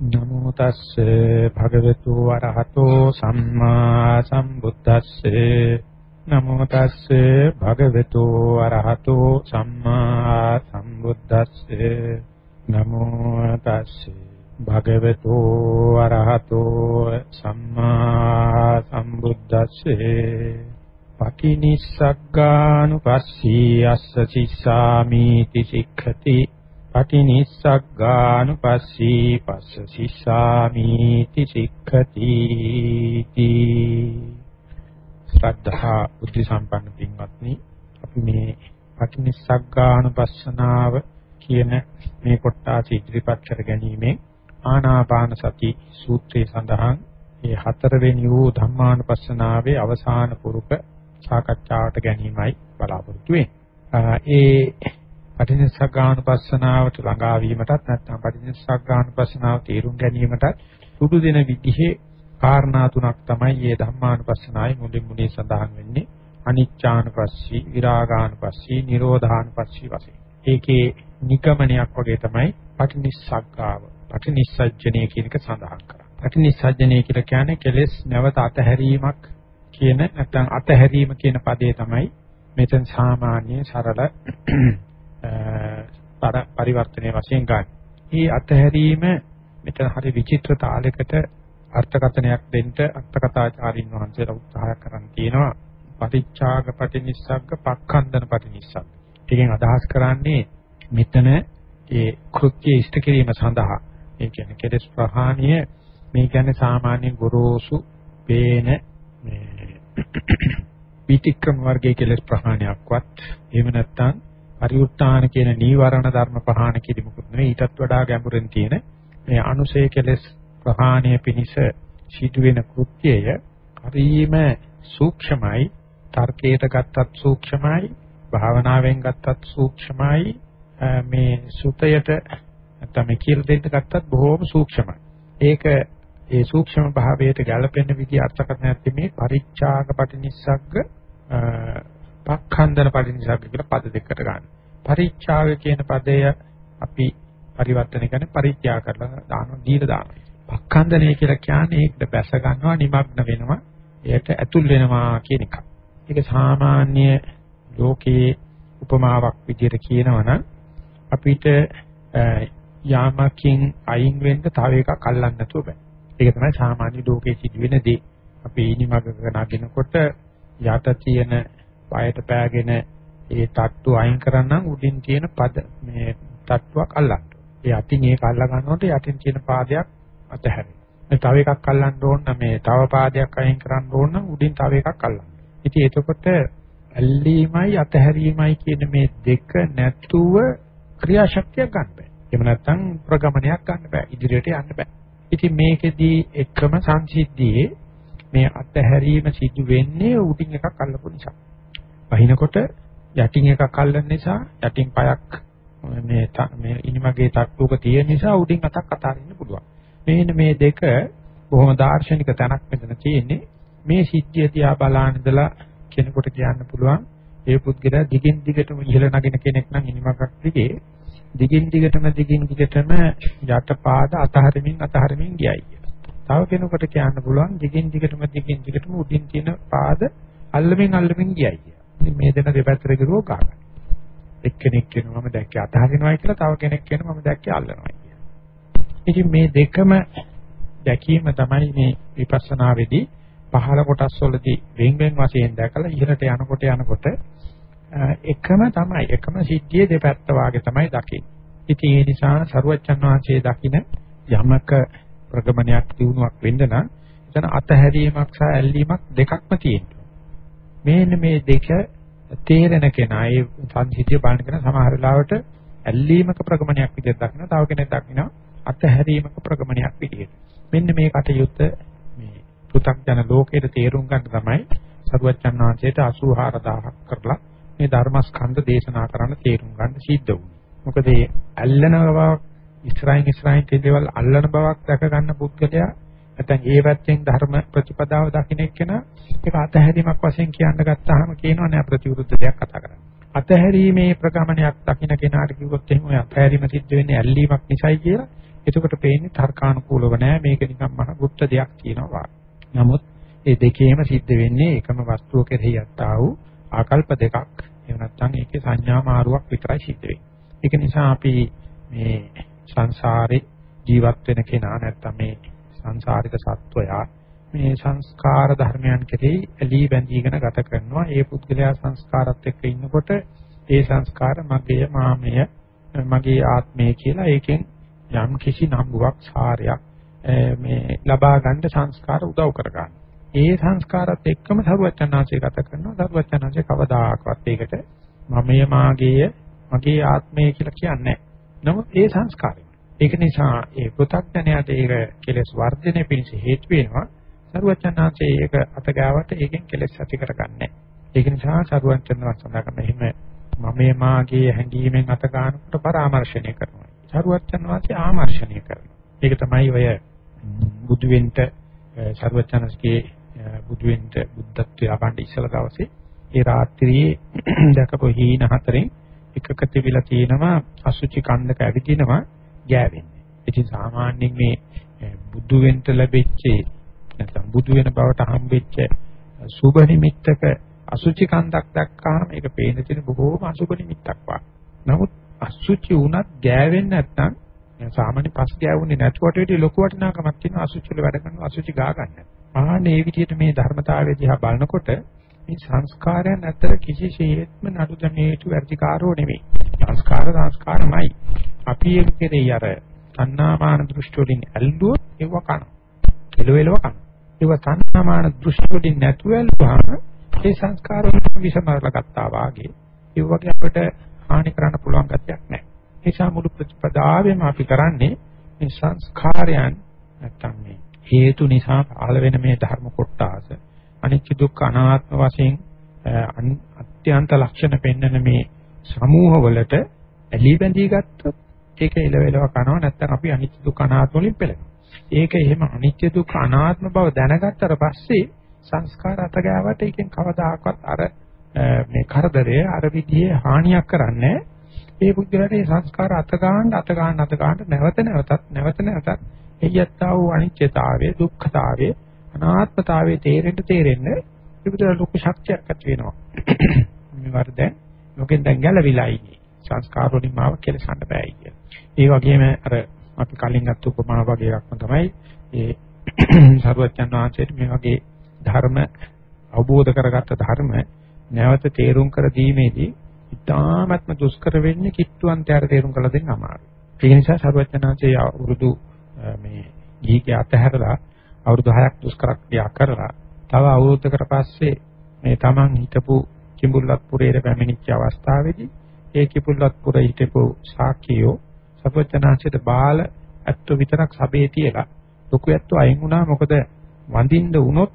නමෝ තස්සේ භගවතු වරහතෝ සම්මා සම්බුද්දස්සේ. නමෝ තස්සේ භගවතු වරහතෝ සම්මා සම්බුද්දස්සේ. නමෝ තස්සේ භගවතු වරහතෝ සම්මා සම්බුද්දස්සේ. පටිනිස්සග්ගානුපස්සී අස්ස සිස්සාමි තිසික්ඛති පටිනිස්සග්ගානුපස්සී පස්ස සිස්සාමීති සික්ඛති ශ්‍රද්ධා බුද්ධ සම්පන්න පින්වත්නි අපි මේ පටිනිස්සග්ගානුපස්සනාව කියන මේ කොටස ඉදිරිපත් කර ගැනීමෙන් ආනාපාන සති සූත්‍රයේ සඳහන් මේ හතරවෙනි වූ ධම්මානුපස්සනාවේ අවසාන පුරුක සාකච්ඡාවට ගැනීමයි බලාපොරොත්තු වෙන්නේ. ඒ පටිච්චසග්ගානුපස්සනාවට ළඟා වීමටත් නැත්නම් පටිච්චසග්ගානුපස්සනාව තේරුම් ගැනීමටත් සුදු දෙන විදිහේ කාරණා තුනක් තමයි මේ ධම්මානුපස්සනාවේ මුලින් මුලින් සඳහන් වෙන්නේ අනිච්චානුපස්සී විරාගානුපස්සී නිරෝධානුපස්සී වශයෙන්. ඒකේ නිගමනයක් වගේ තමයි පටිනිස්සග්ගාව පටිනිස්සජ්ජනය කියන එක සඳහන් කරා. පටිනිස්සජ්ජනය කියලා කියන්නේ කෙලෙස් නැවත අතහැරීමක් කියන නැත්නම් අතහැරීම කියන පදේ තමයි මෙතන සාමාන්‍ය සරල පරිවර්තනයේ වශයෙන් ගන්න. මේ අතහැරීම මෙතන හරි විචිත්‍ර තාලයකට අර්ථකථනයක් දෙන්න අර්ථකථාචාරින් වහන්සේලා උත්සාහ කරන් තියෙනවා. පටිච්චාග පටිනිස්සග්ග පක්ඛන්දන පටිනිස්සග්ග. ඒකෙන් අදහස් කරන්නේ මෙතන ඒ කෘත්‍ය ඉෂ්ට කිරීම සඳහා ඒ කියන්නේ කෙලස් ප්‍රහාණය මේ කියන්නේ සාමාන්‍ය ගොරෝසු පේන මේ විතික්‍රම වර්ගයේ කෙලස් ප්‍රහාණයක්වත් එහෙම නැත්නම් පරිඋත්තාන කියන නීවරණ ධර්ම ප්‍රහාණ කිරීමකුත් නෙවෙයි ඊටත් වඩා ගැඹුරින් තියෙන මේ අනුසය කෙලස් ප්‍රහාණය පිණිස සිදුවෙන කෘත්‍යය හරිම සූක්ෂමයි තර්කයට ගත්තත් සූක්ෂමයි භාවනාවෙන් ගත්තත් සූක්ෂමයි මේ සුතයට නැත්නම් මේ කියලා දෙන්න ගත්තත් බොහොම සූක්ෂමයි. ඒක ඒ සූක්ෂම භාවයට ගැළපෙන විදිහ අර්ථකථනයක් තිබේ පරිච්ඡාග පටිනිස්සග්ග පක්ඛන්දන පරිනිසග්ග කියලා පද දෙකකට ගන්න. පරිච්ඡාග කියන පදය අපි පරිවර්තනය කරන්නේ පරිත්‍යාග කරලා දානවා දීලා දානවා. පක්ඛන්දනය කියලා කියන්නේ ඒකට බැස ගන්නවා නිමග්න වෙනවා එයට ඇතුල් වෙනවා කියන එක. ඒක සාමාන්‍ය ලෝකයේ උපමාවක් විදිහට කියනවනම් අපිට යාමකින් අයින් වෙන්න තව එකක් අල්ලන්න නැතුව බෑ. ඒක තමයි සාමාන්‍ය ලෝකයේ සිදුවෙන දේ. අපි ඉනිමගක නගිනකොට යට තියෙන පායට පෑගෙන ඒ තට්ටු අයින් කරන්නම් උඩින් තියෙන පද මේ තට්ටුවක් අල්ලන්න. ඒ අතින් ඒක අල්ල ගන්නකොට යටින් තියෙන පාදයක් අතහැරෙනවා. තව එකක් අල්ලන්න ඕන මේ තව පාදයක් අයින් කරන්න ඕන උඩින් තව එකක් අල්ලන්න. ඉතින් එතකොට ඇල්ලීමයි අතහැරීමයි කියන මේ දෙක නැතුව ක්‍රියාශක්තිය ගන්න බෑ. එහෙම නැත්නම් ප්‍රගමනයක් ගන්න බෑ. ඉදිරියට යන්න බෑ. ඉතින් මේකෙදී එකම සංසිද්ධියේ මේ අතහැරීම සිදු වෙන්නේ උඩින් එකක් අල්ලපු නිසා. වහිනකොට යටින් එකක් අල්ලන නිසා යටින් පයක් මේ මේ ඉනිමගේ තට්ටුවක තියෙන නිසා උඩින් අතක් අතාරින්න පුළුවන්. මේන මේ දෙක බොහොම දාර්ශනික තැනක් මෙතන තියෙන්නේ. මේ සිද්ධිය දිහා බලන ඉඳලා කෙනෙකුට කියන්න පුළුවන් ඒ පුද්ගලයා දිගින් දිගටම ඉහළ නගින කෙනෙක් නම් ඉනිමකක් දිගේ දිගින් දිගටම දිගින් දිගටම යටපාද අතහරිමින් අතහරිමින් ගියයි. තව කෙනෙකුට කියන්න පුළුවන් දිගින් දිගටම දිගින් දිගටම උඩින් තියෙන පාද අල්ලමින් අල්ලමින් ගියයි. ඉතින් මේ දෙන දෙපැත්තට ගිරුව ගන්න. එක්කෙනෙක් කියනවා මම දැක්කේ අතහරිනවයි කියලා තව කෙනෙක් කියනවා මම දැක්කේ අල්ලනවයි කියලා. ඉතින් මේ දෙකම දැකීම තමයි මේ විපස්සනාවේදී පහළ කොටස් වලදී වෙන් වෙන් වශයෙන් දැකලා ඉහළට යනකොට යනකොට එකම තමයි එකම සිද්ධියේ දෙපැත්ත වාගේ තමයි දකින්නේ. ඉතින් ඒ නිසා සරුවච්චන් වහන්සේ දකින යමක ප්‍රගමනයක් දිනුවක් වෙන්න නම් එතන අතහැරීමක් සහ ඇල්ලීමක් දෙකක්ම තියෙනවා. මේන්න මේ දෙක තේරෙන කෙනා ඒ සංසිද්ධිය බලන කෙනා සමහර වෙලාවට ඇල්ලීමක ප්‍රගමනයක් විදිහට දකිනවා තව කෙනෙක් දකිනවා අතහැරීමක ප්‍රගමනයක් විදිහට. මෙන්න මේ කටයුත්ත මේ පෘථග්ජන ලෝකයේ තේරුම් ගන්න තමයි සරුවච්චන් වහන්සේට 84000ක් කරලා මේ ධර්මස්කන්ධ දේශනා කරන්න තේරුම් ගන්න සිද්ධ වුණා. මොකද ඒ ඇල්ලන බවක් ඉස්රායින් ඉස්රායින් තේදේවල් අල්ලන බවක් දැක ගන්න පුද්ගලයා නැත්නම් ඒ පැත්තෙන් ධර්ම ප්‍රතිපදාව දකින්න එක්කෙනා ඒක අතහැරීමක් වශයෙන් කියන්න ගත්තාම කියනවා නෑ ප්‍රතිවිරුද්ධ දෙයක් කතා කරන්නේ. අතහැරීමේ ප්‍රගමනයක් දකින්න කෙනාට කිව්වොත් එහෙම ඔය අතහැරීම සිද්ධ වෙන්නේ ඇල්ලීමක් නිසායි කියලා එතකොට පේන්නේ තර්කානුකූලව නෑ මේක නිකන් මහ ගුප්ත දෙයක් කියනවා. නමුත් මේ දෙකේම සිද්ධ වෙන්නේ එකම වස්තුව කෙරෙහි යත්තා වූ ආකල්ප දෙකක්. එහෙම නැත්නම් ඒකේ සංඥා මාරුවක් විතරයි සිද්ධ වෙන්නේ. ඒක නිසා අපි මේ සංසාරේ ජීවත් වෙන කෙනා නැත්නම් මේ සංසාරික සත්වයා මේ සංස්කාර ධර්මයන් කෙරෙහි ඇලී බැඳීගෙන ගත කරනවා. ඒ පුද්ගලයා සංස්කාරات එක්ක ඉන්නකොට ඒ සංස්කාර මගේ මාමය මගේ ආත්මය කියලා ඒකෙන් යම් කිසි නම්බුවක් සාරයක් මේ ලබා ගන්න සංස්කාර උදව් කර ගන්න. ඒ සංස්කාරات එක්කම සරුවචනාංශය ගත කරනවා. සරුවචනාංශය කවදාකවත් ඒකට මමයේ මාගේය මගේ ආත්මය කියලා කියන්නේ නැහැ. නමුත් ඒ සංස්කාරය ඒක නිසා ඒ පෘථග්ජනයට ඒක කෙලස් වර්ධනය පිණිස හේතු වෙනවා. සරුවචනාංශය ඒක අතගාවට ඒකෙන් කෙලස් ඇති කරගන්නේ. ඒක නිසා සරුවචනාංශ සඳහන් කරන එහෙම මමේ මාගේ හැඟීමෙන් අත ගන්නකොට පරාමර්ශණය කරනවා. සරුවචන වාසේ ආමර්ශණය කරනවා. ඒක තමයි ඔය බුදු වෙන්න සරුවචනස්ගේ බුදු වෙන්න බුද්ධත්වයට ආපන්න ඉස්සල දවසේ ඒ රාත්‍රියේ දැකපු හීන හතරෙන් එකක තිබිලා තියෙනවා අසුචි කන්දක ඇවිදිනවා ගෑවෙන්නේ. ඉතින් සාමාන්‍යයෙන් මේ බුදු වෙන්න ලැබෙච්ච නැත්නම් බුදු වෙන බවට හම්බෙච්ච සුබ නිමිත්තක අසුචි කන්දක් දැක්කහම ඒක පේන තියෙන බොහෝම අසුබ නිමිත්තක් වා. නමුත් අසුචි වුණත් ගෑවෙන්නේ නැත්නම් සාමාන්‍ය පස් ගෑවුනේ නැතුවට වෙඩි ලොකු වටිනාකමක් තියෙන අසුචි වල වැඩ කරන අසුචි ගා ගන්න. ආන්නේ මේ විදිහට මේ ධර්මතාවය දිහා බලනකොට මේ සංස්කාරයන් අතර කිසිසේත්ම නඩු දමේතු වැඩිකාරෝ නෙමෙයි. සංස්කාර සංස්කාරමයි. අපි ඒක කෙරෙහි අර තණ්හාමාන දෘෂ්ටි වලින් ඇල්ලුවොත් ඒව කන. එළවෙලව කන. ඒව තණ්හාමාන දෘෂ්ටි වලින් නැතුව ඇල්ලුවාම ඒ සංස්කාර වලින් විසමරලා ගත්තා වාගේ ඒ වගේ අපිට හානි කරන්න පුළුවන් ගතියක් නැහැ. ඒ නිසා මුළු ප්‍රතිපදාවෙම අපි කරන්නේ මේ සංස්කාරයන් නැත්තම් මේ හේතු නිසා පහළ වෙන මේ ධර්ම කොටස අනිත්‍ය දුක්ඛ අනාත්ම වශයෙන් අත්‍යන්ත ලක්ෂණ පෙන්වන මේ සමූහවලට ඇලී බැඳී ගත්තොත් ඒක එලවෙලව කරනවා නැත්නම් අපි අනිත්‍ය දුක්ඛ අනාත්ම වලින් පෙළෙනවා. ඒක එහෙම අනිත්‍ය දුක්ඛ අනාත්ම බව දැනගත්තට පස්සේ සංස්කාර අතගාවට එකෙන් කවදාකවත් අර මේ කරදරය අර විදිහේ හානියක් කරන්නේ ඒ පුද්ගලයාට මේ සංස්කාර අත ගන්න අත ගන්න අත ගන්න නැවත නැවතත් නැවත නැවතත් එයත්තා වූ අනිත්‍යතාවය දුක්ඛතාවය අනාත්මතාවය තේරෙන්න තේරෙන්න ඒකට ලොකු ශක්තියක් ඇති වෙනවා මේ වර දැන් ලෝකෙන් දැන් ගැලවිලා ඉන්නේ සංස්කාර වලින් මාව කෙලසන්න බෑයි කියලා. ඒ වගේම අර අපි කලින් ගත්ත උපමාව වගේ එකක්ම තමයි ඒ සරුවච්චන් වහන්සේට මේ වගේ ධර්ම අවබෝධ කරගත්ත ධර්ම නැවත තේරුම් කර දීමේදී ඉතාමත්ම දුෂ්කර වෙන්නේ කිට්ටුවන්තයාට තේරුම් කරලා දෙන්න අමාරුයි. ඒ නිසා සර්වඥාන්සේ අවුරුදු මේ ගීකේ අතහැරලා අවුරුදු 6ක් දුෂ්කර ක්‍රියා කරලා තව අවුරුද්දකට පස්සේ මේ Taman හිටපු කිඹුල්ලත්පුරයේ පැමිණිච්ච අවස්ථාවේදී ඒ කිඹුල්ලත්පුර හිටපු සාක්කියෝ සර්වඥාන්සේට බාල ඇත්තු විතරක් සබේ තියලා ලොකු ඇත්තු අයින් වුණා. මොකද වඳින්න වුණොත්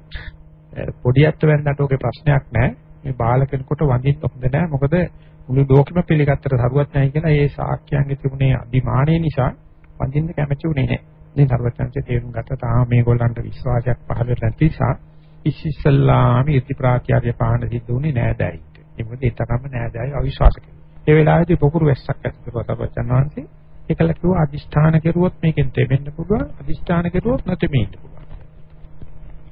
පොඩි ඇත්තු වෙන්නට ඔගේ ප්‍රශ්නයක් නැහැ. මේ බාල කෙනෙකුට වඳින්න හොඳ නැහැ. මොකද මුළු ලෝකෙම පිළිගත්තට සරුවත් නැහැ කියලා ඒ ශාක්‍යයන්ගේ තිබුණේ අදිමාණය නිසා වඳින්න කැමැති උනේ නැහැ. ඉතින් සර්වඥාන්සේ තේරුම් ගත්තා තාම මේගොල්ලන්ට විශ්වාසයක් පහළ නැති නිසා ඉස්සෙල්ලාම ඉති ප්‍රාත්‍යාරය පාන සිද්ධ උනේ නෑදෑයිට. ඒ මොකද ඒ තරම්ම නෑදෑයි අවිශ්වාස කෙනෙක්. ඒ වෙලාවේදී පොකුරු වැස්සක් ඇති කරුවා සර්වඥාන්සේ ඒකල කිව්වා අදිෂ්ඨාන කෙරුවොත් මේකෙන් තෙමෙන්න පුළුවන් අදිෂ්ඨාන කෙරුවොත් නැතෙමෙන්න පුළුවන්.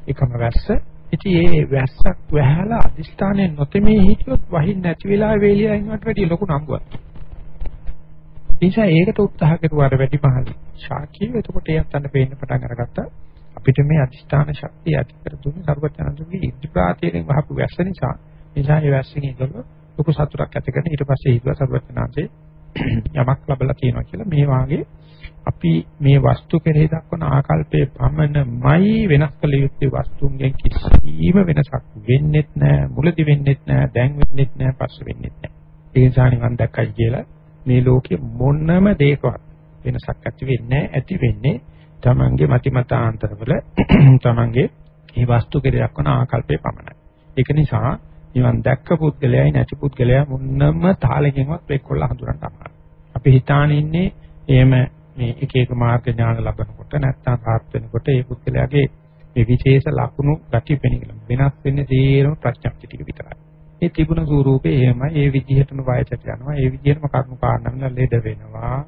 එකම වැස්ස ඉතින් ඒ වැස්සක් වැහලා අදිස්ථානයේ නොතෙමේ හිටියොත් වහින් නැති වෙලා වේලියා ඉන්නවට වැඩිය ලොකු නම්බුවක්. නිසා ඒකට උත්සාහ කරුවාට වැඩි පහළ ශාකීය එතකොට ඒත් අන්න පේන්න පටන් අරගත්තා. අපිට මේ අදිස්ථාන ශක්තිය ඇති කර දුන්නේ සර්වඥාන්තුගේ ඉද්ධි ප්‍රාතියෙන් වහපු වැස්ස නිසා. නිසා ඒ වැස්සෙන් ඉඳලා ලොකු සතුටක් ඇති කරගෙන ඊට පස්සේ හිතුවා සර්වඥාන්සේ යමක් ලැබලා තියෙනවා කියලා මේ වාගේ අපි මේ වස්තු කෙරෙහි දක්වන ආකල්පයේ පමණමයි වෙනස් කළ යුත්තේ වස්තුන්ගෙන් කිසිම වෙනසක් වෙන්නේ නැහැ මුලදි වෙන්නේ නැහැ දැන් වෙන්නේ නැහැ පස්සේ වෙන්නේ නැහැ ඒ නිසා නිවන් දැක්කයි කියලා මේ ලෝකෙ මොනම දෙයකවත් වෙනසක් ඇති වෙන්නේ ඇති වෙන්නේ තමන්ගේ මතිමතාන්තරවල තමන්ගේ මේ වස්තු කෙරෙහි දක්වන ආකල්පයේ පමණයි ඒක නිසා නිවන් දැක්ක පුද්ගලයායි නැති පුද්ගලයා මොනම තාලකින්වත් එක්කොල්ල හඳුනන්න අමාරුයි අපි හිතාන ඉන්නේ එහෙම මේ එක එක මාර්ග ඥාන ලබනකොට නැත්නම් සාර්ථ වෙනකොට ඒ පුද්ගලයාගේ මේ විශේෂ ලක්ෂණ ගති පෙනීලා වෙනස් වෙන්නේ තේරම ප්‍රඥප්ති ටික විතරයි. ඒ තිබුණ ස්වරූපේ එහෙමයි. ඒ විදිහටම වයසට යනවා. ඒ විදිහටම කර්ම කාරණා ලෙඩ වෙනවා.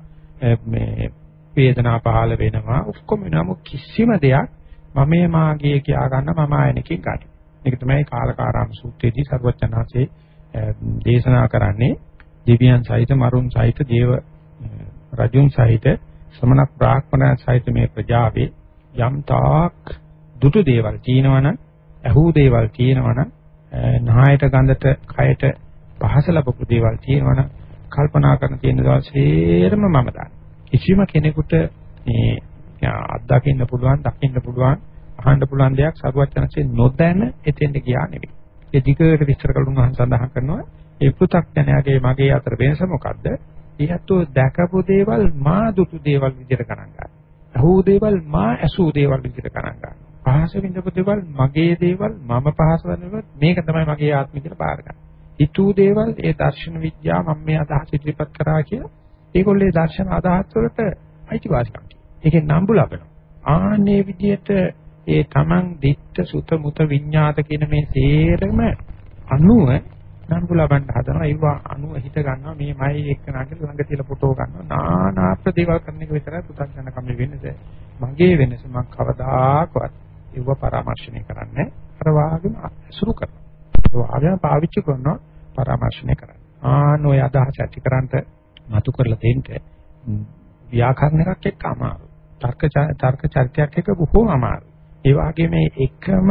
මේ වේදනා පහළ වෙනවා. ඔක්කොම නමු කිසිම දෙයක් මමයේ මාගේ කියා ගන්න මම ආයනකින් ගන්න. මේක තමයි කාලකාරාම සූත්‍රයේදී සර්වචනාසේ දේශනා කරන්නේ. දිව්‍යයන් සහිත මරුන් සහිත දේව රජුන් සහිත ශ්‍රමණ බ්‍රාහ්මණයන් සහිත මේ ප්‍රජාවේ යම් තාක් දුටු දේවල් තියෙනවනම් ඇහූ දේවල් තියෙනවනම් නහයට ගඳට කයට පහස ලැබපු දේවල් තියෙනවනම් කල්පනා කරන තියෙන දේවල් සේරම මම දන්නවා. කිසිම කෙනෙකුට මේ අත්දකින්න පුළුවන්, දකින්න පුළුවන්, අහන්න පුළුවන් දෙයක් සරුවචනසේ නොදැන එතෙන්ට ගියා නෙවෙයි. ඒ දිගට විස්තර කරුණු වහන් සඳහන් කරනවා ඒ පෘථග්ජනයාගේ මගේ අතර වෙනස මොකද්ද? ඊහත්ෝ දැකපු දේවල් මා දුටු දේවල් විදිහට ගණන් ගන්නවා. අහූ දේවල් මා ඇසූ දේවල් විදිහට ගණන් ගන්නවා. පහස විඳපු දේවල් මගේ දේවල් මම පහස වෙනවත් මේක තමයි මගේ ආත්මය කියලා බාර ගන්න. ඊතු දේවල් ඒ දර්ශන විද්‍යාව මම මේ අදහස් ඉදිරිපත් කරා කියලා ඒගොල්ලේ දර්ශන අදහස් වලට අයිතිවාසිකම් තියෙනවා. ඒකෙන් නම්බු ලබනවා. ආන්නේ විදිහට ඒ තමන් දිත්ත සුත මුත විඤ්ඤාත කියන මේ සේරම අනුව නම්බු ලබන්න හදනවා. ඒවා අනුව හිත ගන්නවා මේ මයි එක්ක නාගල ළඟ තියලා ෆොටෝ ගන්නවා. නානා ප්‍රදේවල් කරන එක විතරයි පුතක් යන කම වෙන්නේ. මගේ වෙනස මම කවදාකවත් ඒව පරාමර්ශණය කරන්නේ. අර වාගෙම අසුරු කරනවා. ඒ වාගෙම පාවිච්චි කරනවා පරාමර්ශණය කරන්න. ආන ඔය අදහස ඇති කරන්ට මතු කරලා දෙන්න ව්‍යාකරණ එකක් එක්ක අමාරු. තර්ක තර්ක චරිතයක් එක්ක බොහෝම අමාරු. ඒ වගේ මේ එකම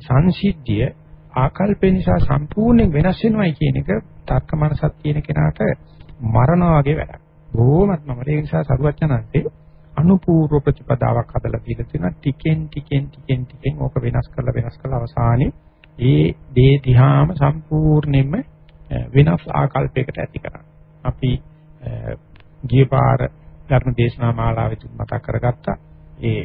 සංසිද්ධිය ආකල්ප නිසා සම්පූර්ණයෙන් වෙනස් වෙනවයි කියන එක තර්ක මනසක් තියෙන කෙනාට මරණා වගේ වැඩක්. බොහොමත්ම ඒ නිසා සරුවචනන්සේ අනුපූර්ව ප්‍රතිපදාවක් හදලා දීලා තියෙනවා ටිකෙන් ටිකෙන් ටිකෙන් ටිකෙන් ඕක වෙනස් කරලා වෙනස් කරලා අවසානයේ ඒ දේ දිහාම සම්පූර්ණයෙන්ම වෙනස් ආකල්පයකට ඇති කරන්නේ. අපි ගිය පාර ධර්ම දේශනා මාලාවෙත් මතක් කරගත්තා. ඒ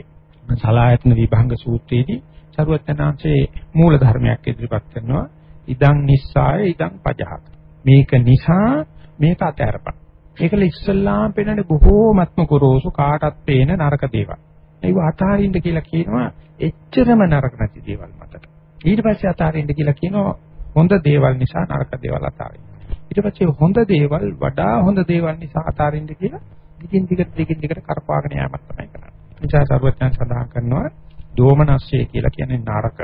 සලායතන විභංග සූත්‍රයේදී සරුවචනාංශයේ මූල ධර්මයක් ඉදිරිපත් කරනවා. ඉදං නිස්සාය ඉදං පජහත. මේක නිසා මේක අතහැරපන්. ඒකල ඉස්සල්ලාම පෙන්වන්නේ බොහෝමත්ම ගොරෝසු කාටත් පේන නරක දේවල්. ඒව අතහරින්න කියලා කියනවා එච්චරම නරක නැති දේවල් මතට. ඊට පස්සේ අතහරින්න කියලා කියනවා හොඳ දේවල් නිසා නරක දේවල් අතාරින්න. ඊට පස්සේ හොඳ දේවල් වඩා හොඳ දේවල් නිසා අතාරින්න කියලා දිගින් දිගට දිගින් දිගට කරපාගෙන යෑමක් තමයි කරන්නේ. නිසා සර්වඥයන් සඳහන් කරනවා දෝමනස්සය කියලා කියන්නේ නරක.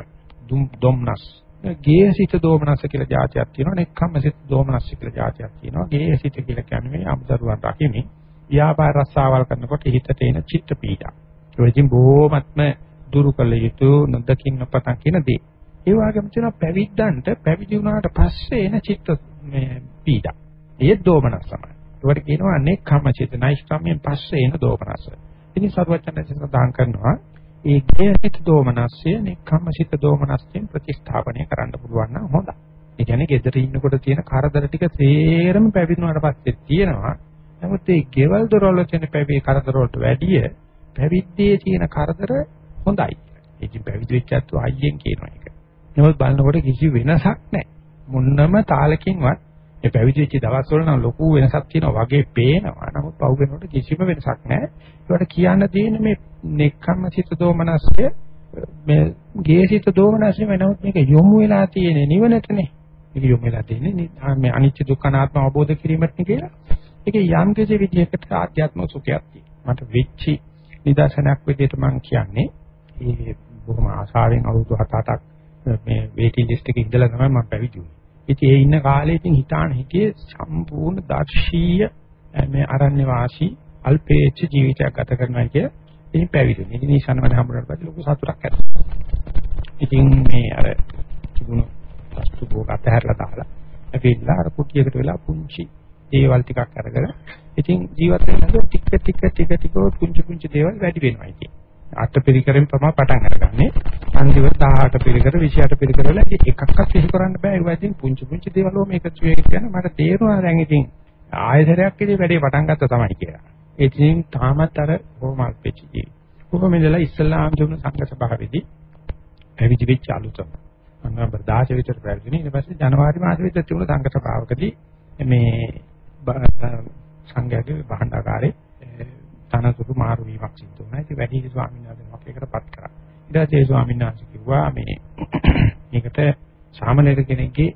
දුම්නස්. ගේහසිත දෝමනස්ස කියලා જાතියක් තියෙනවා. නෙක්ඛම්මසිත දෝමනස්ස කියලා જાතියක් තියෙනවා. ගේහසිත කියලා කියන්නේ අමුදරුවන් රකිමි. ව්‍යාපාර රස්සාවල් කරනකොට හිතට එන චිත්ත පීඩා. ඒ වගේම බොහොමත්ම දුරු කළ යුතු නොදකින් නොපතන් කියන දේ. ඒ වගේම තියෙනවා පැවිද්දන්ට පැවිදි වුණාට පස්සේ එන චිත්ත මේ පීඩා. ඒ දෝමනස් තමයි. ඒවට කියනවා අනේකම චිත්ත නයිස්කම්යෙන් පස්සේ එන දෝමනස්. ඉතින් සර්වචන්දයෙන් සඳහන් කරනවා ඒ ගේහිත දෝමනස්ය නෙක්ඛම්ම සිත දෝමනස්යෙන් ප්‍රතිස්ථාපනය කරන්න පුළුවන් නම් හොඳයි. ඒ කියන්නේ gedara ඉන්නකොට තියෙන කරදර ටික තේරම පැවිදුනාට පස්සේ තියෙනවා. නමුත් ඒ ගෙවල් දොරවල් තියෙන පැවි කරදර වලට වැඩිය පැවිද්දේ තියෙන කරදර හොඳයි. ඉතින් පැවිදි වෙච්චත් අයියෙන් කියනවා ඒක. නමුත් බලනකොට කිසි වෙනසක් නැහැ. මොන්නම තාලකින්වත් මේ පැවිදි වෙච්ච දවස්වල නම් ලොකු වෙනසක් තියෙනවා වගේ පේනවා. නමුත් පහු වෙනකොට කිසිම වෙනසක් නැහැ. ඒකට කියන්න තියෙන්නේ මේ නෙක්ඛම්ම සිත දෝමනස්ය මේ ගේසිත දෝමනස්ය වෙනවොත් මේක යොමු වෙලා තියෙන නිවනටනේ. මේක යොමු වෙලා තියෙන්නේ මේ අනිත්‍ය දුක්ඛ අනාත්ම අවබෝධ කිරීමටනේ කියලා. ඒක යම් කිසි විදිහකට ආධ්‍යාත්ම සුඛයක් තියෙනවා. මට වෙච්චි නිදර්ශනයක් විදිහට මම කියන්නේ ඒ බොහොම ආශාවෙන් අවුරුදු 7-8ක් මේ වේටිං ලිස්ට් එකේ ඉඳලා තමයි මම පැවිදි වුනේ. ඉතින් ඒ ඉන්න කාලේ ඉතින් හිතාන හිටියේ සම්පූර්ණ දර්ශීය මේ අරණ්‍ය වාසී අල්පේච්ඡ ජීවිතයක් ගත කරනවා කිය ඉතින් පැවිදුනේ. ඉතින් ඊශානවද හම්බුනට පස්සේ ලොකු සතුටක් ඇති. ඉතින් මේ අර තිබුණු වස්තු භෝග අතහැරලා දාලා ඇවිල්ලා අර කුටියකට වෙලා පුංචි දේවල් ටිකක් අරගෙන ඉතින් ජීවත් වෙනකොට ටික ටික ටික ටික පුංචි පුංචි දේවල් වැඩි වෙනවා ඉතින්. අට පිළිකරෙන් තමයි පටන් අරගන්නේ. අන්තිම 18 පිළිකර 28 පිළිකර වල එකක්වත් විසි කරන්න බෑ. ඒ වගේම පුංචි පුංචි දේවල් ඕම එකතු වෙගෙන කියන මට තේරුණා දැන් ඉතින් ආයතරයක් ඉතින් වැඩේ පටන් ගත්තා තමයි කියලා. ඒ ඉතින් තාමත් අර බොහොම අල්පෙච්ච ජීවි. කොහොම ඉඳලා ඉස්ලාම් දුන්න සංඝ සභාවේදී පැවිදි වෙච්ච අලුතම. අනම්බර 16 විතර පැවිදිනේ. ඊට පස්සේ ජනවාරි මාසෙ විතර තිබුණ සංඝ සභාවකදී මේ සංඝයාගේ භාණ්ඩාකාරේ තනතුරු මාරු වීමක් සිද්ධ වුණා. ඉතින් වැඩි ස්වාමීන් වහන්සේ මොකේකටපත් කරා. ඊට පස්සේ ස්වාමීන් වහන්සේ කිව්වා මේ මේකට සාමනීර කෙනෙක්ගේ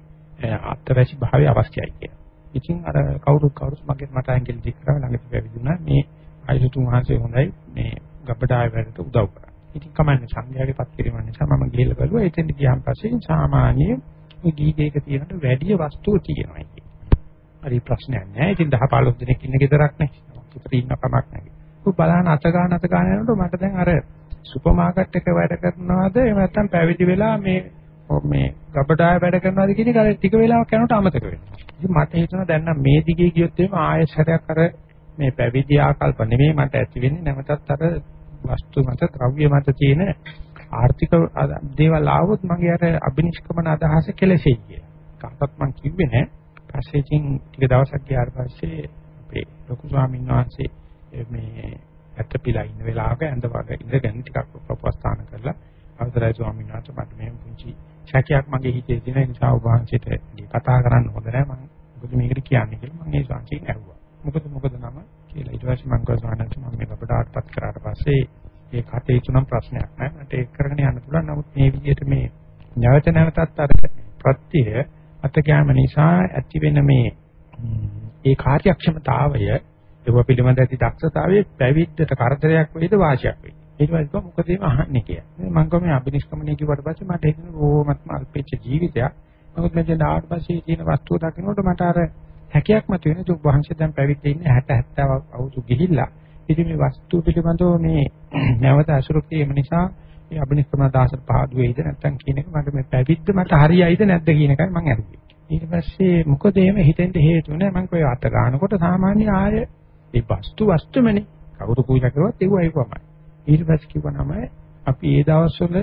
අත්‍යවශ්‍ය භාවය අවශ්‍යයි කියලා. ඉතින් අර කවුරුත් කවුරුත් මගේ මට ඇඟිලි දික් කරලා ළඟට පැවිදුණා. මේ ආයුතුන් වහන්සේ හොඳයි මේ ගබඩාය වැඩට උදව් කරා. ඉතින් කමන්නේ සංඝයාගේ පත් කිරීම නිසා මම ගිහලා බැලුවා එතෙන් ගියාන් පස්සේ සාමාන්‍ය මේ ගීගේක තියෙනට වැඩි වස්තුව තියෙනවා කියන්නේ. හරි ප්‍රශ්නයක් නෑ. ඉතින් 10 15 දෙනෙක් ඉන්න ගෙදරක් නේ. උතර ඉන්න කමක් නැහැ. උ බලන්න අත ගන්න අත ගන්න යනකොට මට දැන් අර සුපර් මාකට් එක වැඩ කරනවාද එහෙම නැත්නම් පැවිදි වෙලා මේ මේ ගබඩාය වැඩ කරනවාද කියන එක අර ටික වෙලාවක් යනකොට අමතක වෙනවා. ඉතින් මට හිතෙනවා දැන් නම් මේ දිගේ ගියොත් එහෙම ආයෙසරයක් අර මේ පැවිදි ආකල්ප නෙමෙයි මට ඇති වෙන්නේ නැවතත් අර වස්තු මත ද්‍රව්‍ය මත තියෙන ආර්ථික දේවල් ආවොත් මගේ අර අබිනිෂ්ක්‍මන අදහස කෙලෙසෙයි කියලා. කාටවත් මම කිව්වේ නෑ. පස්සේ ඉතින් ටික දවසක් ගියාට පස්සේ අපේ ලොකු ස්වාමීන් වහන්සේ මේ ඇත්තපිලා ඉන්න වෙලාවක ඇඳ වගේ ඉඳගෙන ටිකක් උපස්ථාන කරලා අවසරයි ස්වාමීන් වහන්සේ මට මේ පුංචි ශක්තියක් මගේ හිතේ තියෙන නිසා ඔබ වහන්සේට කතා කරන්න හොඳ නෑ. මම මොකද මේකට කියන්නේ කියලා මම ඒ ස්වාමීන් ඇහුවා. මොකද මොකද නම කියලා. ඊට පස්සේ මම ගියා ස්වාමීන් වහන්සේ මම මේ අපටපත් කරාට පස්සේ ඒ කටයුතු නම් ප්‍රශ්නයක් නෑ. මට ඒක කරගෙන යන්න පුළුවන්. නමුත් මේ විදිහට මේ නැවත නැවතත් අර ප්‍රත්‍ය අතගෑම නිසා ඇති වෙන මේ ඒ කාර්යක්ෂමතාවය ඒව පිළිබඳ ඇති දක්ෂතාවයේ පැවිද්දට කරදරයක් වෙයිද වාසියක් වෙයිද? ඊට පස්සේ මොකද මේ අහන්නේ? කියලා. මම කොහොමද අබිනිෂ්ක්‍මණය කිව්වට පස්සේ මට හිතෙන ඕමත්ම අල්පෙච්ච ජීවිතයක්. මොකද මේ දාට පස්සේ තියෙන වස්තුව දකින්නකොට මට අර හැකියක් මත වෙන දුක් වහන්සේ දැන් පැවිද්ද ඉන්නේ 60 70 අවුරුදු ගිහිල්ලා. ඉතින් මේ වස්තු පිළිබඳව මේ නැවත අසුරු කිරීම නිසා මේ අබිනිෂ්ක්‍මණ දාසට පහදු වෙයිද නැත්නම් කියන එක මට මේ පැවිද්ද මට හරියයිද නැද්ද කියන එකයි මම අහුවේ ඊට පස්සේ මොකද එහෙම හිතෙන්ද හේතුව නෑ මම කොයි අත ගන්නකොට සාමාන්‍ය ආය ඒ වස්තු වස්තුමනේ කවුරු පූජා කරුවත් ඒව ඒකමයි. ඊට පස්සේ කිව්වනම අපි ඒ දවස්වල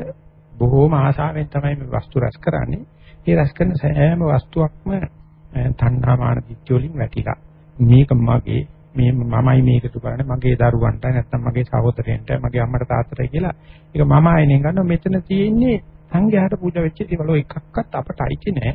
බොහෝම ආසාවෙන් තමයි මේ වස්තු රැස් කරන්නේ. ඒ රැස් කරන සෑම වස්තුවක්ම තණ්හාමාන දිට්ඨිය වලින් වැටිලා. මේක මගේ මේ මමයි මේකට බලන්නේ මගේ දරුවන්ට නැත්නම් මගේ සහෝදරයන්ට මගේ අම්මට තාත්තට කියලා. ඒක මම ආයෙනේ ගන්නවා මෙතන තියෙන්නේ සංඝයාට පූජා වෙච්ච දේවල් එකක්වත් අපට අයිති නෑ.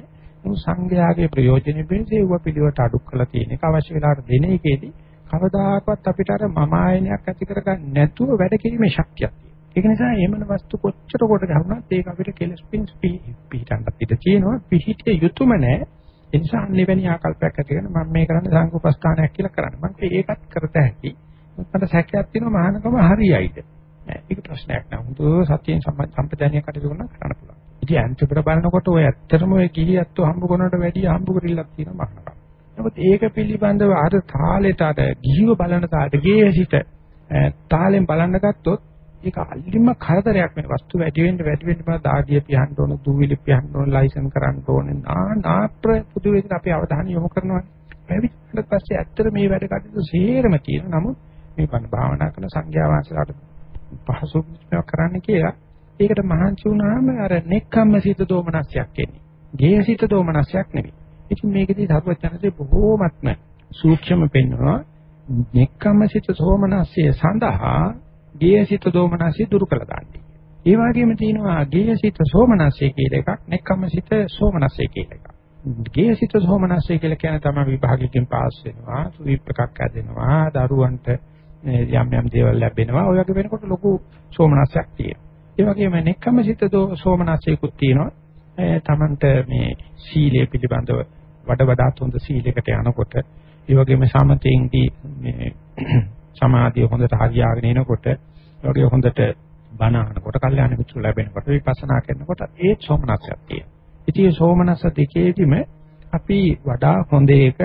සංඝයාගේ ප්‍රයෝජනෙ වෙන්නේ ඒව පිළිවෙලට අඩු කරලා තියෙන එක අවශ්‍ය වෙලාවට දෙන එකේදී කවදාකවත් අපිට අර මම ආයනයක් ඇති කරගන්න නැතුව වැඩ කිරීමේ ශක්තියක් තියෙනවා. ඒක නිසා එහෙමන වස්තු කොච්චර කොට ගහුණත් ඒක අපිට කෙලස් පින්ස් පිහිටන්න පිට තියෙනවා. පිහිටිය යුතුයම නැහැ. ඒ නිසා අනිවැනි ආකල්පයක් ඇති කරගෙන මම මේ කරන්නේ සංකෝපස්ථානයක් කියලා කරන්නේ. මම ඒකත් කරත හැකි. මට සැකයක් තියෙනවා මහානකම හරියයිද? ඒක ප්‍රශ්නයක් නෑ. හුදු සත්‍යයෙන් සම්පජානිය කටයුතු කරන කරන්න පුළුවන්. ඉතින් අන්තිමට බලනකොට ඔය ඇත්තටම ඔය ගිහියත්ව හම්බ කරනවට වැඩිය හම්බ කරILLක් තියෙනවා මහානකම. නමුත් ඒක පිළිබඳව අර තාලෙට අර ගිහිව බලන තාලෙට ගේසිට තාලෙන් බලන්න ගත්තොත් ඒක අල්ලිම කරදරයක් වෙන වස්තු වැඩි වෙන්න වැඩි වෙන්න බා දාඩිය පියන්න ඕන දූවිලි පියන්න ඕන ලයිසන් කරන්න ඕනේ නානාත්‍ර පුදු වේදින අපි අවධානය යොමු කරනවා. පැවිදිට පස්සේ ඇත්තට මේ වැඩ කටයුතු සේරම තියෙන නමුත් මේ බණ භාවනා කරන සංඥා වාසලාට පහසු කරන්න කියලා. ඒකට මහන්සි වුණාම අර නෙක්ඛම්ම සිත දෝමනස්යක් එන්නේ. ගේසිත දෝමනස්යක් නෙවෙයි ඉතින් මේකදී සර්වඥාන්සේ බොහෝමත්ම සූක්ෂම පෙන්වනවා නෙක්කම්මසිත සෝමනස්ය සඳහා ගේයසිත දෝමනස්ය දුරු කළ දාන්නේ. ඒ වගේම තියෙනවා ගේයසිත සෝමනස්ය කියලා එකක් නෙක්කම්මසිත සෝමනස්ය කියලා එකක්. ගේයසිත සෝමනස්ය කියලා කියන්නේ තමයි විභාගයෙන් පාස් වෙනවා, සුවිප් එකක් ඇදෙනවා, දරුවන්ට යම් යම් දේවල් ලැබෙනවා. ඔය වගේ වෙනකොට ලොකු සෝමනස්යක් තියෙනවා. ඒ වගේම නෙක්කම්මසිත සෝමනස්යකුත් තියෙනවා. තමන්ට මේ සීලය පිළිබඳව වඩ වඩාත් හොඳ සීලයකට යනකොට ඒ වගේම සමතෙන්දී මේ සමාධිය හොඳට හරියාගෙන එනකොට වගේ හොඳට බණ අහනකොට කල්යාණ මිත්‍ර ලැබෙනකොට විපස්සනා කරනකොට ඒ සෝමනස්සක් තියෙනවා. ඉතින් මේ සෝමනස්ස දෙකේදීම අපි වඩා හොඳ එක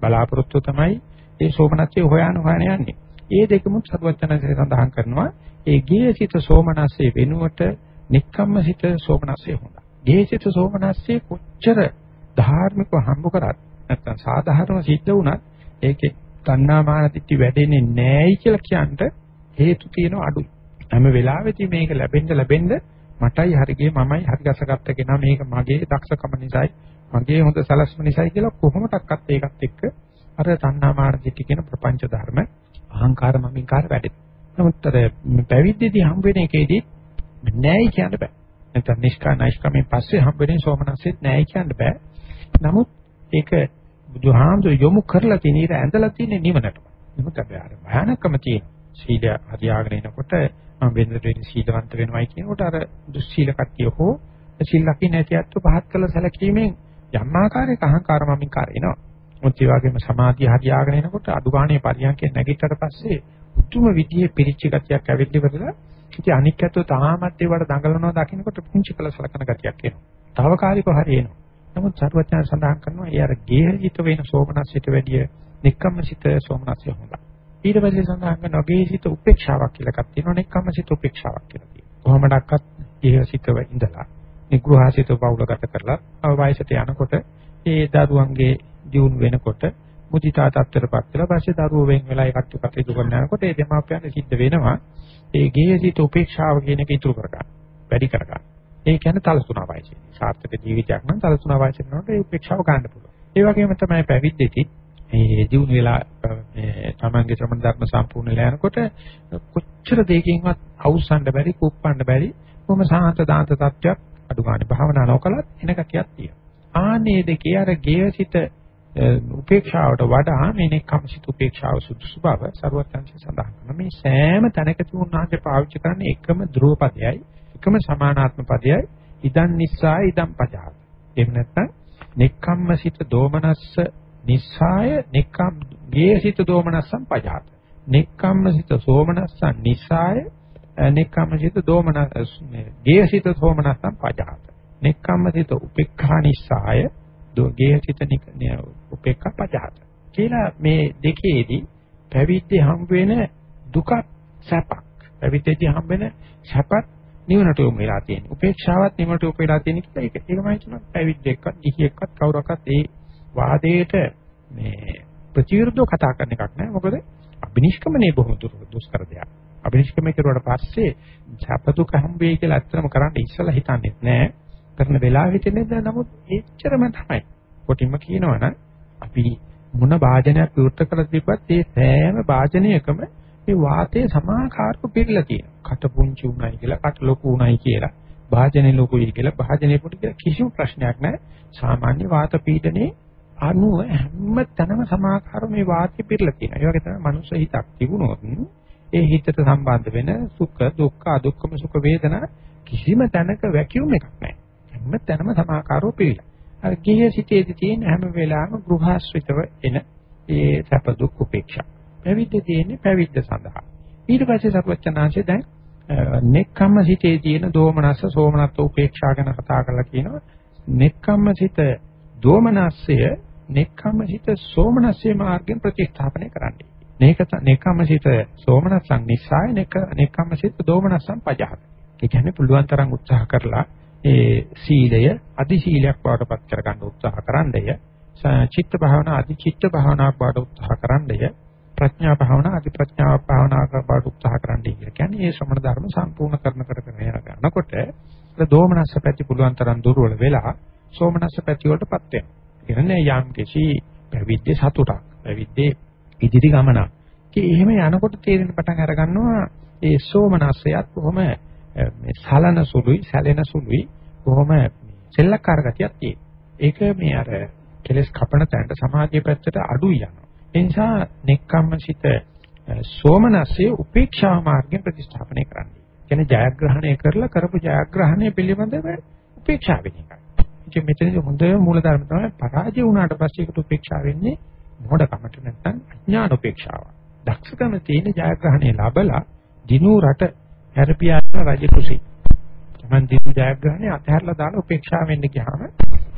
බලාපොරොත්තු තමයි ඒ සෝමනස්සේ හොයන හොයන යන්නේ. ඒ දෙකමුත් සතුවචනසේ සඳහන් කරනවා ඒ ගේසිත සෝමනස්සේ වෙනුවට නික්කම්මසිත සෝමනස්සේ හොඳයි. ගේසිත සෝමනස්සේ කොච්චර ධාර්මිකව හම්බ කරත් නැත්නම් සාධාරණ සිද්ධ වුණත් ඒකේ තණ්හාමාන දිටි වැඩෙන්නේ නැහැයි කියලා කියන්න හේතු තියෙන අඩුයි. හැම වෙලාවෙදී මේක ලැබෙන්න ලැබෙන්න මටයි හරිගේ මමයි හරි ගසගත්ත කෙනා මේක මගේ දක්ෂකම නිසායි මගේ හොඳ සලස්ම නිසායි කියලා කොහොමඩක්වත් ඒකත් එක්ක අර තණ්හාමාන දිටි කියන ප්‍රපංච ධර්ම අහංකාර මමින්කාර වැඩෙන. නමුත් අර පැවිද්දේදී හම්බ වෙන එකේදී නැහැයි කියන්න බෑ. නැත්නම් නිෂ්කා නයිෂ්කමෙන් පස්සේ හම්බ වෙන සෝමනස්සෙත් නැහැයි කියන්න බෑ. නමුත් ඒක බුදුහාමුදුර යොමු කරලා තියෙන ඉර ඇඳලා තියෙන නිවනට. නමුත් අපි අර භයානකම තියෙන සීල හරියාගෙන එනකොට මම වෙනදට වෙන සීලවන්ත වෙනවයි කියනකොට අර දුස්සීල කට්ටිය හෝ සීල් ලකින් නැතිවත් පහත් කළ සැලකීමෙන් යම් ආකාරයක අහංකාර මමින්කාර එනවා. මොකද ඒ වගේම සමාධිය හරියාගෙන එනකොට අදුගාණේ පරියන්කේ නැගිටට පස්සේ පුදුම විදිහේ පිරිච්ච ගතියක් ඇවිල්ලි කරලා ඉතින් අනික් ඇත්තෝ තාමත් ඒවට දඟලනවා දකින්නකොට පුංචි කළ සලකන ගතියක් එනවා. తాවකාලිකව හරි එනවා. නමුත් සරුවචන සඳහන් කරනවා ඒ අර ගේහිත වෙන සෝමනස්සිට වැඩිය නික්කම්මසිත සෝමනස්සිය හොඳයි. ඊට පස්සේ සඳහන් කරනවා ගේහිත උපේක්ෂාවක් කියලා එකක් තියෙනවා නික්කම්මසිත උපේක්ෂාවක් කියලා තියෙනවා. කොහොමඩක්වත් ගේහිතව ඉඳලා නිග්‍රහසිත පවුලගත කරලා වයසට යනකොට ඒ දරුවන්ගේ දියුණු වෙනකොට මුදිතා තත්ත්වයටපත් වෙලා පස්සේ දරුවෝ වෙන් වෙලා ඒ කට්ටිය කටයුතු කරන යනකොට ඒ දෙමාපියන් සිද්ධ වෙනවා ඒ ගේහිත උපේක්ෂාව කියන එක ඉතුරු කරගන්න. වැඩි කරගන්න. ඒ කියන්නේ තලතුණා වයසේ. සාර්ථක ජීවිතයක් නම් තලතුණා වයසේ යනකොට ඒ උපේක්ෂාව ගන්න පුළුවන්. ඒ වගේම තමයි පැවිද්දෙති මේ දිනු වෙලා මේ තමන්ගේ ශ්‍රමණ ධර්ම සම්පූර්ණ වෙලා යනකොට කොච්චර දෙයකින්වත් අවුස්සන්න බැරි, කුප්පන්න බැරි කොහොම සාන්ත දාන්ත තත්වයක් අඩු ගන්න භාවනා නොකලත් එන ගතියක් තියෙනවා. ආනේ දෙකේ අර ගේයසිත උපේක්ෂාවට වඩා මේ නෙක්ඛම්සිත උපේක්ෂාව සුදුසු බව සරුවත්ංශය සඳහන් කරනවා. මේ සෑම තැනකදී උන්වහන්සේ පාවිච්චි කරන්නේ එකම ධ්‍රුවපදයයි, එකම සමානාත්ම පදයයි. ඉදන් නිස්සාය ඉදන් පජාත. එහෙම නැත්නම් නෙක්ඛම්සිත දෝමනස්ස නිස්සාය නෙක්ඛම් ගේසිත දෝමනස්සම් පජාත. නෙක්ඛම්සිත සෝමනස්සං නිස්සාය නෙක්ඛම්සිත දෝමනස් ගේසිත සෝමනස්සම් පජාත. නෙක්ඛම්සිත උපේක්ඛා නිස්සාය ගේසිත උපේක්ඛා පජාත. කියලා මේ දෙකේදී පැවිද්දේ හම් වෙන දුක සැපක්. පැවිද්දේදී හම් වෙන සැපත් නිවනට යොමු වෙලා තියෙන. උපේක්ෂාවත් නිවනට යොමු වෙලා තියෙන කියලා ඒක ඒකමයි කියන පැවිද්දෙක්වත් ගිහියෙක්වත් කවුරක්වත් ඒ වාදයට මේ ප්‍රතිවිරුද්ධව කතා කරන එකක් නෑ. මොකද අබිනිෂ්ක්‍මණය බොහොම දුෂ්කර දෙයක්. අබිනිෂ්ක්‍මණය කරුවාට පස්සේ සැප දුක හම් වෙයි කියලා ඇත්තම කරන්න ඉස්සලා හිතන්නේ නෑ. කරන වෙලාවෙ හිතන්නේ නැහැ. නමුත් එච්චරම තමයි. කොටින්ම කියනවනම් අපි මොන වාදනයක් විවෘත කරලා තිබ්බත් ඒ සෑම වාදනයකම මේ වාතයේ සමාකාරක පිළිලා තියෙනවා. කට පුංචි උණයි කියලා, කට ලොකු උණයි කියලා, භාජනේ ලොකුයි කියලා, භාජනේ පොඩි කියලා කිසිම ප්‍රශ්නයක් නැහැ. සාමාන්‍ය වාත පීඩනේ අණුව හැම තැනම සමාකාර මේ වාතය පිළිලා තියෙනවා. ඒ වගේ තමයි මනුෂ්‍ය හිතක් තිබුණොත් ඒ හිතට සම්බන්ධ වෙන සුඛ, දුක්ඛ, අදුක්ඛම සුඛ වේදනා කිසිම තැනක වැකියුම් එකක් නැහැ. හැම තැනම සමාකාරව පිළිලා. අර ගිහිය සිටේදී තියෙන හැම වෙලාවෙම ගෘහාශ්‍රිතව එන ඒ සැප දුක් උපේක්ෂා. පැවිද්ද තියෙන්නේ පැවිද්ද සඳහා. ඊට පස්සේ සර්වචනාංශය දැන් නෙක්ඛම්ම සිටේ තියෙන දෝමනස්ස සෝමනස්ස උපේක්ෂා ගැන කතා කරලා කියනවා. නෙක්ඛම්ම සිට දෝමනස්සය නෙක්ඛම්ම සිට සෝමනස්සේ මාර්ගයෙන් ප්‍රතිස්ථාපනය කරන්නේ. මේක නෙක්ඛම්ම සිට සෝමනස්සං නිස්සාය නෙක්ඛම්ම සිට දෝමනස්සං පජහත. ඒ කියන්නේ පුළුවන් තරම් උත්සාහ කරලා ඒ සීලය අදි සීලයක් බවට පත් කරගන්න උත්සාහ කරන්නය චිත්ත භාවනා අදි චිත්ත භාවනාවක් බවට උත්සාහ කරන්නය ප්‍රඥා භාවනා අදි ප්‍රඥා භාවනාවක් බවට උත්සාහ කරන්නය කියන්නේ මේ ශ්‍රමණ ධර්ම සම්පූර්ණ කරන කරගෙන යනකොට ඒ දෝමනස්ස පැති පුළුවන් තරම් දුර්වල වෙලා සෝමනස්ස පැති වලටපත් වෙනවා කියන්නේ යම් කිසි පැවිද්දේ සතුටක් පැවිද්දේ ඉදිරි ගමනක් ඒ එහෙම යනකොට තේරෙන පටන් අර ගන්නවා ඒ සෝමනස්සයත් කොහොම මේ සලන සුළුයි සැලෙන සුළුයි කොහොම සෙල්ලක්කාර ගතියක් තියෙන. ඒක මේ අර කෙලස් කපන තැනට සමාධිය පැත්තට අඩුයි යනවා. ඒ නිසා නෙක්ඛම්මසිත සෝමනස්සේ උපේක්ෂා මාර්ගයෙන් ප්‍රතිස්ථාපනය කරන්නේ. කියන්නේ ජයග්‍රහණය කරලා කරපු ජයග්‍රහණය පිළිබඳව උපේක්ෂා වෙන එකයි. ඉතින් මෙතනදී හොඳ මූලධර්ම තමයි පරාජය වුණාට පස්සේ ඒකට උපේක්ෂා වෙන්නේ මොඩකමට නැත්නම් අඥාන උපේක්ෂාව. දක්ෂකම තියෙන ජයග්‍රහණය ලැබලා දිනු රට හැරපියාගෙන රජ කුසී. Taman දිනු ජයග්‍රහණය අතහැරලා දාලා උපේක්ෂාව වෙන්න ගියාම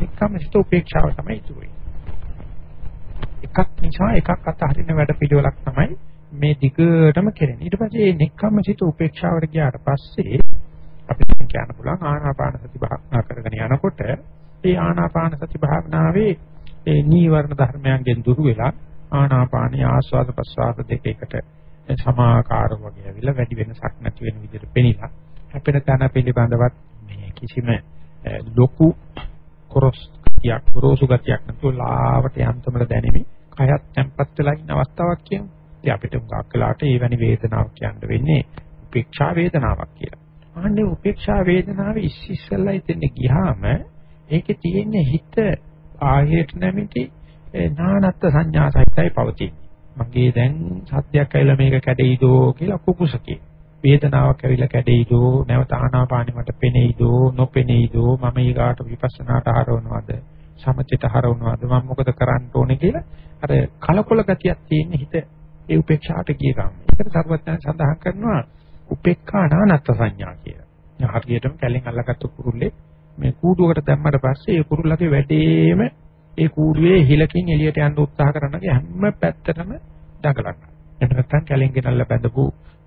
එක්කම සිත උපේක්ෂාව තමයි ඉතුරු එකක් නිසා එකක් අතහරින වැඩ පිළිවෙලක් තමයි මේ දිගටම කෙරෙන්නේ. ඊට පස්සේ මේ නෙක්ඛම්ම සිත උපේක්ෂාවට ගියාට පස්සේ අපිට කියන්න පුළුවන් ආනාපාන සති භාවනා කරගෙන යනකොට ඒ ආනාපාන සති භාවනාවේ ඒ නීවරණ ධර්මයන්ගෙන් දුරු වෙලා ආනාපානී ආස්වාද ප්‍රසආද දෙක එකට සමාකාර වගේ ඇවිල්ලා වැඩි වෙනසක් නැති වෙන විදිහට පෙනිලා හැපෙන තන පිළිබඳවත් මේ කිසිම ලොකු කොරස් ගතියක් ගොරෝසු ගතියක් නැතුව ලාවට යන්තමල දැනෙමි කයත් තැම්පත් වෙලා ඉන්න අවස්ථාවක් කියමු. ඉතින් අපිට උගක් වෙලාට ඒ වැනි වේදනාවක් කියන්න වෙන්නේ උපේක්ෂා වේදනාවක් කියලා. අනේ උපේක්ෂා වේදනාව ඉස්සෙල්ලා ඉතින් ගියාම ඒකේ තියෙන හිත ආහයට නැමිටි නානත්ත් සංඥා සහිතයි පවතින්නේ. මගේ දැන් සත්‍යයක් ඇවිල්ලා මේක කැඩෙයිදෝ කියලා කුකුසකේ. වේදනාවක් ඇවිල්ලා කැඩෙයිදෝ නැවත ආනාපානෙ මට පෙනෙයිදෝ නොපෙනෙයිදෝ මම ඊගාට විපස්සනාට හරවනවද සමචිත හරවනවද මම මොකද කරන්න ඕනේ කියලා අර කලකොල ගතියක් තියෙන හිත ඒ උපේක්ෂාට ගිය ගමන්. ඒකට සර්වඥයන් සඳහන් කරනවා උපේක්ඛා නානත්ත් සංඥා කියලා. හරියටම කැලෙන් අල්ලගත්තු කුරුල්ලේ මේ කූඩුවකට දැම්මට පස්සේ ඒ කුරුල්ලගේ වැඩේම ඒ කූඩුවේ හිලකින් එළියට යන්න උත්සාහ කරනගේ හැම පැත්තටම දඟලනවා. එහෙම නැත්නම් කැලෙන් ගෙනල්ලා බැඳපු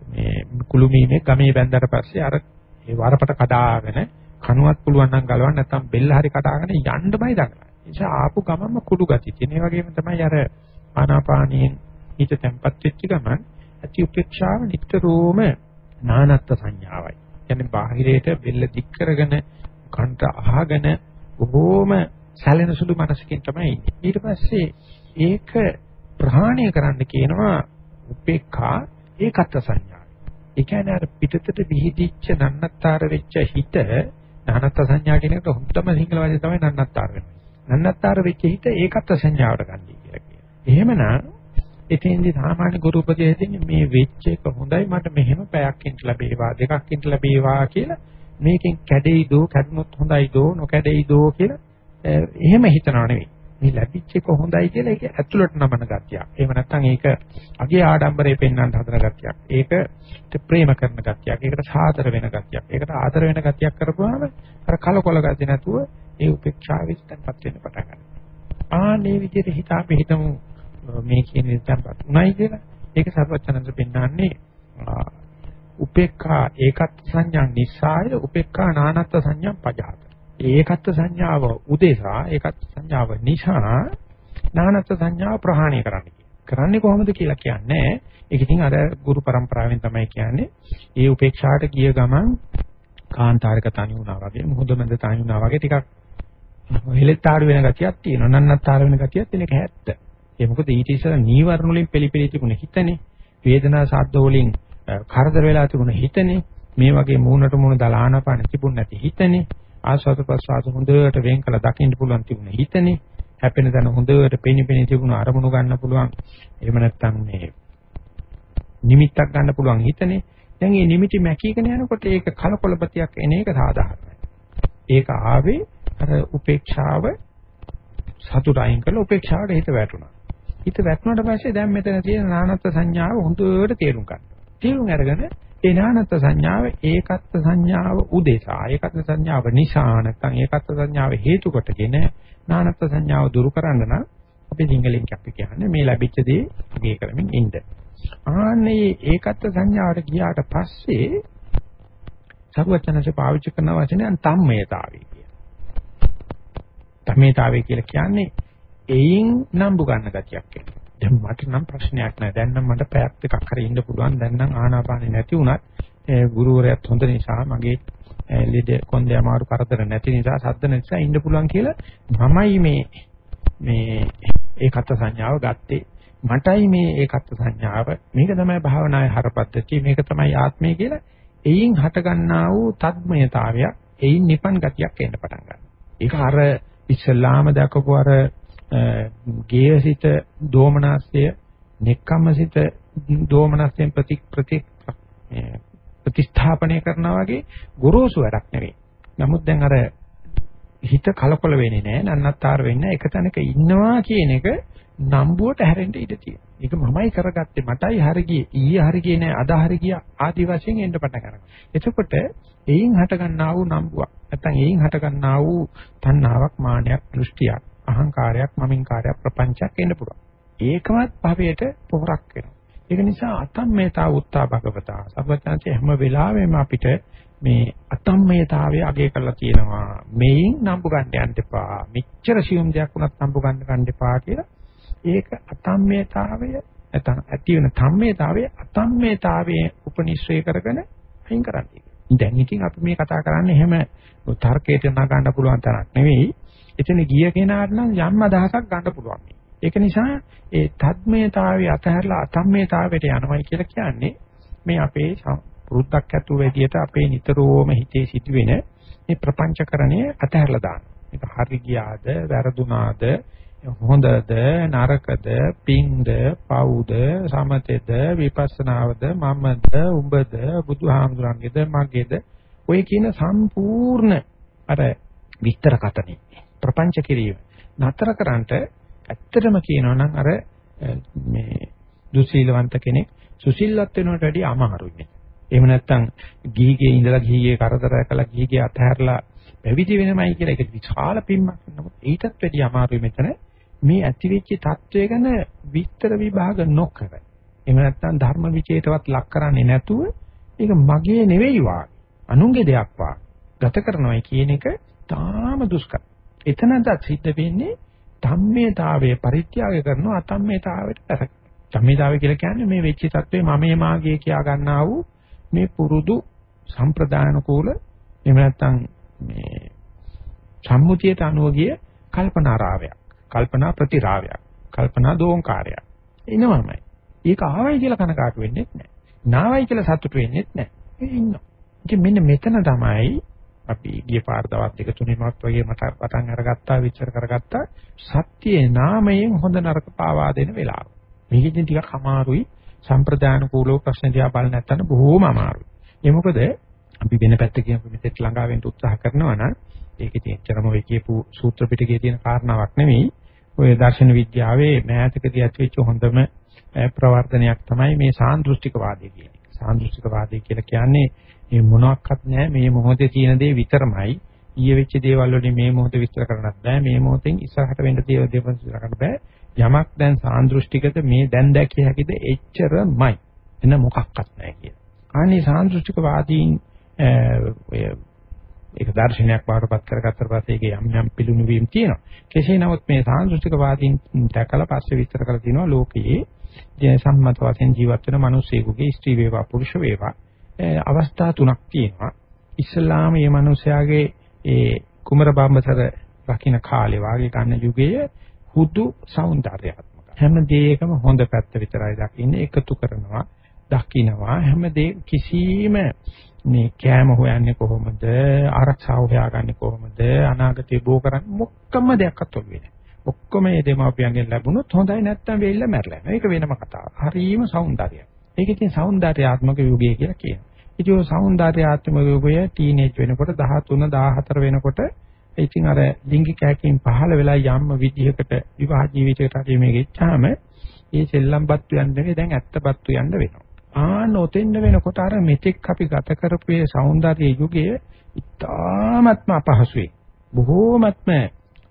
මේ කුළුමීමේ ගමේ බැඳලා පස්සේ අර ඒ වරපට කඩාගෙන කනුවක් පුළුවන් නම් ගලවන්න නැත්නම් බෙල්ල හරි කඩාගෙන යන්නමයි දඟලන්නේ. ඒ නිසා ආපු ගමන්ම කුඩු ගති තියෙන. ඒ වගේම තමයි අර ආනාපානියෙන් හිත තැම්පත් වෙච්ච ගමන් ඇති උපේක්ෂාව නිතරම නානත්ත් සංඥාවයි. කියන්නේ බාහිරයට බෙල්ල දික් කරගෙන කන්ට අහගෙන බොහෝම සැලෙන සුළු මනසකින් තමයි ඉන්නේ. ඊට පස්සේ ඒක ප්‍රහාණය කරන්න කියනවා උපේක්ඛා ඒකත් සංඥා. ඒ කියන්නේ අර පිටතට විහිදිච්ච නන්නත්තර වෙච්ච හිත නන්නත්ත සංඥා කියන එක හොඳම සිංහල වචනේ තමයි නන්නත්තර වෙනවා. නන්නත්තර වෙච්ච හිත ඒකත් සංඥාවට ගන්නයි කියලා කියනවා. එහෙමනම් එතෙන්දී සාමාන්‍ය ගුරු උපදේශයෙන් මේ වෙච්ච එක හොඳයි මට මෙහෙම පැයක් ඉන්න ලැබේවා දෙකක් ඉන්න ලැබේවා කියලා මේකෙන් කැඩෙයිද කැඩුනොත් හොඳයිද නොකැඩෙයිද කියලා එහෙම හිතනව නෙවෙයි මේ ලැබිච්ච එක හොඳයි කියලා ඒක ඇතුළට නමන ගතියක්. එහෙම නැත්නම් ඒක අගේ ආඩම්බරේ පෙන්වන්න හදන ගතියක්. ඒක ප්‍රේම කරන ගතියක්. ඒකට සාදර වෙන ගතියක්. ඒකට ආදර වෙන ගතියක් කරපුවාම අර කලකොල ගති නැතුව ඒ උපේක්ෂාවෙන් තැන්පත් වෙන්න පටන් ගන්නවා. ආනේ විදිහට හිත අපි හිතමු මේ කියන විදිහට උනායි කියලා. ඒක සර්වචනන්ද පෙන්වන්නේ උපේක්ඛා ඒකත් සංඥා නිසාය උපේක්ඛා නානත්ත් සංඥා පජහත. ඒකත් සංඥාව උදේසා ඒකත් සංඥාව නිසා නානත්ත් සංඥාව ප්‍රහාණය කරන්න කරන්නේ කොහොමද කියලා කියන්නේ ඒක ඉතින් අර ගුරු પરම්පරාවෙන් තමයි කියන්නේ. ඒ උපේක්ෂාට ගිය ගමන් කාන්තාරක තනි වුණා වගේ මුහුද මැද තනි වුණා වගේ ටිකක් හෙලෙත්තාරු වෙන ගතියක් තියෙනවා නන්නත්තර වෙන ගතියක් තියෙන එක ඇත්ත ඒ මොකද ඊට ඉස්සර නීවරණ වලින් පෙලිපෙලි තිබුණ හිතනේ. වේදනා සාද්ද වලින් කරදර වෙලා තිබුණ හිතනේ. මේ වගේ මූණට මූණ දාලා ආනපාන තිබුණ නැති හිතනේ. ආස්වාද ප්‍රසආස හොඳට වෙන් කළ දකින්න පුළුවන් තිබුණ හිතනේ. හැපෙන තැන හොඳට පෙනි පෙනි තිබුණ අරමුණු ගන්න පුළුවන්. එහෙම නැත්නම් මේ නිමිත්තක් ගන්න පුළුවන් හිතනේ. දැන් මේ නිමිටි මැකීගෙන යනකොට ඒක කලකොලපතියක් එන එක සාධාරණයි. ඒක ආවේ අර උපේක්ෂාව සතුට අයින් කරලා උපේක්ෂාවට හිත වැටුණා. හිත වැටුණාට පස්සේ දැන් මෙතන තියෙන නානත්ත් සංඥාව හොඳට තේරුම් ගන්න තේරුම් අරගෙන ඒ නානත් සංඥාව ඒකත් සංඥාව උදේසා ඒකත් සංඥාව නිසා නැත්නම් ඒකත් සංඥාව හේතු කොටගෙන නානත් සංඥාව දුරු කරන්න නම් අපි සිංහලෙන් අපි කියන්නේ මේ ලැබිච්ච දේ අගේ කරමින් ඉන්න. ආන්නේ ඒකත් සංඥාවට ගියාට පස්සේ සරුවචනසේ පාවිච්චි කරන වචනයන් තම්මයතාවය කියන. තම්මයතාවය කියලා කියන්නේ එයින් නම්බු ගන්න ගතියක් කියලා. දැන් මට නම් ප්‍රශ්නයක් නැහැ. දැන් නම් මට පැයක් දෙකක් හරි ඉන්න පුළුවන්. දැන් නම් ආනාපානෙ නැති වුණත් ගුරුවරයාත් හොඳ නිසා මගේ ලෙඩ කොන්දේ අමාරු කරදර නැති නිසා සද්ද නිසා ඉන්න පුළුවන් කියලා මමයි මේ මේ ඒකත් සංඥාව ගත්තේ. මටයි මේ ඒකත් සංඥාව. මේක තමයි භාවනාවේ හරපද්ධතිය. මේක තමයි ආත්මය කියලා එයින් හටගන්නා වූ තත්මයතාවයක් එයින් නිපන් ගතියක් එන්න පටන් ගන්නවා. ඒක අර ඉස්ලාම දක්වපු අර ගේයසිත දෝමනස්ය නෙක්ඛම්මසිත දෝමනස්යෙන් ප්‍රති ප්‍රති ප්‍රතිස්ථාපනය කරනවා වගේ ගොරෝසු වැඩක් නෙවෙයි. නමුත් දැන් අර හිත කලකොල වෙන්නේ නැහැ, නන්නත්තර වෙන්නේ එක තැනක ඉන්නවා කියන එක නම්බුවට හැරෙන්න ඉඩ තියෙනවා. ඒක මමයි කරගත්තේ, මටයි හරි ගියේ, ඊයේ හරි ගියේ නෑ, අද හරි ගියා ආදි වශයෙන් එන්න පටන් ගන්නවා. එතකොට එයින් හට ගන්නා වූ නම්බුවක්, නැත්නම් එයින් හට ගන්නා වූ තණ්හාවක්, මානයක්, දෘෂ්ටියක් අහංකාරයක් මමින්කාරයක් ප්‍රපංචයක් එන්න පුළුවන්. ඒකමත් භවයට පොහොරක් වෙනවා. ඒක නිසා අතම්මේතා උත්තා භගවතා. සර්වඥාන්සේ හැම වෙලාවෙම අපිට මේ අතම්මේතාවය අගය කරලා තියෙනවා. මේන් නම්බු ගන්න යන්න එපා. මෙච්චර සියුම් දෙයක් වුණත් නම්බු ගන්න ගන්න එපා කියලා. ඒක අතම්මේතාවය නැත්නම් ඇති වෙන ධම්මේතාවය අතම්මේතාවයේ උපනිශ්‍රේ කරගෙන අයින් කරන්නේ. දැන් ඉතින් අපි මේ කතා කරන්නේ එහෙම තර්කයට නගන්න පුළුවන් තරක් නෙවෙයි. එතන ගිය කෙනාට නම් යම් අදහසක් ගන්න පුළුවන්. ඒක නිසා ඒ තද්මේතාවය අතහැරලා අතම්මේතාවයට යනවයි කියලා කියන්නේ මේ අපේ වෘත්තක් ඇතුව විදියට අපේ නිතරම හිතේ සිටින මේ ප්‍රපංචකරණය අතහැරලා දාන්න. මේක හරි ගියාද, වැරදුනාද, හොඳද, නරකද, පින්ද, පව්ද, සමතේද, විපස්සනාවද, මමද, උඹද, බුදුහාමුදුරන්ගේද, මගේද ඔය කියන සම්පූර්ණ අර විස්තර කතනේ ප්‍රපංච කිරීම නතර කරන්නට ඇත්තටම කියනවා නම් අර මේ දුසීලවන්ත කෙනෙක් සුසිල්වත් වෙනවට වැඩිය අමාරුයි මේ. එහෙම නැත්නම් ගිහිගේ ඉඳලා ගිහිගේ කරදර කළා ගිහිගේ අතහැරලා පැවිදි වෙනමයි කියලා ඒක විශාල පින්මක්. නමුත් ඊටත් වැඩිය අමාරුයි මෙතන මේ ඇතිවෙච්ච தত্ত্বය ගැන විස්තර විභාග නොකර. එහෙම නැත්නම් ධර්ම විචේතවත් ලක් කරන්නේ නැතුව ඒක මගේ නෙවෙයි වා. අනුන්ගේ දෙයක් වා. ගත කරනවායි කියන එක තාම දුෂ්කරයි. එතනද සිද්ධ වෙන්නේ ධම්මේතාවයේ පරිත්‍යාගය කරනවා අතම්මේතාවයට පැරක්. ධම්මේතාවය කියලා කියන්නේ මේ වෙච්ච தત્ත්වේ මමේ මාගේ කියා ගන්නා වූ මේ පුරුදු සම්ප්‍රදායන කූල එහෙම නැත්නම් මේ සම්මුතියට අනුව ගිය කල්පනාරාවයක්. කල්පනා ප්‍රතිරාවයක්. කල්පනා දෝංකාරයක්. එනවමයි. ඒක ආවයි කියලා කනකාටු වෙන්නේ නැහැ. නාවයි කියලා සතුටු වෙන්නේ නැහැ. ඒ ඉන්නවා. ඉතින් මෙන්න මෙතන තමයි අපි ගිය පාර දවස් දෙක තුනේමත් වගේ මට පටන් අරගත්තා විචාර කරගත්තා සත්‍යයේ නාමයෙන් හොඳ නරක පාවා දෙන වෙලාව. මේකෙන් ටිකක් අමාරුයි සම්ප්‍රදාන කූලව ප්‍රශ්න දිහා බලන්න නැත්නම් බොහෝම අමාරුයි. ඒ මොකද අපි වෙන පැත්තකින් අපි මෙතෙක් ළඟා වෙන්න උත්සාහ කරනවා නම් ඒකේ තියෙනතරම ඔය කියපු සූත්‍ර පිටකයේ තියෙන කාරණාවක් නෙවෙයි. ඔය දර්ශන විද්‍යාවේ මෑතකදී ඇතිවෙච්ච හොඳම ප්‍රවර්ධනයක් තමයි මේ සාන්දෘෂ්ටිකවාදය කියන්නේ. සාන්දෘෂ්ටිකවාදය කියලා කියන්නේ මේ මොනවත් නැහැ. මේ මොහොතේ තියෙන දේ විතරමයි. ඊයේ වෙච්ච දේවල් වලින් මේ මොහොත විස්තර කරන්නත් බෑ. මේ මොහොතෙන් ඉස්සරහට වෙන්න තියෙන දේවල් විස්තර කරන්න බෑ. යමක් දැන් සාන්දෘෂ්ටිකද මේ දැන් දැකිය හැකිද එච්චරමයි. එන මොකක්වත් නැහැ කියන. අනේ සාන්දෘෂ්ටික වාදීන් ඔය ඒක දර්ශනයක් බාරපත් කරගත්තට පස්සේ ඒකේ යම් යම් පිළුණු වීම තියෙනවා. කෙසේ නමුත් මේ සාන්දෘෂ්ටික වාදීන් දැකලා පස්සේ විස්තර කරලා තිනවා ලෝකයේ සම්මත වශයෙන් ජීවත් වෙන මිනිස්සෙකුගේ ස්ත්‍රී වේවා පුරුෂ වේවා. අවස්ථා තුනක් තියෙනවා. ඉස්ලාම මේ මිනිස්යාගේ ඒ කුමර බඹසර රකින්න කාලේ වාගේ ගන්න යුගයේ හුදු సౌందర్యාත්මක. හැම දෙයකම හොඳ පැත්ත විතරයි දකින්නේ එකතු කරනවා. දකින්නවා හැම දෙයක් කිසිම මේ කෑම හොයන්නේ කොහොමද? ආරක්ෂාව හොයාගන්නේ කොහොමද? අනාගතේ බෝ කරන්නේ මොකම දෙයක් අතොල් වෙන්නේ ඔක්කොම මේ දෙමාපියන්ගෙන් ලැබුණොත් හොඳයි නැත්තම් වෙilla මැරලා යනවා. ඒක වෙනම කතාවක්. හරීම సౌందර්යය ඒක ඉතින් సౌందర్యාත්මක යුගය කියලා කියනවා. ඉතින් සෞන්දර්ය ආත්මයෝගය ටීනේජ් වෙනකොට 13 14 වෙනකොට ඉතින් අර ලිංගික හැකින් පහළ වෙලා යම් විදිහකට විවාහ ජීවිතයකට හරි මේක ඉච්ඡාම ඒ සෙල්ලම්පත්තු යන්න නෙවෙයි දැන් ඇත්තපත්තු යන්න වෙනවා. ආන ඔතෙන්න වෙනකොට අර මෙතෙක් අපි ගත කරපු මේ సౌందර්ය යුගයේ ඉතාමත්ම අපහසුයි. බොහෝමත්ම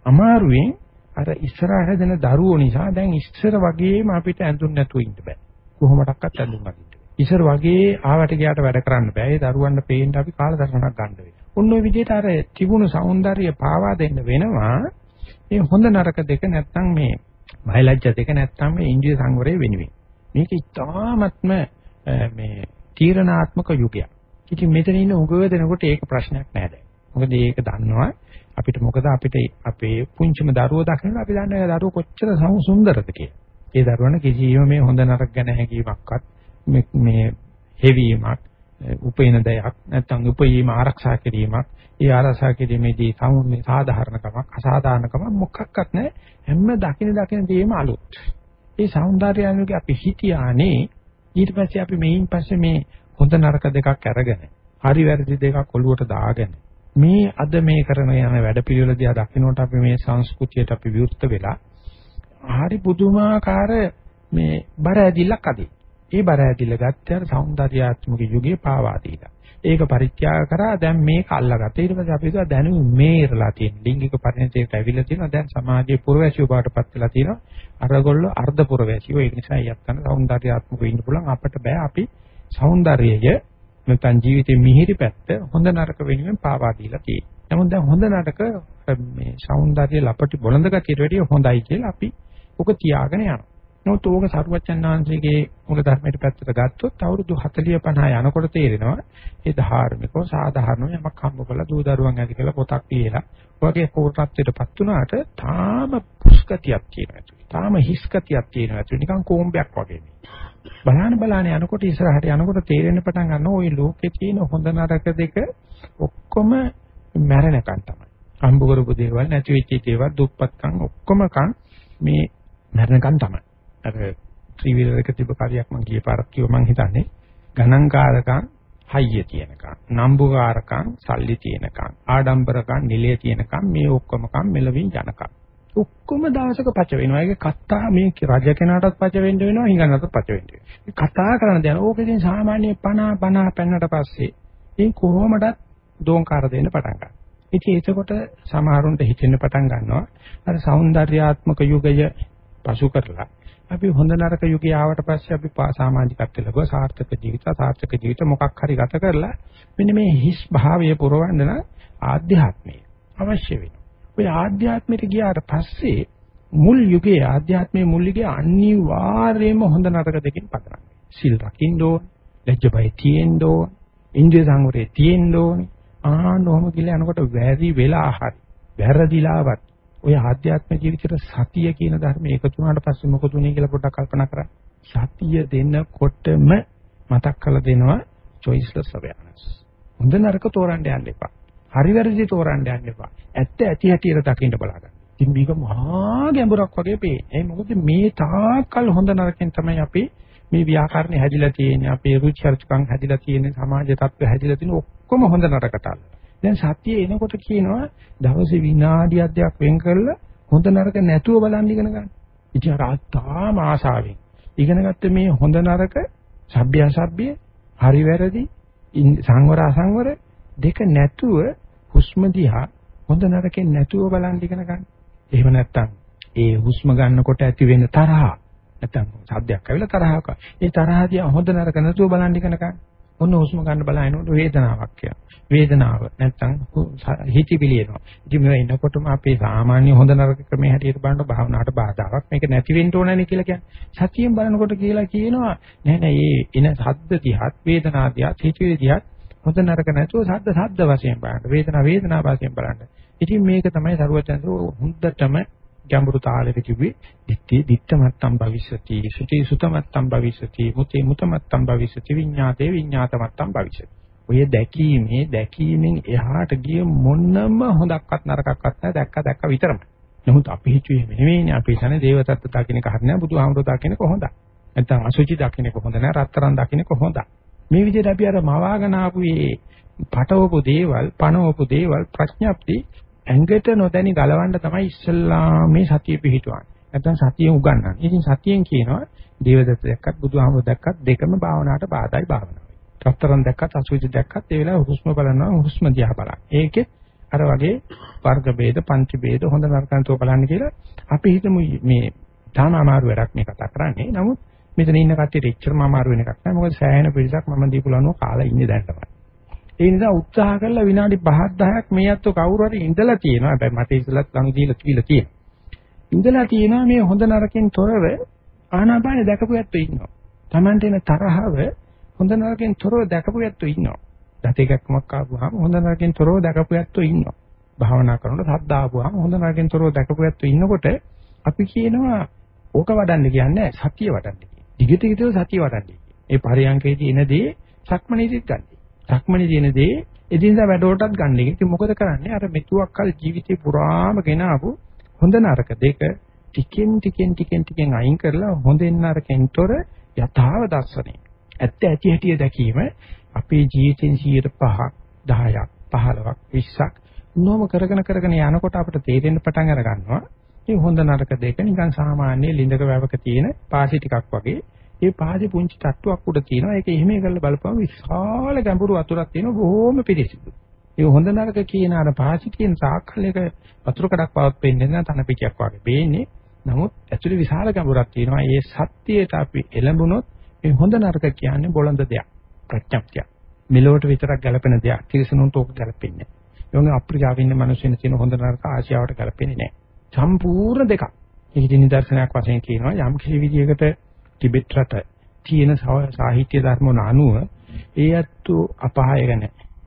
අමාරුවෙන් අර ඉස්සරහ දෙන දරුවෝ නිසා දැන් ඉස්සර වගේම අපිට ඇඳුම් නැතුව ඉන්න බෑ. කොහොමඩක්වත් ඇඳුම් නැති. ඉස්සර වගේ ආවට ගියාට වැඩ කරන්න බෑ. ඒ දරුවන්ට පේන්න අපි කාලදර්ශනක් ගන්න වෙනවා. ඔන්න ඔය විදිහට අර තිබුණු సౌందර්යය පාවා දෙන්න වෙනවා. මේ හොඳ නරක දෙක නැත්තම් මේ බයලජ්‍ය දෙක නැත්තම් මේ ඉන්ද්‍රිය සංවරය වෙනුවෙන්. මේක ඉතාමත්ම මේ තීරණාත්මක යුගයක්. ඉතින් මෙතන ඉන්න උගව දෙනකොට ඒක ප්‍රශ්නයක් නෑ දැන්. මොකද ඒක දන්නවා අපිට මොකද අපිට අපේ පුංචිම දරුවෝ දකිනවා අපි දන්නේ දරුවෝ කොච්චර සුන්දරද කියලා. ඒ දරුවන කිසියම් මේ හොඳ නරක ගැන හැඟීමක්වත් මේ හෙවීමක් උපේන දෙයක් නැත්නම් උපයීම ආරක්ෂා කිරීමක් ඒ ආරක්ෂා කිරීමේදී සමුන්නේ සාධාරණකමක් අසාධාරණකමක් මොකක්වත් නැහැ. හැම දකින දකින දේම අලුත්. ඒ సౌందර්යයන්ගේ අපි හිතියානේ ඊට පස්සේ අපි මේයින් පස්සේ මේ හොඳ නරක දෙකක් අරගෙන හරි වැරදි දෙකක් ඔලුවට දාගෙන මේ අද මේ කරන යන වැඩපිළිවෙල දිහා දකින්නට අපි මේ සංස්කෘතියට අපි විවෘත වෙලා හරි පුදුමාකාර මේ බර ඇදිල්ලක් අදී ඒ බර ඇතිල ගත්තට సౌందర్యාත්මක යුගයේ පාවා දීලා. ඒක පරිත්‍යාග කරා දැන් මේක අල්ලගත්තා. ඊට පස්සේ අපි හිතුවා දැනුම මේරලා තියෙන. ලිංගික පරිණතයට ඇවිල්ලා තියෙනවා. දැන් සමාජයේ පුරවැසියෝ බාටපත් වෙලා තියෙනවා. අරගොල්ලෝ අර්ධ පුරවැසියෝ. ඒ නිසා අයත් කරන సౌందర్యාත්මක වෙන්න පුළුවන්. අපිට බෑ අපි సౌందర్యය නැත්නම් ජීවිතේ මිහිරි පැත්ත හොඳ නරක වෙනුවෙන් පාවා දීලා තියෙනවා. නමුත් දැන් හොඳ නරක මේ సౌందర్య ලපටි බොළඳ ගතියට වැඩිය හොඳයි කියලා අපි ඔක තියාගෙන යනවා. නමුත් ඕක සරුවච්චන් ආංශයේ මූල ධර්මයට පැත්තට ගත්තොත් අවුරුදු 40 50 යනකොට තේරෙනවා ඒ ධාර්මිකව සාධාරණව යමක් හම්බ කරලා දූ දරුවන් ඇති කියලා පොතක් ලියලා ඔයගේ පොරටත්වයටපත් වුණාට තාම පුස්කතියක් තියෙනවා. තාම හිස්කතියක් තියෙනවා. නිකන් කොම්බයක් වගේ. බලහන බලහන යනකොට ඉස්සරහට යනකොට තේරෙන්න පටන් ගන්නවා ওই ලෝකේ තියෙන හොඳ නරක දෙක ඔක්කොම මැරෙනකන් තමයි. හම්බ කරපු දේවල් නැති වෙච්ච දේවල් දුප්පත්කම් ඔක්කොමකම් මේ මැරෙනකන් තමයි. අර ත්‍රිවිධ එක තිබ්බ කාර්යයක් මම ගියේ පාරක් කිව්ව මං හිතන්නේ. ගණන්කාරකම් හයිය තියෙනකම් නම්බුකාරකම් සල්ලි තියෙනකම් ආඩම්බරකම් නිලය තියෙනකම් මේ ඔක්කොමකම් මෙලවින් යනකම් ඔක්කොම දවසක පච වෙනවා. ඒක කතා මේ රජ කෙනාටත් පච වෙන්න වෙනවා හිඟනටත් පච වෙන්න වෙනවා. කතා කරන දේ ඕකෙදී සාමාන්‍ය පණ පණ පෙන්නට පස්සේ ඒ කොහොමදත් දෝංකාර දෙන්න පටන් ගන්නවා. ඉතින් එතකොට සමහරුන්ට හිතෙන්න පටන් ගන්නවා අර సౌందర్యාත්මක යුගය පසු කරලා අපි හොඳ නරක යුගය ආවට පස්සේ අපි සමාජිකත්වයට ලගුව සාර්ථක ජීවිත සාර්ථක ජීවිත මොකක් හරි ගත කරලා මෙන්න මේ හිස් භාවය පුරවන්න නම් ආධ්‍යාත්මය අවශ්‍ය වෙනවා. ඔය ආධ්‍යාත්මයට ගියාට පස්සේ මුල් යුගයේ ආධ්‍යාත්මයේ මුල් යුගයේ අනිවාර්යයෙන්ම හොඳ නරක දෙකෙන් පතරන්නේ. සිල් රකින්න ඕන, ලැජ්ජබය තියෙන්න ඕන, ඉන්ද්‍රිය සංවරය තියෙන්න ඕන. ආනෝම කියලා යනකොට වැරදි වෙලා හරි වැරදිලාවත් ඔය ආධ්‍යාත්මික ජීවිතේට සතිය කියන ධර්මය එකතු වුණාට පස්සේ මොකද උනේ කියලා පොඩ්ඩක් කල්පනා කරන්න. සතිය දෙන්නකොටම මතක් කරලා දෙනවා choiceless awareness. හොඳ නරක තෝරන්න යන්න එපා. හරි වැරදි තෝරන්න යන්න එපා. ඇත්ත ඇති හැටියට දකින්න බලාගන්න. ඉතින් මේක මහා ගැඹුරක් වගේ පේන්නේ. මොකද මේ තාක්කල් හොඳ නරකෙන් තමයි අපි මේ ව්‍යාකරණය හැදිලා තියෙන්නේ. අපේ රුචි අරුචිකම් හැදිලා තියෙන්නේ. සමාජ තත්ත්වය හැදිලා තියෙන්නේ. ඔක්කොම හොඳ නරකටල්. දැන් සතිය එනකොට කියනවා දවසේ විනාඩියක් දෙයක් වෙන් කරලා හොඳ නරක නැතුව බලන්න ඉගෙන ගන්න. ඉතින් අර තාම ආසාවෙන් ඉගෙනගත්ත මේ හොඳ නරක සભ્ય අසભ્ય හරි වැරදි සංවර අසංවර දෙක නැතුව හුස්ම දිහා හොඳ නරකෙන් නැතුව බලන් ඉගෙන ගන්න. එහෙම නැත්නම් ඒ හුස්ම ගන්නකොට ඇති වෙන තරහ නැත්නම් සද්දයක් ඇවිල්ලා තරහක. ඒ තරහ දිහා හොඳ නරක නැතුව බලන් ඉගෙන ගන්න. ඔන්න හුස්ම ගන්න බලනකොට වේදනාවක් කියනවා. වේදනාව නැත්නම් හිතවිලි එනවා. ඉතින් මේ එනකොටම අපේ සාමාන්‍ය හොඳ නරක ක්‍රමයේ හැටියට බලන භාවනාවට බාධාවක්. මේක නැති වෙන්න ඕනනේ කියලා කියන්නේ. සතියෙන් බලනකොට කියලා කියනවා නෑ නෑ මේ එන සද්ද දිහත් වේදනා දිහත් හිතවිලි දිහත් හොඳ නරක නැතුව සද්ද සද්ද වශයෙන් බලන්න. වේදනා වේදනා වශයෙන් බලන්න. ඉතින් මේක තමයි සරුවචන්සෝ හොඳටම ගැඹුරු තාලෙට කිව්වේ දිත්තේ දිත්තමත්තම් භවිෂති සුති සුතමත්තම් භවිෂති මුතේ මුතමත්තම් භවිෂති විඤ්ඤාතේ විඤ්ඤාතමත්තම් භවිෂති ඔය දැකීමේ දැකීමෙන් එහාට ගිය මොනම හොඳක්වත් නරකක්වත් නැහැ දැක්ක දැක්ක විතරමයි. නමුත් අපි හිතුවේ නෙවෙයිනේ අපි හිතන්නේ දේවදත්ත දකින්න කහරණා බුදුහාමුදුරුවෝ දකින්න කොහොඳ. නැත්නම් අසුචි දකින්න කොහොඳ නැහැ රත්තරන් දකින්න කොහොඳ. මේ විදිහට අපි අර මවාගෙන ආපු මේ පටවපු දේවල්, පණවපු දේවල් ප්‍රඥප්ති ඇඟට නොදැනි ගලවන්න තමයි ඉස්සල්ලා මේ සතිය පිහිටවන්නේ. නැත්නම් සතිය උගන්වන්නේ. ඉතින් සතියෙන් කියනවා දේවදත්ත දැක්කත් බුදුහාමුදුරුවෝ දැක්කත් දෙකම භාවනාවට බාධායි භාවනාව. රත්තරන් දැක්කත් අසුචි දැක්කත් ඒ වෙලාව හුස්ම බලනවා හුස්ම දිහා බලන්න. ඒකේ අර වගේ වර්ග ભેද පංච ભેද හොඳ නරකන්තෝ බලන්න කියලා අපි හිතමු මේ තාම අමාරු වැඩක් මේ කතා කරන්නේ. නමුත් මෙතන ඉන්න කට්ටියට එච්චරම අමාරු වෙන එකක් නෑ. මොකද සෑහෙන පිරිසක් මම දීපු ලනුව කාලා ඉන්නේ දැන් තමයි. ඒ නිසා උත්සාහ කරලා විනාඩි 5ක් 10ක් මේ අත්ව කවුරු හරි ඉඳලා තියෙනවා. හැබැයි මට ඉස්සලත් ලනු දීලා කියලා තියෙනවා. ඉඳලා තියෙනවා මේ හොඳ නරකින් තොරව ආනාපානෙ දැකපු ඇත්තෝ ඉන්නවා. Tamante එන තරහව හොඳ නරකින් තොරව දැකපු ඇත්තෝ ඉන්නවා. දත එකක්මක් ආවම හොඳ නරකින් තොරව දැකපු ඇත්තෝ ඉන්නවා. භාවනා කරනකොට සද්ද ආවම හොඳ නරකින් තොරව දැකපු ඇත්තෝ ඉන්නකොට අපි කියනවා ඕක වඩන්න කියන්නේ සතිය වඩන්න. දිගට දිගට සතිය වඩන්නේ. ඒ පරියන්කේදී එනදී සක්මණේදීත් ගන්න. සක්මණේදී එනදී එදිනදා වැඩවලටත් ගන්න එක. ඉතින් මොකද කරන්නේ? අර මෙතුවක් කල ජීවිතේ පුරාම ගෙන ආපු හොඳ නරක දෙක ටිකෙන් ටිකෙන් ටිකෙන් ටිකෙන් අයින් කරලා හොඳෙන් නරකෙන්තොර යථාව දර්ශනය. ඇත්ත ඇති හැටි දැකීම අපේ ජීවිතෙන් 5ක් 10ක් 15ක් 20ක් නොම කරගෙන කරගෙන යනකොට අපිට තේරෙන්න පටන් අර ගන්නවා මේ හොඳ නරක දෙක නිකන් සාමාන්‍ය ලිඳක වැවක තියෙන පාසි ටිකක් වගේ. ඒ පාසි පුංචි තට්ටුවක් උඩ තියෙනවා. ඒක එහෙම කරලා බලපුවම විශාල ගැඹුරු වතුරක් තියෙනවා බොහොම පිරිසිදු. ඒ හොඳ නරක කියන අර පාසි කියන සාකල්යක වතුර කඩක් පවත් පෙන්නේ නැහැ තන පිටියක් වගේ. පේන්නේ. නමුත් ඇතුලේ විශාල ගැඹුරක් තියෙනවා. ඒ සත්‍යයට අපි එළඹුණොත් මේ හොඳ නරක කියන්නේ බොළඳ දෙයක්. ප්‍රඥප්තිය. මෙලොවට විතරක් ගැලපෙන දෙයක්. තිරසනුන්ට ඕක ගැලපෙන්නේ නැහැ. ඒ වගේ අප්‍රිකාවේ ඉන්න මිනිස්සුන් තියෙන හොඳ නරක ආසියාවට ගැලපෙන්නේ නැහැ. සම්පූර්ණ දෙකක්. ඒකේ නිදර්ශනයක් වශයෙන් කියනවා යම් කිසි විදියකට ටිබෙට් රට තියෙන සාහිත්‍ය ධර්ම අනුව ඒ අත්තු අපාය ගැන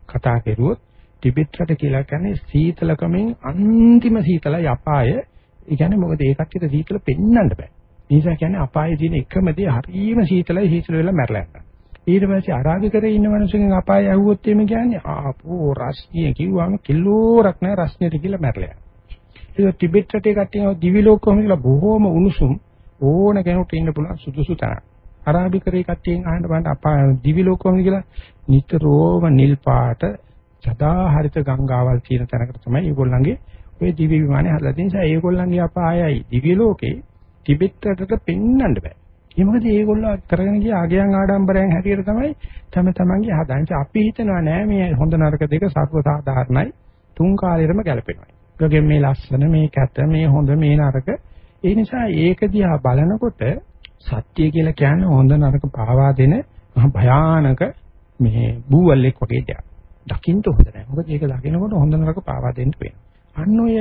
කතා කරුවොත් ටිබෙට් රට කියලා කියන්නේ සීතලකමෙන් අන්තිම සීතලයි අපාය. ඒ කියන්නේ මොකද ඒ කට්ටියට සීතල පෙන්වන්න බෑ. ඒ නිසා කියන්නේ අපායේ තියෙන එකම දේ හරියම සීතලයි සීතල වෙලා මැරලා යනවා. ඊට පස්සේ අරාබිකරේ ඉන්න මිනිස්සුන්ගෙන් අපාය ඇහුවොත් එimhe කියන්නේ ආපෝ රස්නිය කිව්වම කිලෝරක් නෑ රස්නියට කියලා මැරලා යනවා. ඒක ටිබෙට් රටේ කට්ටිය දිවි ලෝක කොහොමද කියලා බොහෝම උණුසුම් ඕන කෙනෙකුට ඉන්න පුළුවන් සුදුසු තරම්. අරාබිකරේ කට්ටියෙන් අහන්න බලන්න අපා දිවි ලෝක කොහොමද කියලා නිතරම නිල් පාට සදා හරිත ගංගාවල් තියෙන තැනකට තමයි ඒගොල්ලන්ගේ ඔය දිව්‍ය විමානේ හදලා තියෙන නිසා ඒගොල්ලන්ගේ අපායයි දිව්‍ය ලෝකේ ටිබෙට් රටට පෙන්වන්න බෑ. ඒ මොකද ඒගොල්ලෝ කරගෙන ගිය ආගයන් ආඩම්බරයන් හැටියට තමයි තම තමන්ගේ හදාන්නේ. අපි හිතනවා නෑ මේ හොඳ නරක දෙක සර්ව සාධාරණයි. තුන් කාලෙරම ගැලපෙනවා. ඒකගෙන් මේ ලස්සන මේ කැත මේ හොඳ මේ නරක ඒ නිසා ඒක දිහා බලනකොට සත්‍ය කියලා කියන්නේ හොඳ නරක පාවා දෙන මහ භයානක මේ බූවල්ෙක් වගේ දෙයක්. දකින්න හොඳ නැහැ. මොකද ඒක දකිනකොට හොඳ නරක පාවා දෙන්න වෙනවා. අන්න ඔය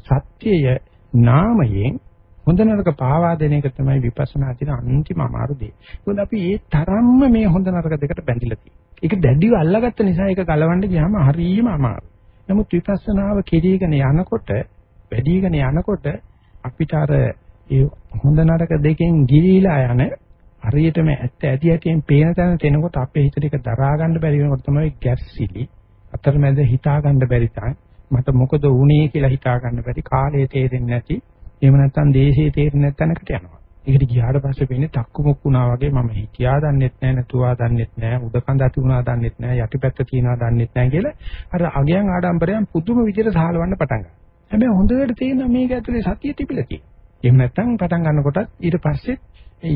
සත්‍යය නාමයෙන් හොඳ නරක පාවා දෙන එක තමයි විපස්සනා දින අන්තිම අමාරු දේ. මොකද අපි ඒ තරම්ම මේ හොඳ නරක දෙකට බැඳිලා තියෙන්නේ. ඒක දැඩිව අල්ලගත්ත නිසා ඒක ගලවන්න ගියාම හරියම අමාරුයි. නමුත් විපස්සනාව කෙරීගෙන යනකොට වැඩිගෙන යනකොට අපිට අර ඒ හොඳ නරක දෙකෙන් ගිලිලා යන හරියටම ඇත්ත ඇති ඇතියෙන් පේන තැන තැනකොට අපේ හිතට ඒක දරා ගන්න බැරි වෙනකොට තමයි ගැස්සිලි අතරමැද හිතා ගන්න බැරි තරම් මට මොකද වුනේ කියලා හිතා ගන්න බැරි කාලය තේරෙන්නේ නැති එහෙම නැත්නම් දේශේ තේරෙන්නේ නැතනකට යනවා. ඒකට ගියාට පස්සේ වෙන්නේ තක්කු මුක්කුණා වගේ මම හිතියා දන්නෙත් නැහැ නතුවා දන්නෙත් නැහැ උඩකඳ ඇති වුණා දන්නෙත් නැහැ යටිපැත්ත තියනවා දන්නෙත් නැහැ කියලා අර අගයන් ආඩම්බරයන් පුදුම විදිහට සහලවන්න පටන් ගන්නවා. හැබැයි හොඳට තේරෙනවා මේක ඇතුලේ සතිය තිබිලා තියෙනවා. එහෙම නැත්නම් පටන් ගන්නකොටත් ඊට පස්සේ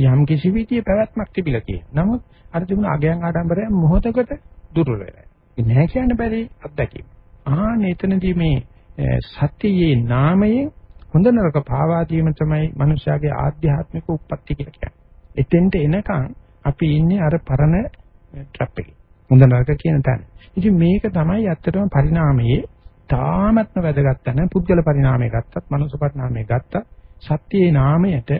යම් කිසි විදිහේ පැවැත්මක් තිබිලා තියෙනවා. නමුත් අර තිබුණ අගයන් ආඩම්බරයන් මොහොතකට දුර්වල වෙලා. නැහැ කියන්න බැරි අත්දැකීම. ආ එතනදී මේ සත්‍යයේ නාමයෙන් හොඳ නරක පාවා දීම තමයි මනුෂයාගේ ආධ්‍යාත්මික උප්පත්ති කියලා කියන්නේ. එතෙන්ට එනකන් අපි ඉන්නේ අර පරණ ට්‍රැප් එකේ. හොඳ නරක කියන තැන. ඉතින් මේක තමයි ඇත්තටම පරිණාමයේ තාමත්ම වැදගත් තැන. පුද්ගල පරිණාමය ගත්තත්, මනුෂ්‍ය පරිණාමය ගත්තත් සත්‍යයේ නාමයට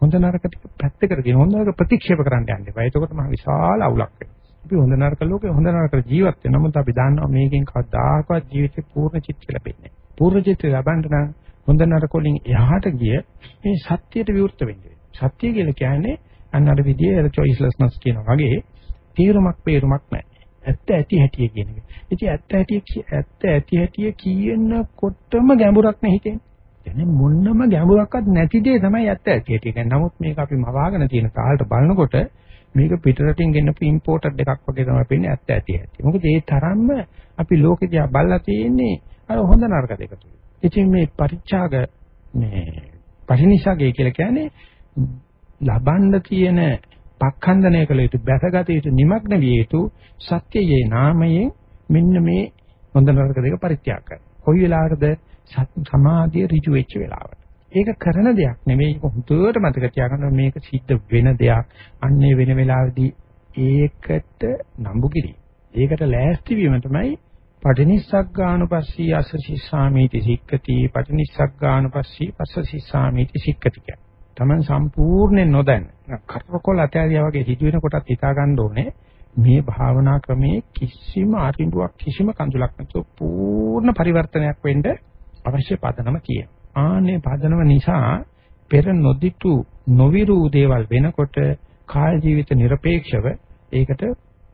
හොඳ නරක ටික පැත්තකට ගෙන හොඳ නරක ප්‍රතික්ෂේප කරන්න යන්න එපා. එතකොට මහ විශාල අවුලක් වෙනවා. අපි හොඳ නරක ලෝකේ හොඳ නරක ජීවත් වෙන නමුත් අපි දන්නවා මේකෙන් කවදාකවත් ජීවිතේ පූර්ණ චිත්ත ලැබෙන්නේ නැහැ. පූර්ණ චිත්ත ලැබන්න නම් හොඳ නරක වලින් එහාට ගිය මේ සත්‍යයට විවෘත වෙන්න සත්‍ය කියලා කියන්නේ අන්න අර විදිහේ choicelessness කියනවා වගේ තීරුමක් peeruමක් නැහැ. ඇත්ත ඇති හැටිය කියන එක. ඉතින් ඇත්ත ඇති ඇත්ත ඇති හැටිය කියනකොටම ගැඹුරක් නැහැ හිතෙන්නේ. කියන්නේ මොන්නම ගැඹුරක්වත් නැති දේ තමයි ඇත්ත ඇති හැටිය කියන්නේ. නමුත් මේක අපි මවාගෙන තියෙන තාලට බලනකොට මේක පිටරටින් ගෙන්නපු ඉම්පෝටඩ් එකක් වගේ තමයි පේන්නේ ඇත්ත ඇති හැටි. මොකද ඒ තරම්ම අපි ලෝකෙ දිහා බලලා තියෙන්නේ අර හොඳ නරක දෙක තුල. ඉතින් මේ පරිචාග මේ පරිනිසගය කියලා කියන්නේ ලබන්න තියෙන පක්ඛන්දනය කළ යුතු බැසගත යුතු නිමග්න විය යුතු සත්‍යයේ නාමයෙන් මෙන්න මේ හොඳ නරක දෙක පරිත්‍යාග කරනවා. කොයි වෙලාවකද සමාධිය ඍජු වෙච්ච වෙලාවට. ඒක කරන දෙයක් නෙමෙයි ඒක හුදුවට මතක තියාගන්න මේක සිද්ධ වෙන දෙයක්. අන්නේ වෙන වෙලාවේදී ඒකට නම්බු කිරි. ඒකට ලෑස්ති වීම තමයි පටිනිස්සග්ගානුපස්සී අසසිස්සාමීති සික්කති පටිනිස්සග්ගානුපස්සී පස්සසිස්සාමීති සික්කති කිය. Taman සම්පූර්ණයෙන් නොදැන. කරකොල අතෑරියා වගේ හිතුවෙන කොටත් හිතා ගන්න ඕනේ. මේ භාවනා ක්‍රමයේ කිසිම අරිඹුවක් කිසිම කඳුලක් නැතුව පූර්ණ පරිවර්තනයක් වෙන්න අවශ්‍ය පදනම කියන. ආනේ පදනම නිසා පෙර නොදිතු නොවිරු දේවල් වෙනකොට කාය ජීවිත নিরপেক্ষව ඒකට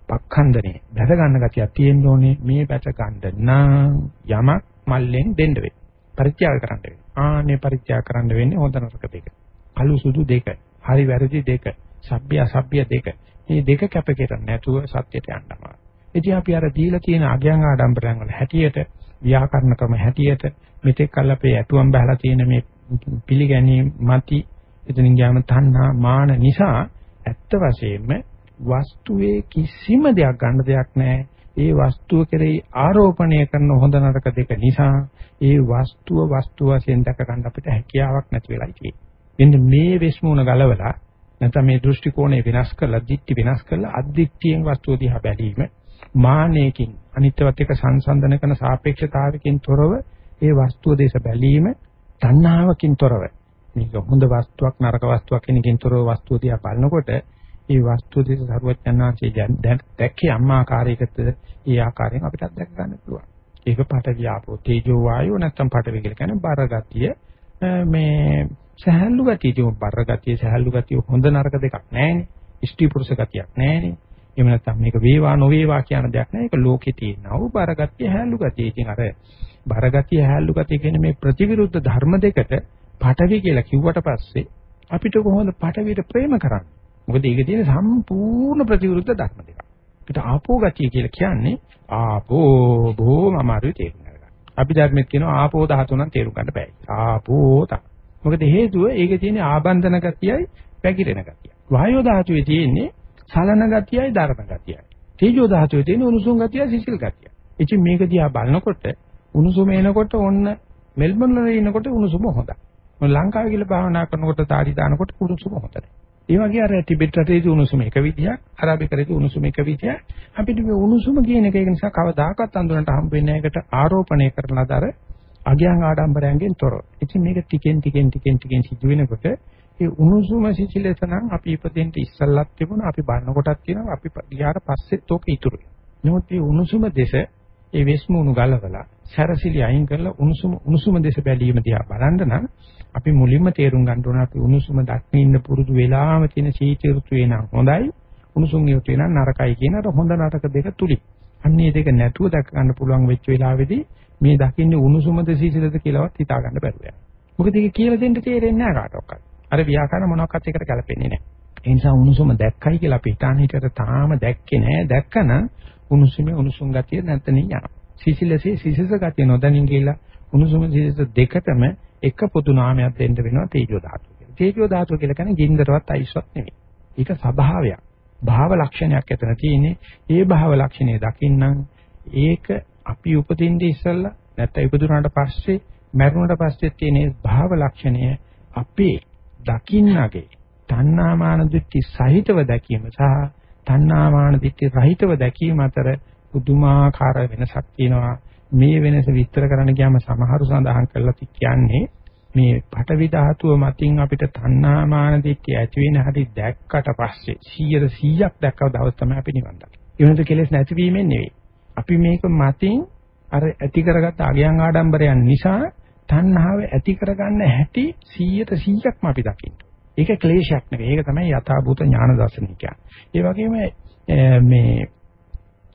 පක්ඛන්දනේ. බැස ගන්න ගතියක් තියෙන්න ඕනේ. මේ බැස ගන්න නම් යමක් මල්ලෙන් දෙන්න වෙයි. පරිත්‍යාග කරන්න වෙයි. ආනේ පරිත්‍යාග කරන්න වෙන්නේ හොඳ නරක දෙක කළු සුදු දෙක, හරි වැරදි දෙක, සભ્ય අසભ્ય දෙක. මේ දෙක කැප කරන්නේ නැතුව සත්‍යයට යන්නවා. ඉතින් අපි අර දීලා තියෙන අගයන් ආඩම්බරයන් වල හැටියට, ව්‍යාකරණ ක්‍රම හැටියට මෙතෙක් කල් අපේ ඇතුම් බහලා තියෙන මේ පිළිගැනීම් mati එතනින් ගියාම තණ්හා මාන නිසා ඇත්ත වශයෙන්ම වස්තුවේ කිසිම දෙයක් ගන්න දෙයක් නැහැ. ඒ වස්තුව කෙරෙහි ආරෝපණය කරන හොඳ නරක දෙක නිසා ඒ වස්තුව වස්තු වශයෙන් දැක ගන්න අපිට හැකියාවක් නැති වෙලා ඉතියි. මෙන්න මේ වෙස්මුණ ගලවලා නැත්නම් මේ දෘෂ්ටි කෝණය වෙනස් කරලා දික්ටි වෙනස් කරලා අද්දික්තියෙන් වස්තුව දිහා බැලීම මානයකින් අනිත්‍යවත් එක්ක සංසන්දන කරන සාපේක්ෂතාවයකින් තොරව ඒ වස්තුව දේශ බැලීම තණ්හාවකින් තොරව මේක හොඳ වස්තුවක් නරක වස්තුවක් කෙනකින් තොරව වස්තුව දිහා බලනකොට ඒ වස්තුව දේශ සරුවචනාංශයේ දැක්කේ අම්මාකාරයකට ඒ ආකාරයෙන් අපිට දැක ගන්න පුළුවන්. ඒක පට වියාපෝ තේජෝ වායෝ නැත්තම් පට වේ කියලා කියන්නේ බර ගතිය මේ සහැල්ලු ගතිය තියෙන බර ගතිය සහැල්ලු ගතිය හොඳ නරක දෙකක් නැහැනේ. ඉෂ්ටි පුරුෂ ගතියක් නැහැනේ. එහෙම නැත්නම් මේක වේවා නොවේවා කියන දෙයක් නෑ. ඒක ලෝකේ තියෙනා වූ බරගතිය හැලු ගතිය. ඉතින් අර බරගතිය හැලු ගතිය කියන මේ ප්‍රතිවිරුද්ධ ධර්ම දෙකට පටවි කියලා කිව්වට පස්සේ අපිට කොහොමද පටවිට ප්‍රේම කරන්නේ? මොකද ඒකේ තියෙන සම්පූර්ණ ප්‍රතිවිරුද්ධ ධර්ම දෙකක්. ඒකට ආපෝ ගතිය කියලා කියන්නේ ආපෝ බොහොම අමාරුයි තේරුම් ගන්න. අපි ධර්මෙත් කියනවා ආපෝ ධාතු නම් තේරුම් ගන්න බෑ. ආපෝ තා. මොකද හේතුව ඒකේ තියෙන ආබන්ධන ගතියයි පැකිරෙන ගතියයි. වායෝ ධාතුවේ තියෙන්නේ සලන ගතියයි ධර්ම ගතියයි. තේජෝ ධාතුවේ තියෙන උණුසුම් ගතිය සිසිල් ගතිය. ඉතින් මේක දිහා බලනකොට උණුසුම එනකොට ඔන්න මෙල්බන් වල ඉනකොට උණුසුම හොඳයි. මොන ලංකාවේ ගිහලා භාවනා කරනකොට තාඩි දානකොට උණුසුම හොඳයි. ඒ වගේ අර ටිබෙට් රටේදී උණුසුම එක විදියක්, අරාබිකරේදී උණුසුම එක විදියක්. අපිට මේ උණුසුම කියන එක ඒක නිසා කවදාකවත් අඳුරන්ට හම්බ වෙන්නේ නැහැ. ඒකට ආරෝපණය කරන අතර අගයන් ආඩම්බරයන්ගෙන් තොරව. ඉතින් මේක ටිකෙන් ටිකෙන් ටිකෙන් ටිකෙන් සිදු වෙනකොට ඒ උණුසුම සිසිලස නම් අපි ඉපදෙන්න ඉස්සල්ලත් තිබුණා අපි බන්න කොටක් තියෙනවා අපි ගියාට පස්සෙත් ඕක ඉතුරුයි. නමුත් මේ උණුසුම දේශ ඒ වෙස්මුණු ගලවලා සැරසිලි අයින් කරලා උණුසුම උණුසුම දේශ බැලීම දිහා බලන්න නම් අපි මුලින්ම තේරුම් ගන්න ඕන අපි උණුසුම දක්මින් ඉන්න පුරුදු වෙලාම තියෙන සීත ඍතුවේ නම් හොඳයි උණුසුම් ඍතුවේ නම් නරකයි කියන අර හොඳ නරක දෙක තුලි. අන්නේ දෙක නැතුව දැක ගන්න පුළුවන් වෙච්ච වෙලාවේදී මේ දකින්නේ උණුසුමද සීසලද කියලාවත් හිතා ගන්න බැරුව යනවා. මොකද ඒක කියලා දෙන්න තේරෙන්නේ නැහැ කාටවත්. අර ව්‍යාකරණ මොනවාක්වත් එකට ගැලපෙන්නේ නැහැ. ඒ නිසා උණුසුම දැක්කයි කියලා අපි හිතාන හිතට තාම දැක්කේ නැහැ. දැක්කනම් උණුසුමේ උණුසුම් ගතිය නැත්නම් යනවා. සිසිලසේ සිසිස ගතිය නොදැනින් කියලා උණුසුම සිසිස දෙකටම එක පොදු නාමයක් දෙන්න වෙනවා තේජෝ ධාතුව කියලා. තේජෝ ධාතුව කියලා කියන්නේ ගින්දරවත් අයිස්වත් නෙවෙයි. ඒක ස්වභාවයක්. භාව ලක්ෂණයක් ඇතන තියෙන්නේ. ඒ භාව ලක්ෂණය දකින්නම් ඒක අපි උපදින්නේ ඉස්සල්ලා නැත්නම් ඉපදුනාට පස්සේ මැරුණට පස්සේ තියෙන භාව ලක්ෂණය අපේ දකින්නගේ තණ්හාමාන දිට්ඨි සහිතව දැකීම සහ තණ්හාමාන දිට්ඨි රහිතව දැකීම අතර පුදුමාකාර වෙනසක් තියෙනවා මේ වෙනස විස්තර කරන්න ගියාම සමහරු සඳහන් කරලා කියන්නේ මේ පටවි ධාතුව මතින් අපිට තණ්හාමාන දිට්ඨිය ඇති වෙන හැටි දැක්කට පස්සේ 100 100ක් දැක්කව දවස් තමයි අපි නිවන් දකින්නේ. ඒ වෙනද කෙලෙස් නැතිවීමෙන් නෙවෙයි. අපි මේක මතින් අර ඇති කරගත් අගයන් ආඩම්බරයන් නිසා තණ්හාව ඇති කරගන්න හැටි 100ට 100ක්ම අපි දකින්න. ඒක ක්ලේශයක් නෙවෙයි. ඒක තමයි යථාභූත ඥාන දර්ශනය කියන්නේ. ඒ වගේම මේ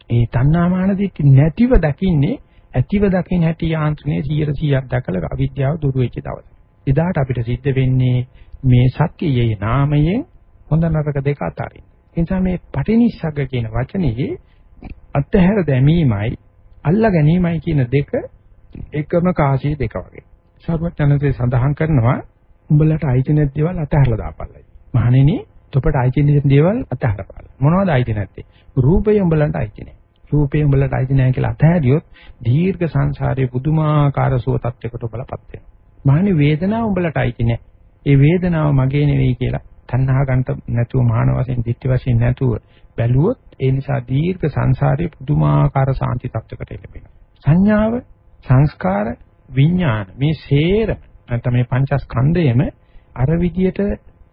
ඒ තණ්හාමාන දිට්ඨි නැතිව දකින්නේ ඇතිව දකින්න හැටි යාන්ත්‍රණයේ 100ට 100ක් දැකලා අවිද්‍යාව දුරු වෙච්ච දවස. එදාට අපිට සිද්ධ වෙන්නේ මේ සත්‍යයේ නාමයෙන් හොඳ නරක දෙක අතරින්. ඒ නිසා මේ පටිනිස්සග්ග කියන වචනේ අත්හැර දැමීමයි අල්ලා ගැනීමයි කියන දෙක එකම කාසිය දෙක වගේ. සර්වඥාන්සේ සඳහන් කරනවා උඹලට අයිති නැති දේවල් අතහැරලා දාපල්ලයි. මහණෙනි, ඔබට අයිති නැති දේවල් අතහැරපල්ලා. මොනවද අයිති නැත්තේ? රූපය උඹලට අයිති නැහැ. රූපය උඹලට අයිති නැහැ කියලා අතහැරියොත් දීර්ඝ සංසාරයේ පුදුමාකාර සුවතත්වයකට ඔබලපත් වෙනවා. මහණෙනි, වේදනාව උඹලට අයිති නැහැ. ඒ වේදනාව මගේ නෙවෙයි කියලා තණ්හා ගන්නට නැතුව මාන වශයෙන්, ditthi වශයෙන් නැතුව බැලුවොත් ඒ නිසා දීර්ඝ සංසාරයේ පුදුමාකාර සාන්ති තත්වයකට එළඹෙනවා. සංඥාව සංස්කාර විඥාන මේ සේර නැත්නම් මේ පංචස්කන්ධයම අර විදියට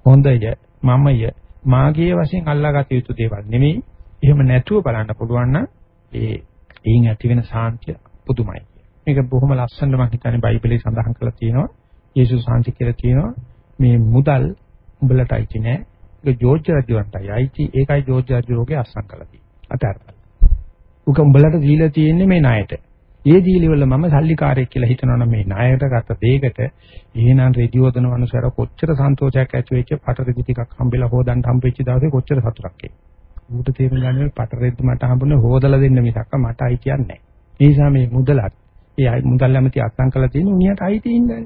හොඳය මමය මාගේ වශයෙන් අල්ලාගත යුතු දේවල් නෙමෙයි එහෙම නැතුව බලන්න පුළුවන් නම් ඒ එයින් ඇති වෙන සාන්තිය පුදුමයි. මේක බොහොම ලස්සනට මම හිතන්නේ බයිබලයේ සඳහන් කරලා තියෙනවා. යේසුස් සාන්ති කියලා තියෙනවා. මේ මුදල් උඹලට අයිති නෑ. ඒක ජෝර්ජ් රජුන්ටයි අයිති ඒකයි ජෝර්ජ් රජුගේ අස්සම් කළා තියෙන්නේ. අතහැරපන් උක උඹලට දීලා තියෙන්නේ මේ ණයට. ඒ දීලිවල මම සල්ලිකාරයෙක් කියලා හිතනවනම් මේ ණයට ගත දෙයකට එහෙනම් රෙදියෝදන මනුස්සයර කොච්චර සන්තෝෂයක් ඇති වෙච්ච පටරෙදි ටිකක් හම්බෙලා හොදන්න හම්බෙච්ච දවසේ කොච්චර සතුටක් ඒ. ඌට තේරුම් ගන්න පටරෙදි මට හම්බුනේ හොදලා දෙන්න මිසක් මට අයිතියක් නැහැ. ඒ නිසා මේ මුදලත් ඒ මුදල් නැමැති අත්සන් කළා තියෙන උනියට අයිති ඉන්නනේ.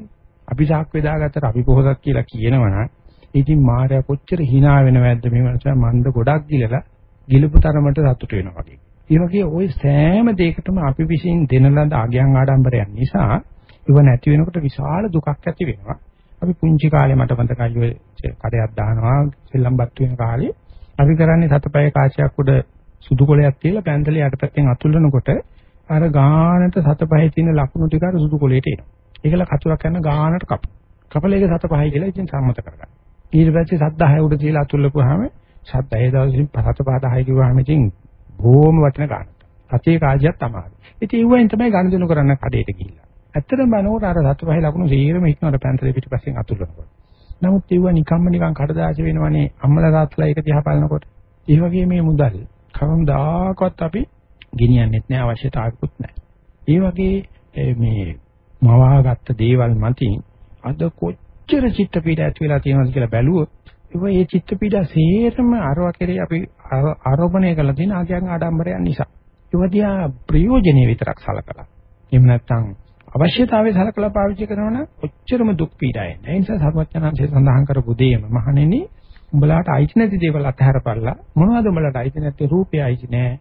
අපි සාක් වේදාගත්තට අපි පොහොසත් කියලා කියනවනම් ඉතින් මාර්යා කොච්චර hina වෙනවද මේ මනුස්සයා මන්ද ගොඩක් ගිලලා ගිලපු තරමට සතුට වෙනවා වගේ. ඒ වගේ ওই සෑම දෙයකටම අපි විසින් දෙන ලද අගයන් ආඩම්බරයන් නිසා ඉව නැති වෙනකොට විශාල දුකක් ඇති වෙනවා. අපි පුංචි කාලේ මට මතකයි ඔය කඩයක් දානවා සෙල්ලම්පත් වෙන කාලේ අපි කරන්නේ සතපය කාසියක් උඩ සුදු කොලයක් තියලා පැන්තලේ යටපැත්තෙන් අතුල්ලනකොට අර ගානට සතපහේ තියෙන ලකුණු ටික අර සුදු කොලයට එනවා. ඒකල කතුරක් කරන ගානට කප. කපල ඒක සතපහයි කියලා ඉතින් සම්මත කරගන්න. ඊට පස්සේ සත් 10 උඩ තියලා අතුල්ලපුවාම සත් 10 දවසින් පහත පහ 10 කිව්වහම ඉතින් බොහොම වටින ගානක්. සතියේ කාර්යයක් තමයි. ඉතින් ඌවෙන් තමයි ගනුදෙනු කරන්න කඩේට ගිහිල්ලා. ඇත්තටම බලනකොට අර සතු පහේ ලකුණු සීරම හිටනවට පැන්තලේ පිටිපස්සෙන් අතුල්ලනකොට. නමුත් ඒව නිකම්ම නිකන් කඩදාසි වෙනවනේ අම්මලා තාත්තලා ඒක දිහා බලනකොට. ඒ වගේ මේ මුදල් කවමදාකවත් අපි ගෙනියන්නෙත් නෑ අවශ්‍යතාවයක්වත් නෑ. ඒ වගේ මේ මවාගත්ත දේවල් මතින් අද කොච්චර චිත්ත පීඩ ඇති වෙලා තියෙනවද කියලා බැලුවොත් ඒ ඒ චිත්ත පීඩා සේරම අරවා කෙරේ අපි ආරෝපණය කරලා තියෙන ආගයන් ආඩම්බරයන් නිසා. ඒවදියා ප්‍රයෝජනෙ විතරක් සලකලා. එහෙම නැත්නම් අවශ්‍යතාවය සලකලා පාවිච්චි කරනවා නම් ඔච්චරම දුක් පීඩා එන්නේ. ඒ නිසා සර්වඥාන්සේ සඳහන් කරපු දෙයම මහණෙනි උඹලාට අයිති නැති දේවල් අතහැරපල්ලා මොනවද උඹලාට අයිති නැත්තේ රූපය අයිති නෑ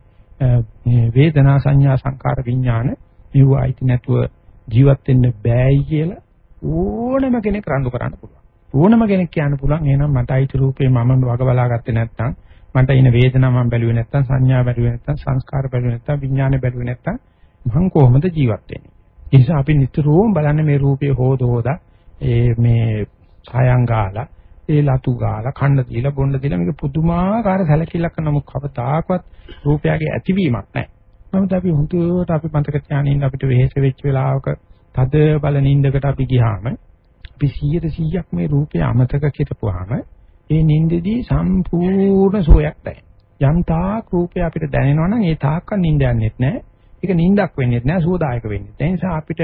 මේ වේදනා සංඥා සංකාර විඥාන මෙව අයිති නැතුව ජීවත් වෙන්න බෑයි කියලා ඕනම කෙනෙක් රණ්ඩු කරන්න පුළුවන්. ඕනම කෙනෙක් කියන්න පුළුවන් එහෙනම් මට අයිති රූපේ මම වග බලාගත්තේ නැත්නම් මට ඉන වේදනාව මම බැලුවේ නැත්නම් සංඥා බැලුවේ නැත්නම් සංස්කාර බැලුවේ නැත්නම් විඥාන බැලුවේ නැත්නම් මං කොහොමද ජීවත් වෙන්නේ? ඒ නිසා අපි නිතරම බලන්නේ මේ රූපේ හොද හොදා ඒ මේ සයන් ගාලා ඒ ලතු ගාලා කන්න දීලා බොන්න දීලා මේක පුදුමාකාර සැලකිල්ලක් නමුත් කවදාකවත් රූපයගේ ඇතිවීමක් නැහැ. නමුත් අපි හුදුවට අපි මතක තියාගෙන අපිට වෙහෙස වෙච්ච වෙලාවක තද බල නින්දකට අපි ගියාම අපි 100%ක් මේ රූපය අමතක කරපුවාම ඒ නින්දෙදී සම්පූර්ණ සෝයක් දැනෙන. යම් තාක් රූපය අපිට දැනෙනවා නම් ඒ තාක්ක නින්ද යන්නේත් නැහැ. ඒක නින්දක් වෙන්නේත් නැහැ, සුවදායක වෙන්නේත් නැහැ. ඒ නිසා අපිට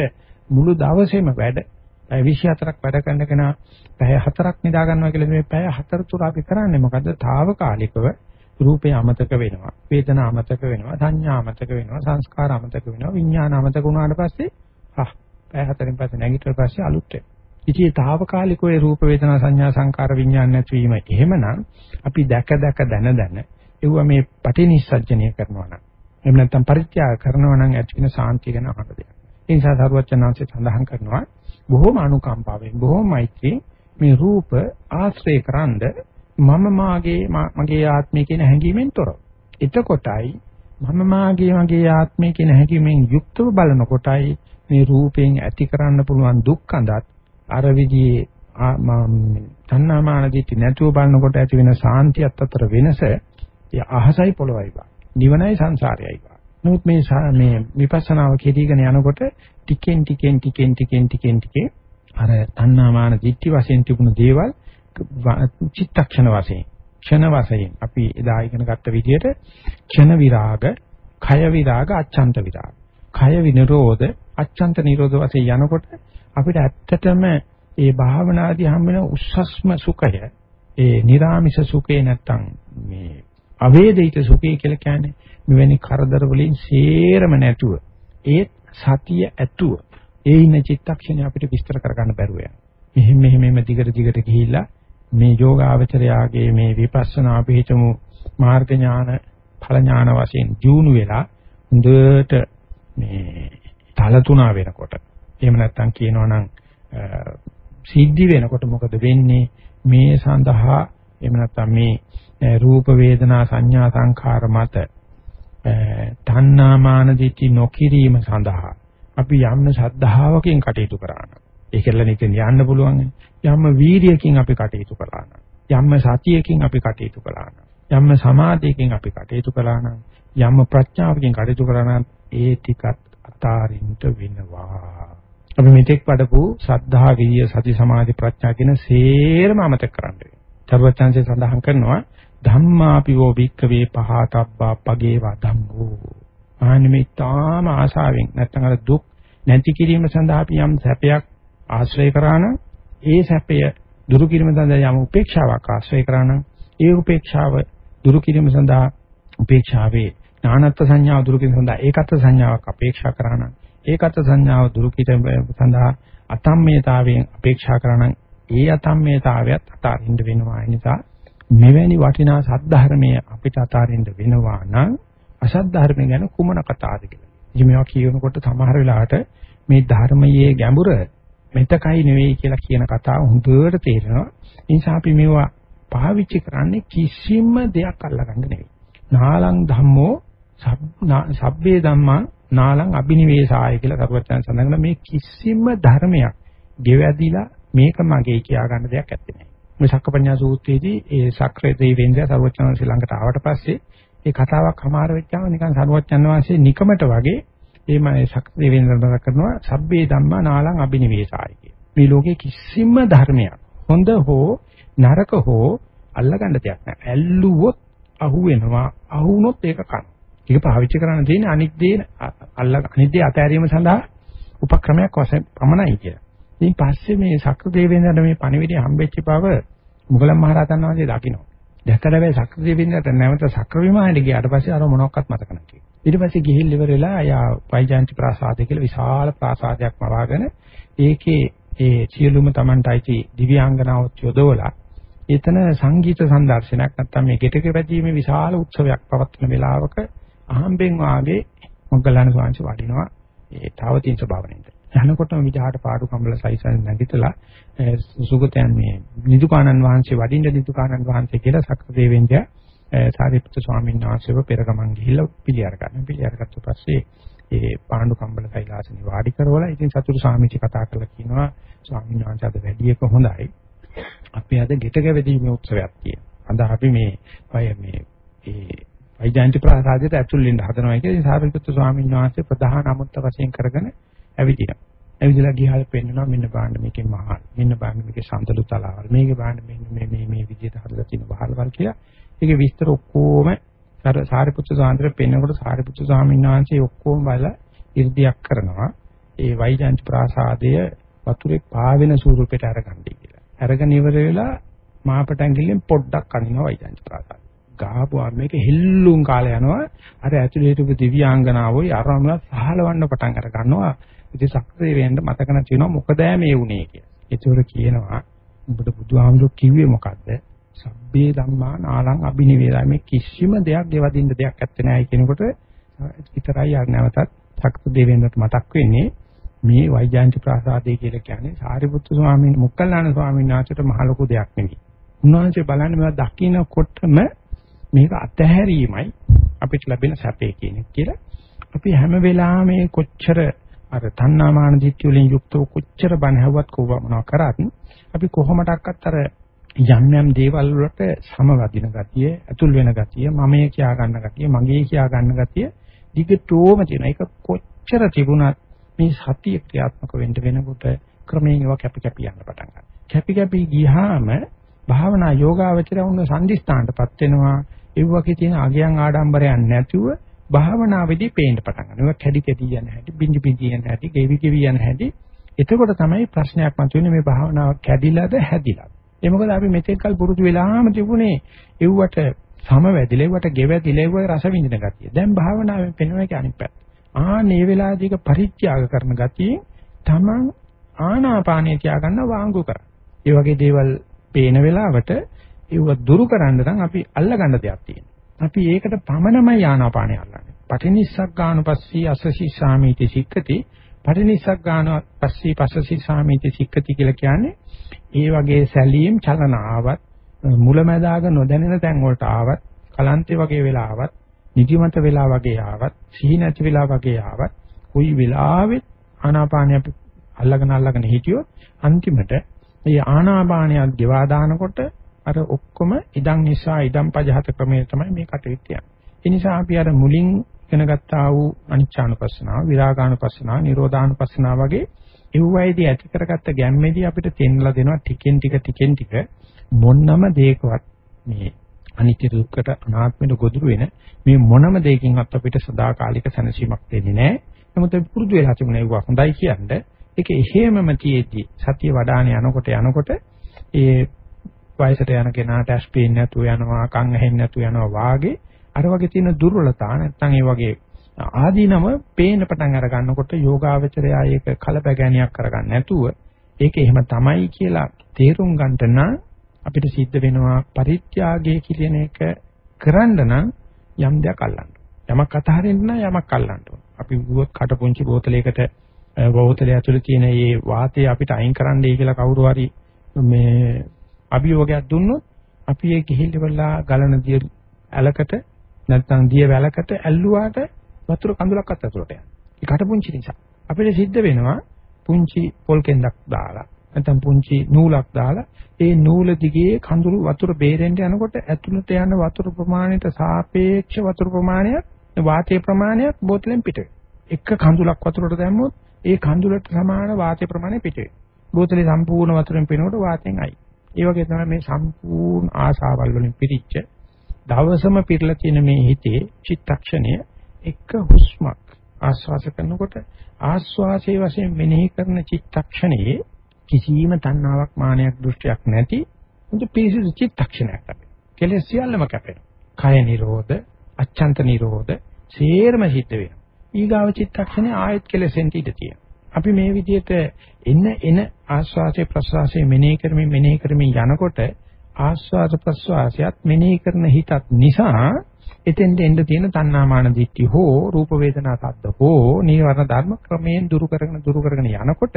මුළු දවසේම වැඩ පැය 24ක් වැඩ කරන කෙනා පැය 4ක් නිදා ගන්නවා කියලා මේ පැය 4 තුර අපි කරන්නේ මොකද්ද? తాවකාලිකව රූපේ අමතක වෙනවා. වේදනා අමතක වෙනවා. සංඥා අමතක වෙනවා. සංස්කාර අමතක වෙනවා. විඥාන අමතක වුණාට පස්සේ ආ පැය 4න් පස්සේ නැගිටිලා පස්සේ අලුත් වෙනවා. ඉතින් ඒ తాවකාලිකව ඒ රූප වේදනා සංඥා සංකාර විඥාන නැතිවීම එහෙමනම් අපි දැක දැක දන දන ඒව මේ පටිනිස්සජ්ජනය කරනවා නම් එහෙම නැත්නම් පරිත්‍යාග කරනවා නම් ඇති වෙන සාන්තිය ගැන අහන්න දෙයක්. ඒ නිසා සරුවචනාංශය සඳහන් කරනවා බොහෝම අනුකම්පාවෙන් බොහෝම මෛත්‍රී මේ රූප ආශ්‍රය කරන්ද මම මාගේ මගේ ආත්මය කියන හැඟීමෙන් තොරව. එතකොටයි මම මාගේ මගේ ආත්මය කියන හැඟීමෙන් යුක්තව බලනකොටයි මේ රූපයෙන් ඇති කරන්න පුළුවන් දුක් අඳත් අර විදිහේ තණ්හාමාන දිටි නැතුව බලනකොට ඇති වෙන සාන්තියත් අතර වෙනස අහසයි පොළොවයි බා. නිවනයි සංසාරයයි බා. නමුත් මේ මේ විපස්සනාව කෙරීගෙන යනකොට ටිකෙන් ටිකෙන් ටිකෙන් ටිකෙන් ටිකෙන් ටිකේ අර තණ්හාමාන දිටි වශයෙන් තිබුණු දේවල් චිත්තක්ෂණ වශයෙන් ක්ෂණ වශයෙන් අපි එදා ඉගෙන ගත්ත විදිහට ක්ෂණ විරාග, කය විරාග, අච්ඡන්ත විරාග. කය විනිරෝධ, අච්ඡන්ත නිරෝධ වශයෙන් යනකොට අපිට ඇත්තටම ඒ භාවනාදී හම් වෙන උස්සස්ම සුඛය ඒ නිර්ාමිෂ සුඛේ නැත්තම් මේ අවේදිත සුඛය කියලා කියන්නේ මෙවැනි කරදර වලින් සේරම නැතුව ඒ සතිය ඇතුව ඒ ඉන්න චිත්තක්ෂණය අපිට විස්තර කරගන්න බැරුව යනවා. මෙහෙම මෙහෙම මෙහෙම දිගට දිගට ගිහිල්ලා මේ යෝගාවචරයාගේ මේ විපස්සනා පිහිටමු මාර්ග ඥාන ඵල ඥාන වශයෙන් ජීුණු වෙලා හොඳට මේ තල තුනා වෙනකොට එහෙම නැත්නම් කියනවා නම් සිද්ධි වෙනකොට මොකද වෙන්නේ මේ සඳහා එහෙම නැත්නම් මේ රූප වේදනා සංඥා සංඛාර මත තණ්හාමාන දිටි නොකිරීම සඳහා අපි යම් ශ්‍රද්ධාවකින් කටයුතු කරනවා. ඒකෙල්ල නිකන් යන්න පුළුවන්. යම් වීරියකින් අපි කටයුතු කරනවා. යම් සතියකින් අපි කටයුතු කරනවා. යම් සමාධියකින් අපි කටයුතු කරනවා. යම් ප්‍රඥාවකින් කටයුතු කරනවා. ඒ ටිකත් අතාරින්න වෙනවා. අපි මෙතෙක් වඩපු සද්ධා විරිය සති සමාධි ප්‍රඥා කියන සේරම අමතක කරන්න වෙනවා. සර්වචන්සේ සඳහන් කරනවා ධම්මාපි වෝ භික්කවේ පහතබ්බා පගේවා ධම්මෝ. ආනිමේ තාම ආශාවෙන් නැත්නම් අර දුක් නැති කිරීම සඳහා අපි යම් සැපයක් ආශ්‍රය කරා නම් ඒ සැපය දුරු කිරීම සඳහා යම් උපේක්ෂාවක් ආශ්‍රය කරා නම් ඒ උපේක්ෂාව දුරු කිරීම සඳහා උපේක්ෂාවේ ඥානත්ව සංඥාව දුරු කිරීම සඳහා ඒකත්ව සංඥාවක් අපේක්ෂා කරා නම් ඒකත් සංඥාව දුරු කිරීම සඳහා අතම්මේතාවයෙන් අපේක්ෂා කරන ඒ අතම්මේතාවයත් අතාරින්න වෙනවා ඒ නිසා මෙවැනි වටිනා සද්ධර්මයේ අපිට අතාරින්න වෙනවා නම් අසද්ධර්ම ගැන කුමන කතාවද කියලා. ඉතින් මේවා කියනකොට සමහර වෙලාවට මේ ධර්මයේ ගැඹුර මෙතකයි නෙවෙයි කියලා කියන කතාව හොඳට තේරෙනවා. ඒ නිසා අපි මේවා පාවිච්චි කරන්නේ කිසිම දෙයක් අල්ලගන්න නෙවෙයි. නාලං ධම්මෝ සබ්බේ ධම්මා නාලං අබිනිවේසාය කියලා කරුවචන සඳහන් මේ කිසිම ධර්මයක් ගෙවැදිලා මේක මගේ කියා ගන්න දෙයක් ඇත්තේ නැහැ. මේ සක්කපඤ්ඤා සූත්‍රයේදී ඒ සක්‍ර දෙවිවෙන්ද සරුවචන ශ්‍රී ලංකට ආවට පස්සේ ඒ කතාවක් හමාර වෙච්චාම නිකන් සරුවචන වාසේ නිකමට වගේ එහම සක්‍ර දෙවිවෙන්ද මතක් කරනවා සබ්බේ ධම්මා නාලං අබිනිවේසාය කිය. මේ ලෝකේ කිසිම ධර්මයක් හොඳ හෝ නරක හෝ අල්ලගන්න දෙයක් නැහැ. ඇල්ලුවොත් අහු වෙනවා. අහු වුණොත් ඒක කන. ඒක පාවිච්චි කරන්න තියෙන අනිත් දේ අල්ල අනිත් දේ අතහැරීම සඳහා උපක්‍රමයක් වශයෙන් පමණයි කියලා. ඉතින් පස්සේ මේ සක්‍ර දෙවියන්ට මේ පණිවිඩය හම්බෙච්ච බව මුගලන් මහරහතන් වහන්සේ දකිනවා. දැක්කට වෙයි සක්‍ර දෙවිඳට නැවත සක්‍ර විමානයට ගියාට පස්සේ අර මොනක්වත් මතක නැති. ඊට පස්සේ ගිහිල් ඉවරලා යා වයිජාන්ති ප්‍රාසාදය කියලා විශාල ප්‍රාසාදයක් මවාගෙන ඒකේ ඒ සියලුම Tamanටයි දිව්‍යාංගනාවත් යොදවලා එතන සංගීත සංදර්ශනයක් නැත්තම් මේ ගෙටක පැදීමේ විශාල උත්සවයක් පවත්වන වෙලාවක අහම්බෙන් වාගේ මොග්ගලණ ස්වාමීන් වඩිනවා ඒ තාවතින්ස භාවනෙන්ද. යනකොටම විජහාට පාඩු කම්බල සයිසන් නැගිටලා සුගතයන් මේ නිදුකානන් වහන්සේ වඩින්න නිදුකානන් වහන්සේ කියලා සක්‍ර දෙවෙන්ද සාරිපුත්‍ර ස්වාමීන් වහන්සේව පෙර ගමන් ගිහිල්ලා පිළි අරගන්න. පිළි අරගත්ත පස්සේ ඒ පාණ්ඩු කම්බල කෛලාසනේ වාඩි කරවලා ඉතින් සතුරු සාමිචි කතා කරලා කියනවා ස්වාමීන් වහන්සේ අද වැඩි එක හොඳයි. අපි අද ගෙට ගැවීමේ උත්සවයක් තියෙනවා. අද අපි මේ අය මේ ඒ වෛජයන්ති ප්‍රාසාදයට ඇතුල් වෙන්න හදනවා කියලා සාරිපුත්‍ර ස්වාමීන් වහන්සේ ප්‍රධාන අමුත්ත වශයෙන් කරගෙන ඇවිදිනවා. ඇවිදලා ගිහලා පෙන්නනවා මෙන්න බලන්න මේකේ මහල්. මෙන්න බලන්න මේකේ සම්තලු තලාවල්. මේකේ බලන්න මෙන්න මේ මේ මේ විදිහට හදලා තියෙන වහල්වල් කියලා. ඒකේ විස්තර ඔක්කොම අර සාරිපුත්‍ර සාන්තර පෙන්නකොට සාරිපුත්‍ර ස්වාමීන් වහන්සේ ඔක්කොම බලලා 이르දියක් කරනවා. ඒ වෛජයන්ති ප්‍රාසාදය වතුරේ පාවෙන ස්වරූපයට අරගන්නයි කියලා. අරගෙන ඉවර වෙලා මාපට ඇඟිල්ලෙන් පොඩ්ඩක් අනිනවා වයිජන්ති ප්‍රාසාද. ගහපුවා මේක හිල්ලුම් කාලේ යනවා. අර ඇතුළේ හිටපු දිව්‍යාංගනාවෝයි අරමුණ සහලවන්න පටන් අර ගන්නවා. ඉතින් සක්‍රිය වෙන්න මතක නැති වෙනවා මොකද මේ වුනේ කියලා. ඒතකොට කියනවා උඹට බුදුහාමුදුරු කිව්වේ මොකද්ද? සබ්බේ ධම්මා නාලං අබිනිවේදයි මේ කිසිම දෙයක් ගෙවදින්න දෙයක් ඇත්තේ නැහැ කියනකොට විතරයි ආ නැවතත් සක්‍ර දෙවියන්ට මතක් වෙන්නේ මේ වෛජාන්ති ප්‍රාසාදය කියලා කියන්නේ සාරිපුත්තු ස්වාමීන් මුක්කල්ලාන ස්වාමීන් වහන්සේට මහ ලොකු දෙයක් නෙවෙයි. උන්වහන්සේ බලන්නේ මේවා දකින්නකොටම මේක අතහැරීමයි අපිට ලැබෙන සැපේ කියන කියලා. අපි හැම වෙලාවෙම මේ කොච්චර අර තණ්හාමාන දිට්ඨිය වලින් යුක්තව කොච්චර බණ හැවුවත් කොහොමනවා කරත් අපි කොහොමඩක්වත් අර යම් යම් දේවල් වලට සමවදින ගතිය, ඇතුල් වෙන ගතිය, මමයේ කියා ගන්න ගතිය, මගේ කියා ගන්න ගතිය දිගටම තියෙන. ඒක කොච්චර තිබුණත් මේ සතිය ක්‍රියාත්මක වෙන්න වෙනකොට ක්‍රමයෙන් ඒවා කැපි කැපි යන්න පටන් ගන්නවා. කැපි කැපි ගියාම භාවනා යෝගාවචරය වුණ සංදිස්ථානටපත් වෙනවා. ඒ වගේ තියෙන අගයන් ආඩම්බරයන් නැතුව භාවනාවේදී පේන්න පටන් ගන්නවා. ඒවා කැඩි කැඩි යන හැටි, බින්දි බින්දි යන හැටි, ගෙවි ගෙවි යන හැටි. එතකොට තමයි ප්‍රශ්නයක් මතුවෙන්නේ මේ භාවනාව කැඩිලාද හැදිලාද? ඒ මොකද අපි මෙතෙක් කල පුරුදු වෙලාම තිබුණේ එව්වට සමවැදිලා එව්වට ගෙවැදිලා එව්ව රස විඳින ගතිය. දැන් භාවනාවෙන් පෙන්වන එක අනිත් පැත්ත. ආනේ වෙලාවදීක පරිත්‍යාග කරන ගතියෙන් තමන් ආනාපානිය තියාගන්න වාංගු කරා. ඒ වගේ දේවල් පේන වෙලාවට ඒව දුරු කරන්න නම් අපි අල්ලගන්න දෙයක් තියෙනවා. අපි ඒකට පමණමයි ආනාපානිය අල්ලන්නේ. පටිනිස්සක් ගානුපස්සී අසසි සාමීති සික්කති පටිනිස්සක් ගානුපස්සී පස්සසි සාමීති සික්කති කියලා කියන්නේ ඒ වගේ සැලීම් චලන ආවත් මුලැමැදාග නොදැනෙන තැන් වලට ආවත් කලන්තේ වගේ වෙලාවත් නිදිමත වෙලා වගේ ආවත් සිහි නැති වෙලා වගේ ආවත් කොයි වෙලාවෙත් ආනාපානිය අපි අල්ලගෙන අල්ලගෙන හිටියොත් අන්තිමට මේ ආනාපානියත් ගෙවා දානකොට අර ඔක්කොම ඉදන් නිසා ඉදන් පජහත ක්‍රමයේ තමයි මේ කටයුත්ත යන්නේ. ඒ නිසා අපි අර මුලින් ඉගෙන ගත්තා වූ අනිච්චානුපස්සනාව, විරාගානුපස්සනාව, නිරෝධානුපස්සනාව වගේ එව්වයිදී ඇති කරගත්ත ගැම්මේදී අපිට තෙන්නලා දෙනවා ටිකෙන් ටික ටිකෙන් ටික මොන්නම දෙයකවත් මේ අනිත්‍ය දුක්ඛට අනාත්මයට ගොදුරු වෙන මේ මොනම දෙයකින්වත් අපිට සදාකාලික සැනසීමක් දෙන්නේ නැහැ. නමුත් අපි පුරුදු වෙලා තිබුණා ඒක හොඳයි කියන්නේ. ඒක එහෙමම තියේදී සතිය වඩාන යනකොට යනකොට ඒ වයසට යන කෙනාට ඇස් පේන්නේ නැතුව යනවා, කන් ඇහෙන්නේ නැතුව යනවා වාගේ අර වගේ තියෙන දුර්වලතා නැත්නම් ඒ වගේ ආදීනම පේන පටන් අර ගන්නකොට යෝගාවචරය ඒක කලබගැනියක් කරගන්න නැතුව ඒක එහෙම තමයි කියලා තේරුම් ගන්නට නම් අපිට සිද්ධ වෙනවා පරිත්‍යාගය කියන එක කරන්න නම් යම් දෙයක් අල්ලන්න. යමක් අතහරින්න නම් යමක් අල්ලන්න ඕන. අපි ගුවත් කටපුංචි බෝතලයකට බෝතලය ඇතුලේ තියෙන මේ වාතය අපිට අයින් කරන්නයි කියලා කවුරු හරි මේ අභියෝගයක් දුන්නොත් අපි ඒ කිහිල්ලවලා ගලන දිය ඇලකට නැත්නම් දිය වැලකට ඇල්ලුවාට වතුර කඳුලක්වත් ඇතුලට යනවා. ඒ කටපුංචි නිසා. අපිට සිද්ධ වෙනවා පුංචි පොල් කෙන්දක් දාලා නැත්නම් පුංචි නූලක් දාලා ඒ නූල දිගේ කඳුළු වතුර බේරෙන්න යනකොට ඇතුළට යන වතුර ප්‍රමාණයට සාපේක්ෂ වතුර ප්‍රමාණයක් වාතයේ ප්‍රමාණයක් බෝතලෙන් පිට එක කඳුලක් වතුරට දැම්මොත් ඒ කඳුලට සමාන වාතයේ ප්‍රමාණය පිට බෝතලේ සම්පූර්ණ වතුරෙන් පිනකොට වාතයෙන් අයි. ඒ වගේ තමයි මේ සම්පූර්ණ ආශාවල් වලින් පිරිච්ච දවසම පිරලා තියෙන මේ හිතේ චිත්තක්ෂණය එක හුස්මක් ආස්වාස කරනකොට ආස්වාසයේ වශයෙන් මෙනෙහි කරන චිත්තක්ෂණයේ කිසියම් තණ්හාවක් මානයක් දෘෂ්ටියක් නැති මුද පිරිසිදු චිත්තක්ෂණයක් අපි. කෙලෙස් සියල්ලම කැපෙනවා. කය නිරෝධ, අච්ඡන්ත නිරෝධ, සේරම සිද්ධ වෙනවා. ඊගාව චිත්තක්ෂණේ ආයත් කෙලෙසෙන් ඉඳ තියෙනවා. අපි මේ විදිහට එන එන ආස්වාසේ ප්‍රසවාසයේ මෙනෙහි කරමින් මෙනෙහි කරමින් යනකොට ආස්වාද ප්‍රසවාසයත් මෙනෙහි කරන හිතත් නිසා එතෙන්ද එන්න තියෙන තණ්හාමාන දිට්ඨි හෝ රූප වේදනා සද්ද හෝ නීවරණ ධර්ම ක්‍රමයෙන් දුරු කරගෙන දුරු කරගෙන යනකොට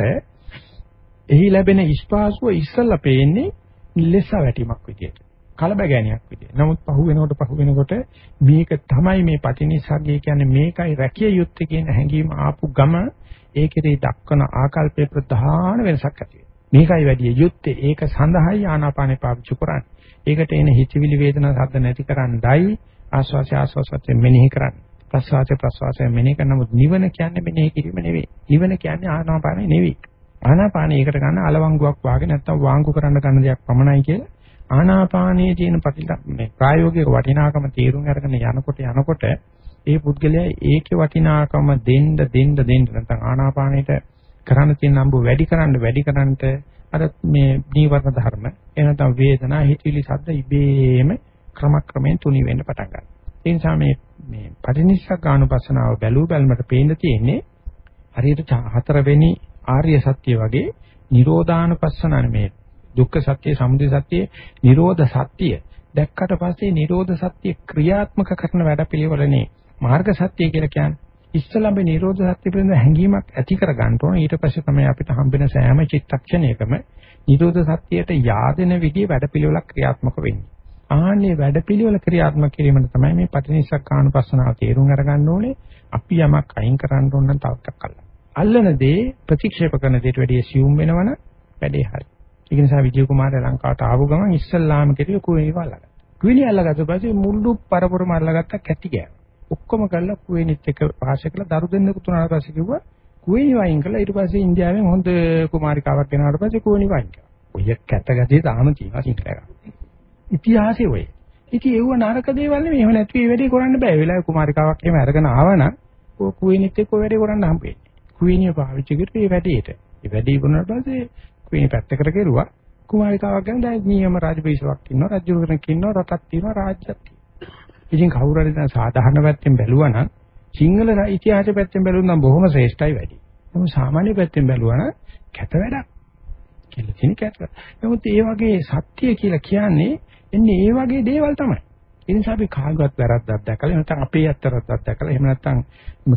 එහි ලැබෙන ස්පාසුව ඉස්සල්ලා පේන්නේ ලෙස වැටීමක් විදියට. කලබගෑනියක් විදියට. නමුත් පහු වෙනකොට පහු වෙනකොට මේක තමයි මේ පටිනිස්සග්ගය කියන්නේ මේකයි රැකිය යුත්තේ කියන හැඟීම ආපු ගම ඒකේ දක්වන ආකල්පයේ ප්‍රධාන වෙනසක් ඇති මේකයි වැඩි යුත්තේ ඒක සඳහායි ආනාපානේ පාවිච්චි කරන්නේ. ඒකට එන හිතවිලි වේදනා සද්ද නැති කරන්නයි ආස්වාස ආස්වාසයෙන් මෙනෙහි කරන්නේ. ප්‍රස්වාස ප්‍රස්වාසයෙන් මෙනෙහි කරනමුත් නිවන කියන්නේ මෙනෙහි කිරීම නෙවෙයි. නිවන කියන්නේ ආනාපානේ නෙවෙයි. ආනාපානේ ඒකට ගන්න අලවංගුවක් වාගේ නැත්තම් වාංගු කරන්න ගන්න දෙයක් පමණයි කියලා ආනාපානයේ තියෙන ප්‍රතිලා මේ ප්‍රායෝගික වටිනාකම තේරුම් අරගෙන යනකොට යනකොට ඒ පුද්ගලයා ඒකේ වටිනාකම දෙන්න දෙන්න දෙන්න නැත්නම් ආනාපානයට කරන්න තියෙන නම්බු වැඩි කරන්න වැඩි කරන්නට අර මේ නීවරණ ධර්ම එනතම් වේදනා හිතවිලි සද්ද ඉබේම ක්‍රමක්‍රමයෙන් තුනි වෙන්න පටන් ගන්නවා. ඒ නිසා මේ මේ පටිනිස්සග්ගානුපස්සනාව බැලුව බැලමට පේන්න තියෙන්නේ හරියට හතරවෙනි ආර්ය සත්‍ය වගේ නිරෝධානුපස්සනාන මේ දුක්ඛ සත්‍ය, සමුදය සත්‍ය, නිරෝධ සත්‍ය දැක්කට පස්සේ නිරෝධ සත්‍ය ක්‍රියාත්මක කරන වැඩපිළිවෙලනේ මාර්ග සත්‍ය කියලා කියන්නේ. ඉස්සලඹ නිරෝධ සත්‍ය පිළිබඳ හැඟීමක් ඇති කර ගන්න ඕන. ඊට පස්සේ තමයි අපිට හම්බෙන සෑම චිත්තක්ෂණයකම නිරෝධ සත්‍යයට yaadෙන විදිහේ වැඩපිළිවෙලක් ක්‍රියාත්මක වෙන්නේ. ආන්නේ වැඩපිළිවෙල ක්‍රියාත්මක කිරීමෙන් තමයි මේ පටිනිස්සක්කානුපස්සනාව තේරුම් අරගන්න ඕනේ. අපි යමක් අයින් කරන්න ඕන නම් තව ටිකක් අල්ලන්න. අල්ලන දේ ප්‍රතික්ෂේප කරන දේට වැඩිය සියුම් වෙනවනම් වැඩේ හරි. ඒක නිසා විජය කුමාරය ලංකාවට ආපු ගමන් ඉස්සල්ලාම කෙරුවේ කුවේණිව අල්ලගත්තා. කුවේණිය අල්ලගත්ත පස්සේ මුළු පරපුරම අල්ලගත්තා කැටි ගෑ. ඔක්කොම කරලා කුවේණිත් එක්ක පාෂ කළා දරු දෙන්නෙකු තුනකට පස්සේ කිව්වා කුවේණි වයින් කළා ඊට පස්සේ ඉන්දියාවෙන් හොඳ කුමාරිකාවක් ගෙනාවට පස්සේ කුවේණි වයින් කළා. ඔය කැතගතිය තාම තියෙනවා සිංහලක. ඉතිහාසෙ ඔය. ඉතින් ඒව නරක දේවල් නෙමෙයි. එහෙම නැත්නම් මේ වැඩේ කරන්න බෑ. ඒ වෙලාවේ කුමාරිකාවක් එහෙම අරගෙන ආවනම් ඔය කුවේණිත් එක්ක ඔය වැඩේ කරන්න හම්බෙන්නේ. කුවේණිය පාවිච්චි කරේ මේ වැඩේට. ඒ වැඩේ කරනාට පස්සේ කුවේණි පැත්තකට කෙරුවා. කුමාරිකාවක් ගැන දැන් නියම රාජපීසාවක් ඉන්නවා. රජු කෙනෙක් ඉන්නවා. රටක් තියෙනවා. රාජ්‍යයක් තියෙනවා. ඉතින් කවුරු හරි දැන් සාධාරණ පැත්තෙන් බැලුවා නම් සිංහල ඉතිහාස පැත්තෙන් බැලුවොත් නම් බොහොම ශ්‍රේෂ්ඨයි වැඩි. නමුත් සාමාන්‍ය පැත්තෙන් බැලුවා නම් කැත වැඩක්. කියලා කියන කැත. නමුත් ඒ වගේ සත්‍ය කියලා කියන්නේ එන්නේ ඒ වගේ දේවල් තමයි. ඒ නිසා අපි කාගවත් වැරද්දක් දැකලා නැත්නම් අපේ අත්තරද්දක් දැකලා එහෙම නැත්නම්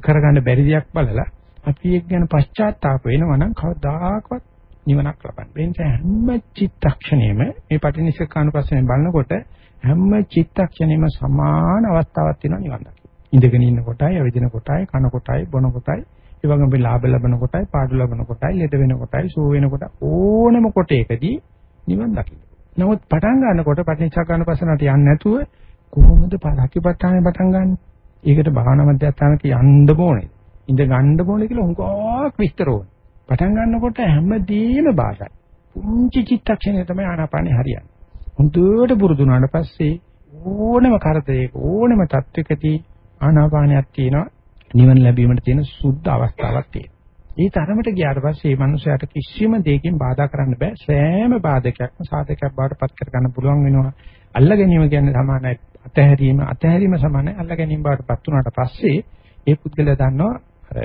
කරගන්න බැරි දෙයක් බලලා අපි ඒක ගැන පශ්චාත්තාප වෙනවා නම් කවදාකවත් නිවනක් ලබන්න. ඒ නිසා හැම චිත්තක්ෂණයෙම මේ පටිනිස්සකානුපස්සෙන් බලනකොට හැම චිත්තක්ෂණෙම සමාන අවස්ථාවක් තියෙනවා නිවන් දකින්න. ඉඳගෙන ඉන්න කොටයි, ඇවිදින කොටයි, කන කොටයි, බොන කොටයි, ඒ වගේම අපි ලාභ ලබන කොටයි, පාඩු ලබන කොටයි, ලෙඩ වෙන කොටයි, සුව වෙන කොට ඕනම කොටයකදී නිවන් දකින්න. නමුත් පටන් ගන්නකොට පටිච්ච ගන්න පස්සනට යන්නේ නැතුව කොහොමද පරකිපත්තානේ පටන් ගන්න? ඒකට භාවනා මධ්‍යස්ථානක යන්න ඕනේ. ඉඳ ගන්න ඕනේ කියලා හුඟක් විස්තර ඕනේ. පටන් ගන්නකොට හැමදේම බාධායි. පුංචි චිත්තක්ෂණය තමයි ආනාපානේ හරියන්නේ. හොඳට පුරුදු වුණාට පස්සේ ඕනම කරදරයක ඕනම තත්වයකදී ආනාපානයක් තියෙනවා නිවන ලැබීමට තියෙන සුද්ධ අවස්ථාවක් තියෙනවා. ඒ තරමට ගියාට පස්සේ මේ මනුස්සයාට කිසිම දෙයකින් බාධා කරන්න බෑ. සෑම බාධකයක්ම සාධකයක් බවට පත් කර ගන්න පුළුවන් වෙනවා. අල්ල ගැනීම කියන්නේ සමානයි අතහැරීම අතහැරීම සමානයි අල්ල ගැනීම බවට පත් වුණාට පස්සේ ඒ පුද්ගලයා දන්නවා අර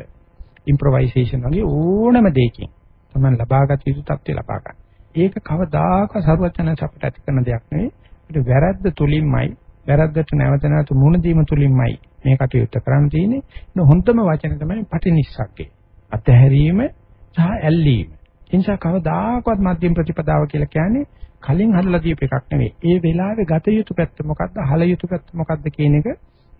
ඉම්ප්‍රොවයිසේෂන් වගේ ඕනම දෙයකින් තමයි ලබාගත යුතු තත්ත්වය ලබා ගන්න. ඒක කවදාක සරුවචන අපට ඇති කරන දෙයක් නෙවෙයි. ඒක වැරද්ද තුලින්මයි වැරද්දට නැවත නැවත මුහුණ දීම තුලින්මයි මේ කටයුත්ත කරන්න තියෙන්නේ. ඒ හොඳම වචන තමයි පටිනිස්සක්කේ. අතහැරීම සහ ඇල්ලීම. ඒ නිසා කවදාකවත් මධ්‍යම ප්‍රතිපදාව කියලා කියන්නේ කලින් හදලා දීප එකක් නෙවෙයි. ඒ වෙලාවේ ගත යුතු පැත්ත මොකද්ද? හල යුතු පැත්ත මොකද්ද කියන එක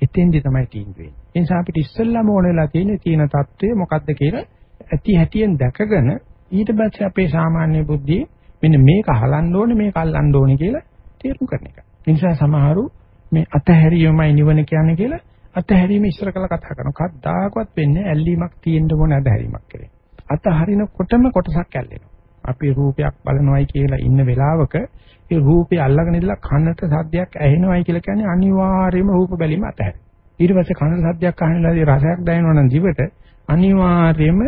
එතෙන්දි තමයි තීන්දුව වෙන්නේ. ඒ නිසා අපිට ඉස්සෙල්ලාම ඕන වෙලා තියෙන්නේ තියෙන தત્ත්වය මොකද්ද කියලා ඇති හැටියෙන් දැකගෙන ඊට පස්සේ අපේ සාමාන්‍ය බුද්ධියේ මෙන්න මේක හලන්න ඕනේ මේක අල්ලන්න ඕනේ කියලා තේරුම් ගන්න එක. ඒ නිසා සමහරු මේ අතහැරීමයි නිවන කියන්නේ කියලා අතහැරීම ඉස්සර කළා කතා කරනවා. කද්දාකවත් වෙන්නේ ඇල්ලීමක් තියෙන්න ඕන අතහැරීමක් කරේ. අතහරිනකොටම කොටසක් ඇල්ලෙනවා. අපි රූපයක් බලනවයි කියලා ඉන්න වෙලාවක ඒ රූපය අල්ලගෙන ඉඳලා කනට සද්දයක් ඇහෙනවයි කියලා කියන්නේ අනිවාර්යයෙන්ම රූප බැලීම අතහැරෙනවා. ඊට පස්සේ කනට සද්දයක් අහනලාදී රසයක් දැනෙනවා නම් දිවට අනිවාර්යයෙන්ම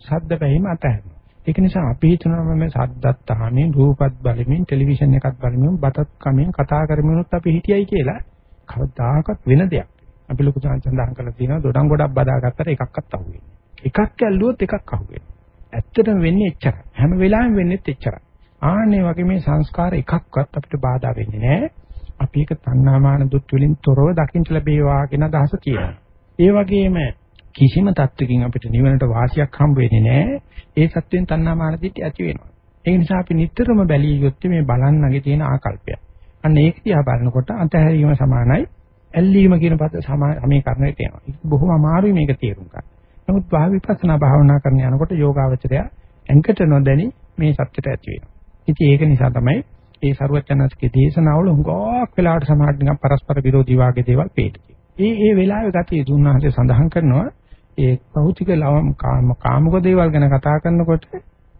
ශබ්ද බැහිම අතහැරෙනවා. ඒක නිසා අපි හිතනවා මේ සද්දත් අහමින් රූපත් බලමින් ටෙලිවිෂන් එකත් බලමින් බතත් කමින් කතා කරමිනුත් අපි හිටියයි කියලා කවදාකවත් වෙන දෙයක්. අපි ලොකු සඳහන් කරලා තියෙනවා දොඩම් ගොඩක් බදාගත්තට එකක්වත් අහුවෙන්නේ. එකක් ඇල්ලුවොත් එකක් අහුවෙන්නේ. ඇත්තටම වෙන්නේ එච්චරයි. හැම වෙලාවෙම වෙන්නේත් එච්චරයි. ආන්නේ වගේ මේ සංස්කාර එකක්වත් අපිට බාධා වෙන්නේ නැහැ. අපි ඒක තණ්හාමාන දුක් වලින් තොරව දකින්න ලැබේවා කියන අදහස කියනවා. ඒ වගේම කිසිම தත්වකින් අපිට නිවනට වාසියක් හම්බ වෙන්නේ නැහැ. ඒ සත්වෙන් තණ්හාමාන දිටි ඇති වෙනවා. ඒ නිසා අපි නිතරම බැලිය යුත්තේ මේ බලන්නගේ තියෙන ආකල්පය. අන්න ඒක දිහා බලනකොට අතහැරීම සමානයි ඇල්ලීම කියන පද සමීකරණයට එනවා. ඒක බොහොම අමාරුයි මේක තේරුම් ගන්න. නමුත් භාව විපස්සනා භාවනා කරන යනකොට යෝගාවචරය ඇඟට නොදැනි මේ සත්‍යයට ඇති වෙනවා. ඉතින් ඒක නිසා තමයි ඒ සරුවචනස්කේ දේශනාවල හුඟක් වෙලාවට සමහර නිකන් පරස්පර විරෝධී වාගේ දේවල් පේනවා. ඒ ඒ වෙලාවේ ගතිය දුන්නාසේ සඳහන් කරනවා ඒ භෞතික ලවම් කාම කාමක දේවල් ගැන කතා කරනකොට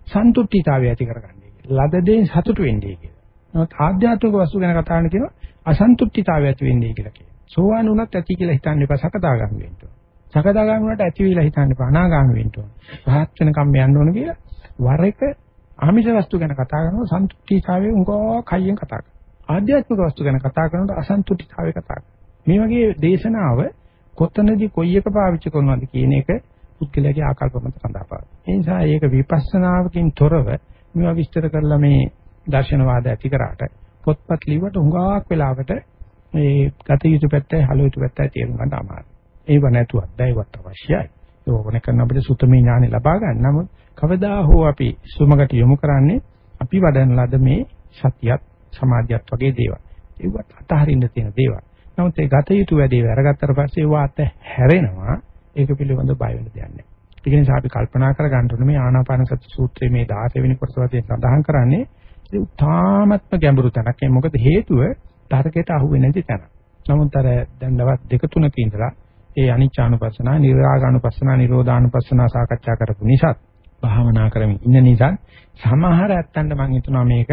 සන්තුෂ්ටිතාවය ඇති කරගන්නේ කියලා. ලද දෙයින් සතුටු වෙන්නේ කියලා. නමුත් ආධ්‍යාත්මික වස්තු ගැන කතා කරන කියනවා අසන්තුෂ්ටිතාවය ඇති වෙන්නේ කියලා කියනවා. සෝවාන් වුණත් ඇති කියලා හිතන්න එපා සකදාගාමි වෙන්න ඕන. සකදාගාමි වුණාට ඇති වෙලා හිතන්න එපා අනාගාමි වෙන්න ඕන. පහත් වෙනකම් යන්න ඕන කියලා වර එක ආමිෂ වස්තු ගැන කතා කරනකොට සන්තුෂ්ටිතාවයේ උංගෝ කයියෙන් කතා කරනවා. ආධ්‍යාත්මික වස්තු ගැන කතා කරනකොට අසන්තුෂ්ටිතාවයේ කතා කරනවා. මේ වගේ දේශනාව කොතනදී කොයි එක පාවිච්චි කරනවද කියන එක පුද්ගලයාගේ ආකල්ප මත සඳහපාන. ඒ නිසා ඒක විපස්සනාවකින් තොරව මේවා විස්තර කරලා මේ දර්ශනවාද ඇති කරාට පොත්පත් ලිව්වට හුඟක් වෙලාවට මේ ගත යුතු පැත්තයි හල යුතු පැත්තයි තේරුම් ගන්න අමාරුයි. ඒව නැතුවත් දැයිවත් අවශ්‍යයි. ඕකන කරන අපිට සුතමේ ඥානෙ ලබා ගන්න. නමුත් කවදා හෝ අපි සුමකට යොමු කරන්නේ අපි වඩන ලද මේ සතියත් සමාධියත් වගේ දේවල්. ඒවත් අතහරින්න තියෙන දේවල්. නමුත් ඒ ගත යුතු වැඩේ වැරගත්තට පස්සේ ඒවා අත හැරෙනවා. ඒක පිළිබඳව බය වෙන්න දෙයක් නැහැ. ඒ නිසා අපි කල්පනා කර ගන්න ඕනේ මේ ආනාපාන සති සූත්‍රයේ මේ 16 වෙනි කොටස වශයෙන් සඳහන් කරන්නේ ඒ උත්තාමත්ම ගැඹුරු තැනක්. ඒ මොකද හේතුව තර්කයට අහු වෙන්නේ නැති තැන. නමුත් අර දැන් දවස් දෙක තුනක ඉඳලා ඒ අනිච්චානුපස්සනා, නිරාගානුපස්සනා, නිරෝධානුපස්සනා සාකච්ඡා කරපු නිසා භාවනා කරමින් ඉන්න නිසා සමහර ඇත්තන්ට මම හිතනවා මේක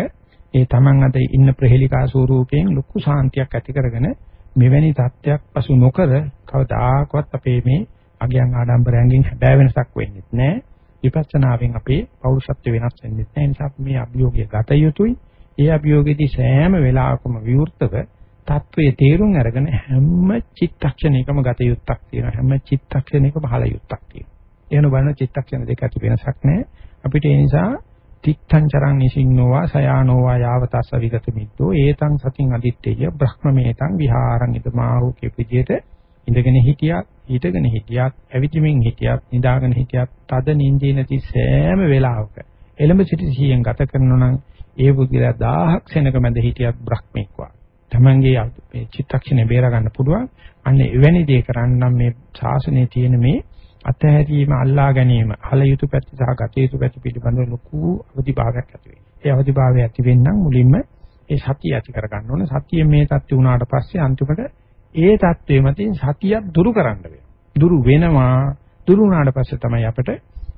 ඒ Taman අද ඉන්න ප්‍රහෙලිකා ස්වරූපයෙන් ලොකු සාන්තියක් ඇති කරගෙන මෙවැනි தත්ත්වයක් පසු නොකර කවදාකවත් අපේ මේ අගයන් ආඩම්බරයෙන් හැබෑ වෙනසක් වෙන්නේ නැහැ. විපස්සනාවෙන් අපේ පෞරුෂත්ව වෙනස් වෙන්නේ නැහැ. ඒ නිසා මේ අභියෝගය ගත යුතුයි. ඒ අභියෝගෙදී සෑම වෙලාවකම විවෘතව தත්වයේ තේරුම් අරගෙන හැම චිත්තක්ෂණයකම ගත යුත්තක් තියෙනවා. හැම චිත්තක්ෂණයකම බහල යුත්තක් තියෙනවා. එහෙම බලන චිත්තක්ෂණ දෙක ඇති වෙනසක් නැහැ. අපිට ඒ නිසා තිත්තං චරං නිසින්නෝවා සයානෝවා යාවතස්ස විගත මිද්දෝ ඒතං සතින් අදිත්තේය බ්‍රහ්මමේතං විහාරං ඉදමාහු කියපු විදිහට ඉඳගෙන හිටියත් හිටගෙන හිටියත් ඇවිදිමින් හිටියත් නිදාගෙන හිටියත් තද නිින්දේ නැති සෑම වෙලාවක එළඹ සිටි සිහියෙන් ගත කරනවා නම් ඒ බුද්ධිලා 1000ක් සෙනක මැද හිටියත් බ්‍රහ්මෙක් වා. තමන්ගේ මේ චිත්තක්ෂණය බේර ගන්න පුළුවන්. අන්න එවැනි දේ කරන්නම් මේ ශාසනයේ තියෙන මේ අතහැරීම අල්ලා ගැනීම හල යුතු පැත්ත සහ ගත යුතු පැත්ත පිළිබඳව ලොකු අවදිභාවයක් ඇති වෙනවා. ඒ අවදිභාවය ඇති වෙන්නම් මුලින්ම ඒ සතිය ඇති කර ගන්න ඕනේ. සතිය මේ தත්ති වුණාට පස්සේ අන්තිමට ඒ தත්වෙ මතින් සතියක් දුරු කරන්න වෙනවා. දුරු වෙනවා. දුරු වුණාට පස්සේ තමයි අපිට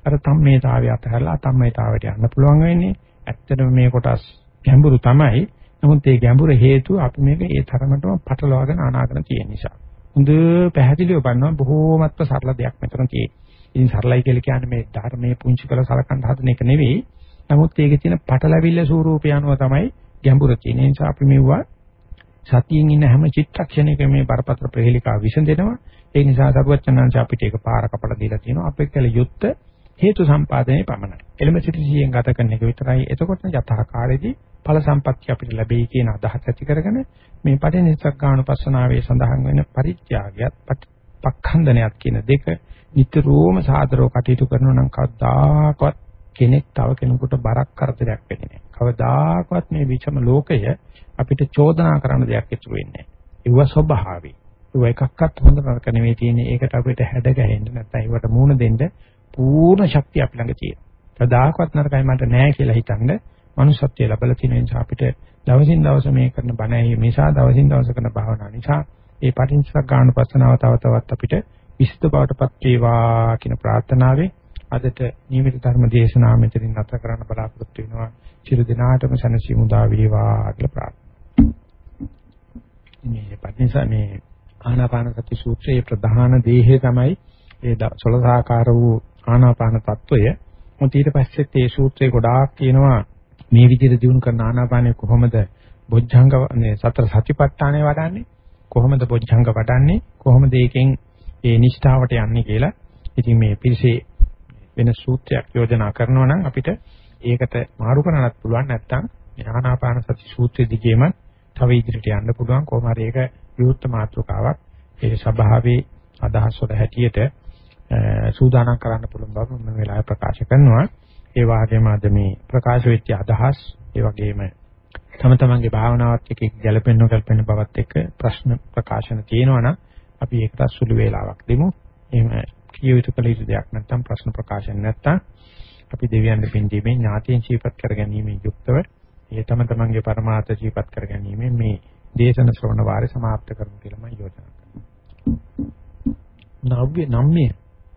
අර තම්මේතාවය අතහැරලා අතම්මේතාවයට යන්න පුළුවන් වෙන්නේ. ඇත්තටම මේ කොටස් ගැඹුරු තමයි. නමුත් ඒ ගැඹුර හේතුව අපි මේක ඒ තරමටම පටලවාගෙන අනාගෙන තියෙන නිසා. හොඳ පැහැදිලිව බලනවා බොහෝමත්ම සරල දෙයක් මෙතන තියෙන්නේ. ඉතින් සරලයි කියලා කියන්නේ මේ ධර්මයේ පුංචි කළ සලකන්න හදන එක නෙවෙයි. නමුත් ඒකේ තියෙන පටලැවිල්ල ස්වරූපය අනුව තමයි ගැඹුර තියෙන. ඒ නිසා අපි මෙවුවා සතියෙන් ඉන්න හැම චිත්තක්ෂණයකම මේ බරපතල ප්‍රහේලිකා විසඳෙනවා. ඒ නිසා සරුවචනංශ අපිට ඒක පාර කපලා දීලා තියෙනවා. අපේ කළ යුත්ත හේතු සම්පාදනයේ පමණයි. එළම සිටිසියෙන් ගත කරන එක විතරයි. එතකොට යථාකාරයේදී ඵල සම්පත්‍ය අපිට ලැබෙයි කියන අදහස ඇති කරගෙන මේ පටිනිස්සග්ගානුපස්සනාවේ සඳහන් වෙන පරිත්‍යාගයත් පක්ඛන්දනයත් කියන දෙක නිතරම සාදරව කටයුතු කරනවා නම් කවදාකවත් කෙනෙක් තව කෙනෙකුට බරක් කරදරයක් වෙන්නේ නැහැ. කවදාකවත් මේ විචම ලෝකය අපිට චෝදනා කරන දෙයක් ඉතුරු වෙන්නේ නැහැ. ඒව ස්වභාවයි. ඒව එකක්වත් හොඳ නරක නෙවෙයි තියෙන්නේ. ඒකට අපිට හැඩ ගැහෙන්න නැත්නම් ඒවට මූණ දෙන්න පූර්ණ ශක්තිය අපි ළඟ තියෙනවා. කවදාකවත් නරකයි මට නැහැ කියලා හිතනද මනුෂ්‍යත්වයේ ලැබලා තියෙන නිසා අපිට දවසින් දවස මේ කරන බණ ඇහි නිසා දවසින් දවස කරන භාවනා නිසා ඒ පටිච්චසක් ගන්න පස්සනාව තව තවත් අපිට විසුද්ධ බවටපත් වේවා කියන ප්‍රාර්ථනාවෙන් අදට නියමිත ධර්ම දේශනාව මෙතනින් නැතර කරන්න බලාපොරොත්තු වෙනවා. චිර දිනාටම සනසි මුදා වේවා කියලා ප්‍රාර්ථනා. මේ පටිනිසා මේ ආනාපාන සති සූත්‍රයේ ප්‍රධාන දේහය තමයි ඒ සොලසාකාර වූ ආනාපාන తত্ত্বය. මොකද ඊට පස්සෙත් මේ සූත්‍රේ ගොඩාක් කියනවා මේ විදිහට දිනු කරන ආනාපානය කොහොමද බොජ්ජංග මේ සතර සතිපට්ඨානය වඩන්නේ? කොහොමද බොජ්ජංග වඩන්නේ? කොහොමද ඒකෙන් ඒ නිෂ්ඨාවට යන්නේ කියලා. ඉතින් මේ පිරිසේ වෙන සූත්‍රයක් යෝජනා කරනවා නම් අපිට ඒකට මාරු කරන්නත් පුළුවන්. නැත්නම් ආනාපාන සති සූත්‍රය දිගේම තව ඉදිරියට යන්න පුළුවන්. කොහොම හරි ඒක විවුර්ත මාතෘකාවක්. ඒ සභාවේ අදහස් වල හැටියට සූදානම් කරන්න පුළුවන් බව මම වෙලාවෙ ප්‍රකාශ කරනවා. ඒ වගේම අද මේ ප්‍රකාශ වෙච්ච අදහස් ඒ වගේම තම තමන්ගේ භාවනාවත් එක්ක ගැළපෙන්න නොගැළපෙන්න බවත් එක්ක ප්‍රශ්න ප්‍රකාශන තියෙනවා නම් අපි ඒකට සුළු වේලාවක් දෙමු. එහෙම කිය යුතු කළ යුතු දෙයක් නැත්නම් ප්‍රශ්න ප්‍රකාශන නැත්නම් අපි දෙවියන් දෙපින්දීමේ ඥාතීන් ජීවත් කර ගැනීමෙන් යුක්තව ඒ තම තමන්ගේ පරමාර්ථ ජීවත් කර ගැනීමෙන් මේ දේශන ශ්‍රවණ වාරය સમાપ્ત කරමු කියලා මම යෝජනා කරනවා. නව්‍ය නම්මේ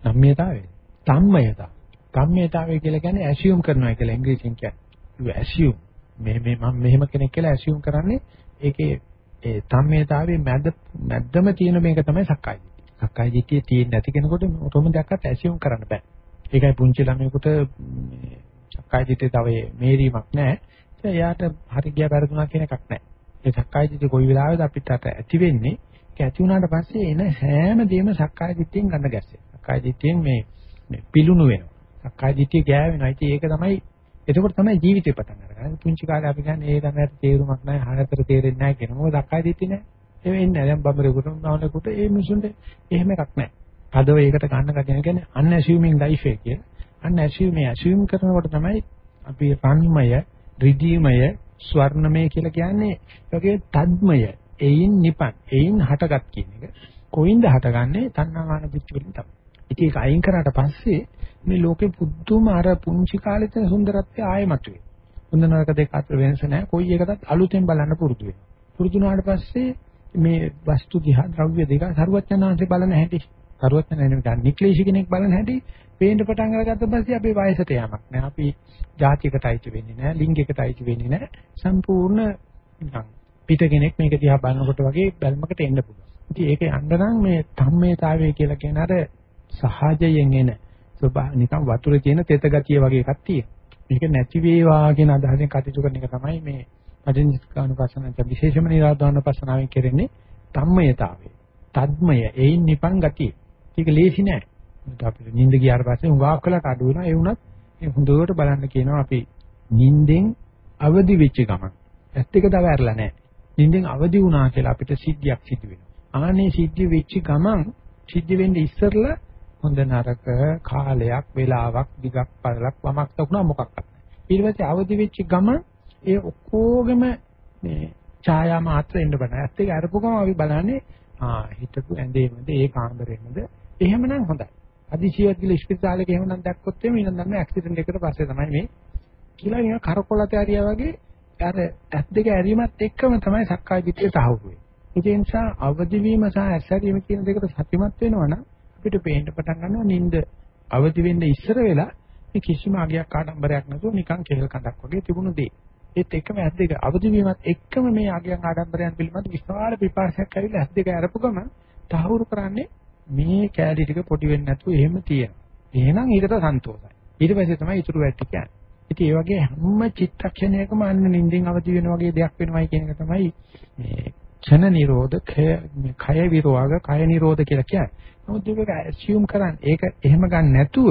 නම්මියතාවය. තම්මයතා. තම්මයතාවය කියලා කියන්නේ ඇසියුම් කරනවා කියලා ඉංග්‍රීසියෙන් කියන්නේ. you assume මේ මේ මම මෙහෙම කෙනෙක් කියලා ඇසියුම් කරන්නේ ඒකේ ඒ තම්මයතාවයේ මැද මැද්දම තියෙන මේක තමයි සක්කාය දිට්ඨිය. සක්කාය දිට්ඨිය තියෙන්නේ නැති කෙනෙකුට මොකම දෙයක්වත් ඇසියුම් කරන්න බෑ. ඒකයි පුංචි ළමයෙකුට සක්කාය දිට්ඨිය තව මේරීමක් නැහැ. එයාට හරි ගියා වැරදුනා කියන එකක් නැහැ. ඒ සක්කාය දිට්ඨිය කොයි වෙලාවෙද අපිට ඇති වෙන්නේ? ඒක ඇති වුණාට පස්සේ එන හැම දෙයක්ම සක්කාය දිට්ඨියෙන් ගන්න ගැස්සේ. සක්කාය දිට්ඨියෙන් මේ මේ පිලුණු වෙනවා. සක්කාය දිට්ඨිය ගෑවෙනවා. ඉතින් ඒක තමයි එතකොට තමයි ජීවිතේ පටන් අරගන්නේ. පුංචි කාලේ අපි කියන්නේ ඒ ළමයට තේරුමක් නැහැ, හරතර තේරෙන්නේ නැහැ කියන මොකද සක්කාය දිට්ඨිය නැහැ. ඒ වෙන්නේ නැහැ. දැන් බඹරෙකුට නවලෙකුට ඒ මිනිසුන්ට එහෙම එකක් නැහැ. අදව ඒකට ගන්න ගගෙන කියන්නේ unassuming life එක කියලා. unassuming assume කරනකොට තමයි අපි රන්මය, රිදීමය, ස්වර්ණමය කියලා කියන්නේ ඒකේ තද්මය, එයින් නිපන්, එයින් හටගත් කියන එක. කොයින්ද හටගන්නේ? තණ්හාමාන පිච්ච වලින් තමයි. ඉතින් ඒක අයින් කරාට පස්සේ මේ ලෝකේ පුදුම අර පුංචි කාලේ තියෙන සුන්දරත්වය ආයෙමත් වේ. හොඳ නරක දෙක අතර වෙනස නැහැ. කොයි එකටත් අලුතෙන් බලන්න පුරුදු වෙනවා. පුරුදු වුණාට පස්සේ මේ වස්තු දිහා ද්‍රව්‍ය දෙක සරුවචනාංශේ බලන හැටි. සරුවචන නෙමෙයි නික්ලේශ කෙනෙක් බලන හැටි පේන්න පටන් අරගත්ත පස්සේ අපි වයසට යamak නෑ. අපි ජාතියකට අයිති වෙන්නේ නෑ, ලිංගයකට අයිති වෙන්නේ නෑ. සම්පූර්ණ නිකන් පිට කෙනෙක් මේක දිහා බලනකොට වගේ බැල්මකට එන්න පුළුවන්. ඉතින් ඒක යන්න නම් මේ ධම්මේතාවය කියලා කියන අර සහජයෙන් එන ස්වභාව නිකන් වතුරේ තියෙන තෙත ගතිය වගේ එකක් තියෙනවා. මේක නැති වේවා කියන අදහසෙන් කටයුතු කරන එක තමයි මේ පටිච්චසමුප්පාදන විශේෂම නිරාධාන පස්සනාවෙන් කෙරෙන්නේ ධම්මයතාවය. තද්මය එයින් නිපන් ගතිය. ඒක ලේසි නෑ. අපිට නිින්ද ගියාට පස්සේ උඟාක් කළට අඩු වෙනවා. ඒ වුණත් මේ හොඳට බලන්න කියනවා අපි නිින්දෙන් අවදි වෙච්ච ගමන්. ඇත්ත එක තව ඇරලා නෑ. නිින්දෙන් අවදි වුණා කියලා අපිට සිද්ධියක් සිදු වෙනවා. ආනේ සිද්ධිය වෙච්ච ගමන් සිද්ධ වෙන්නේ ඉස්සරලා හොඳ නරක කාලයක් වෙලාවක් දිගක් පළලක් වමක් තකුණා මොකක්වත් ඊට පස්සේ අවදි වෙච්ච ගමන් ඒ ඔක්කොගෙම මේ ඡායා මාත්‍ර එන්න බෑ. ඇත්ත ඒක අරපු ගමන් අපි බලන්නේ ආ හිතපු ඇඳේමද ඒ කාමරෙන්නද එහෙමනම් හොඳයි. අදිසියවත් කියලා ස්පිරිතාලේක එහෙමනම් දැක්කොත් එමේ ඊනම් නම් ඇක්සිඩන්ට් එකකට පස්සේ තමයි මේ කියලා නිකන් කරකොලත ඇරියා වගේ අර ඇස් දෙක ඇරීමත් එක්කම තමයි සක්කාය දිට්ඨිය තහවුරු වෙන්නේ. ඒ නිසා අවදි වීම සහ ඇස්සැරීම කියන දෙකට සතිමත් වෙනවා නම් අපිට පේන්න පටන් ගන්නවා නිින්ද අවදි වෙන්න ඉස්සර වෙලා මේ කිසිම අගයක් ආඩම්බරයක් නැතුව නිකන් කෙහෙල් කඳක් වගේ තිබුණු දේ. ඒත් එකම ඇස් දෙක අවදි වීමත් එක්කම මේ අගයන් ආඩම්බරයන් පිළිබඳ විශාල පිපාසයක් ඇවිල්ලා ඇස් දෙක අරපු ගමන් තහවුරු කරන්නේ මේ කැලී ටික පොඩි වෙන්නේ නැතුව එහෙම තියෙනවා. එහෙනම් ඊකට සන්තෝෂයි. ඊට පස්සේ තමයි ඊටු වැටි කියන්නේ. ඉතින් ඒ වගේ හැම චිත්තක්ෂණයකම අන්න නිින්දෙන් අවදි වෙන වගේ දෙයක් වෙනවයි කියන එක තමයි මේ ක්ෂණ නිරෝධ කය විරෝධ කය නිරෝධ කියලා කියන්නේ. නමුත් ඒක ඇසියුම් කරන්නේ ඒක එහෙම ගන්න නැතුව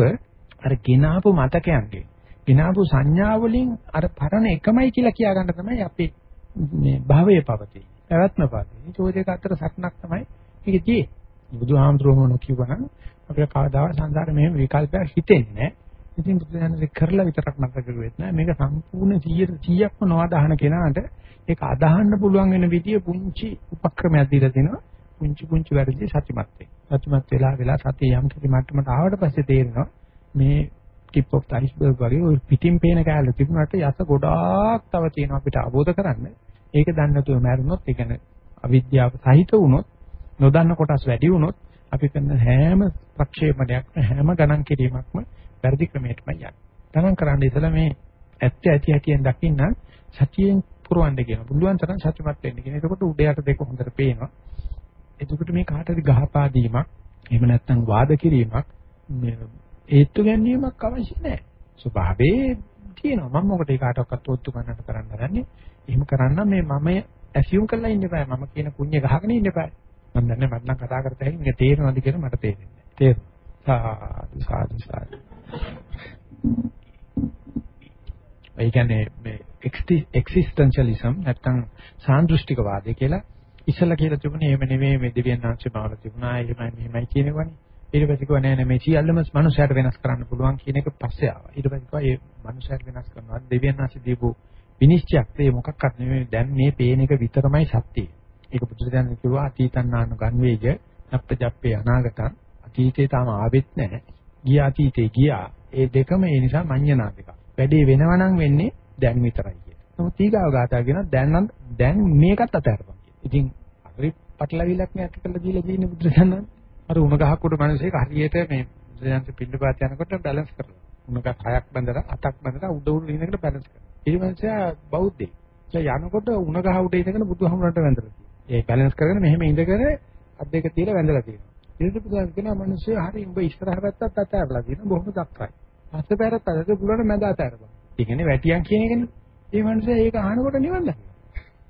අර ගිනාපු මතකයන්ගේ ගිනාපු සංඥා වලින් අර පරණ එකමයි කියලා කියා ගන්න තමයි අපි මේ භවයේ පවතී. පැවැත්ම පවතී. මේ චෝදයක අතර සටනක් තමයි මේක තියෙන්නේ. බුදුහාමුදුරුවෝ මොන කිව්වනම් අපිට කවදාවත් සංසාරේ මෙහෙම විකල්පයක් හිතෙන්නේ නැහැ. ඉතින් බුදුදහමේ කරලා විතරක් මතක කරුවෙත් නෑ මේක සම්පූර්ණ 100%ක්ම නොඅදහන කෙනාට ඒක අදහන්න පුළුවන් වෙන විදිය පුංචි උපක්‍රමයක් දීලා තිනවා පුංචි පුංචි වැඩි සතිමත් වෙයි. සතිමත් වෙලා වෙලා සතිය යම් කිසි මට්ටමකට ආවට පස්සේ තේරෙනවා මේ ටිප් ඔෆ් අයිස්බර්ග් වගේ ওই පිටින් පේන කෑල්ල තිබුණාට යස ගොඩාක් තව තියෙනවා අපිට අවබෝධ කරන්න. ඒක දන්නේ නැතුව මැරුණොත් ඒ කියන්නේ අවිද්‍යාව සහිත වුණොත් නොදන්න කොටස් වැඩි වුණොත් අපි කරන හැම ප්‍රක්ෂේපණයක්ම හැම ගණන් කිරීමක්ම වැඩි ක්‍රමයකටම යන්නේ. ගණන් කරන්න ඉතල මේ ඇත්ත ඇති හැටියෙන් දකින්න සතියෙන් පුරවන්න කියන. පුළුවන් තරම් සත්‍යමත් වෙන්න කියන. එතකොට උඩ යට දෙක හොඳට පේනවා. එතකොට මේ කාටද ගහපා දීමක් එහෙම නැත්නම් වාද කිරීමක් ඒත්තු ගැනීමක් අවශ්‍ය නැහැ. ස්වභාවේ තියෙනවා. මම මොකටද කාටවත් ඔත්තු ගන්නට කරන්න හදන්නේ? එහෙම කරන්න මේ මම ඇසියුම් කරලා ඉන්න බෑ. මම කියන කුණ්‍ය ගහගෙන ඉන්න බෑ. මම දන්නේ මට නම් කතා කරත හැකි මේක තේරෙනවද කියලා මට තේරෙන්නේ නැහැ. තේරුණා. සාදු සාදු. ඒ කියන්නේ මේ එක්සිස්ටෙන්ෂලිසම් නැත්තම් සාන්දෘෂ්ටිකවාදය කියලා ඉස්සලා කියලා තිබුණේ එහෙම නෙවෙයි මේ දෙවියන් වහන්සේ මාවල තිබුණා එහෙමයි මෙහෙමයි කියනවනේ. ඊට පස්සේ කිව්වා නෑ නෑ මේ සියල්ලම මනුස්සයාට වෙනස් කරන්න පුළුවන් කියන එක පස්සේ ආවා. ඊට පස්සේ කිව්වා මේ මනුස්සයාට වෙනස් කරනවා දෙවියන් වහන්සේ දීපු විනිශ්චයක් ඒ මොකක්වත් නෙමෙයි දැන් මේ පේන එක විතරමයි සත්‍යය. ඒක බුදුරජාණන් කිව්වා අතීතං නාන ගන්වේග අප්පජප්පේ අනාගතං අතීතේ තාම ආවෙත් නැහැ. ගිය අතීතේ ගියා. ඒ දෙකම ඒ නිසා මඤ්ඤණා දෙක. වැඩේ වෙනවනම් වෙන්නේ දැන් විතරයි කියන. නමුත් ඊගාව ගාථා කියන දැන් නම් දැන් මේකත් අතහැරපන්. ඉතින් හරි පටලවිලක් නේ අට කළ දීලා තියෙන බුදුරජාණන්. අර උණ ගහක් උඩ මිනිස්සෙක් හරියට මේ බුදුරජාණන් පිළිපාත යනකොට බැලන්ස් කරනවා. උණ ගහ හයක් බඳලා අතක් බඳලා උඩ උඩ ඉන්නකට බැලන්ස් කරනවා. ඊට පස්සේ බෞද්ධයෙක්. ඒ යනකොට උණ ගහ උඩ ඉඳගෙන බුදුහමරට වැඳලා තියෙනවා. ඒ බැලන්ස් කරගෙන මෙහෙම ඉඳගෙන අත් දෙක තියලා වැඳලා තියෙනවා. ඊට පස්සේ කියනවා මිනිස්සු හරි උඹ ඉස්සරහ පැත්තත් අතහැරලා තියෙනවා බොහොම දක්කයි. පස්සේ පැරත් අතට පුළුවන් මැද අතහැරපන්. ඒ කියන්නේ වැටියන් කියන එකනේ. ඒ මිනිස්සු ඒක අහනකොට නිවන්.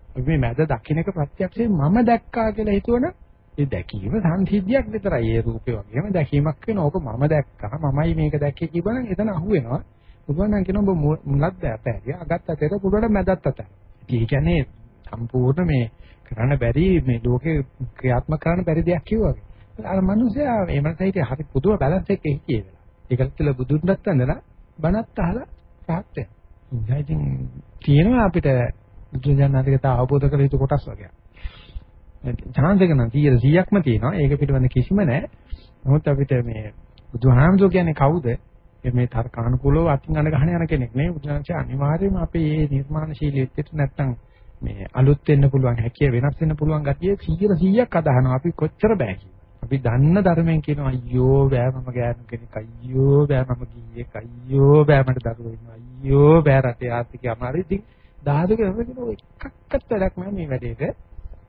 අපි මේ මැද දකින්න එක ප්‍රත්‍යක්ෂයෙන් මම දැක්කා කියලා හිතුවන ඒ දැකීම සංසිද්ධියක් විතරයි. ඒ රූපේ වගේම දැකීමක් වෙනවා. ඕක මම දැක්කා. මමයි මේක දැක්කේ කියපනම් එතන අහුවෙනවා. බුදුන් කියනවා ඔබ මුලත් දැපෑරිය. අගත් අතේට පුළුවන් මැදත් අතට. ඒ කියන්නේ සම්පූර්ණ මේ කරන්න බැරි මේ ලෝකේ ක්‍රියාත්මක කරන්න බැරි දෙයක් කිව්වා. අර මිනිස්සයා මේ මනසයිට හරි පුදුම බැලන්ස් එකක හිටියේ වෙලා. ඒකත් කියලා බුදුන්වත් අඳලා බණත් අහලා රහත් වෙනවා. ඉතින් තියෙනවා අපිට බුදුජානනාතිකත අවබෝධ කර යුතු කොටස් වගේ. ඡාන්සක නම් 100 100ක්ම තියෙනවා. ඒක පිටවෙන කිසිම නැහැ. නමුත් අපිට මේ බුදුහාමුදුර කියන්නේ කවුද? මේ තර්කානුකූලව අතින් අඬ ගහන යන කෙනෙක් නේ. බුදුහාමුදුර අනිවාර්යයෙන්ම අපේ මේ නිර්මාණශීලී වෙච්චට නැත්තම් මේ අලුත් වෙන්න පුළුවන් හැකිය වෙනස් වෙන්න පුළුවන් ගතිය 100 100ක් අදහනවා. අපි කොච්චර බෑ අපි දන්න ධර්මයෙන් කියනවා අයියෝ බෑ මම ගෑනු කෙනෙක් අයියෝ බෑ මම ගියේ අයියෝ බෑ මට දරුවෝ ඉන්නවා අයියෝ බෑ රටේ ආර්ථිකය අමාරු ඉතින් දහසක වෙනකෝ එකක්වත් වැඩක් නැහැ මේ වැඩේට.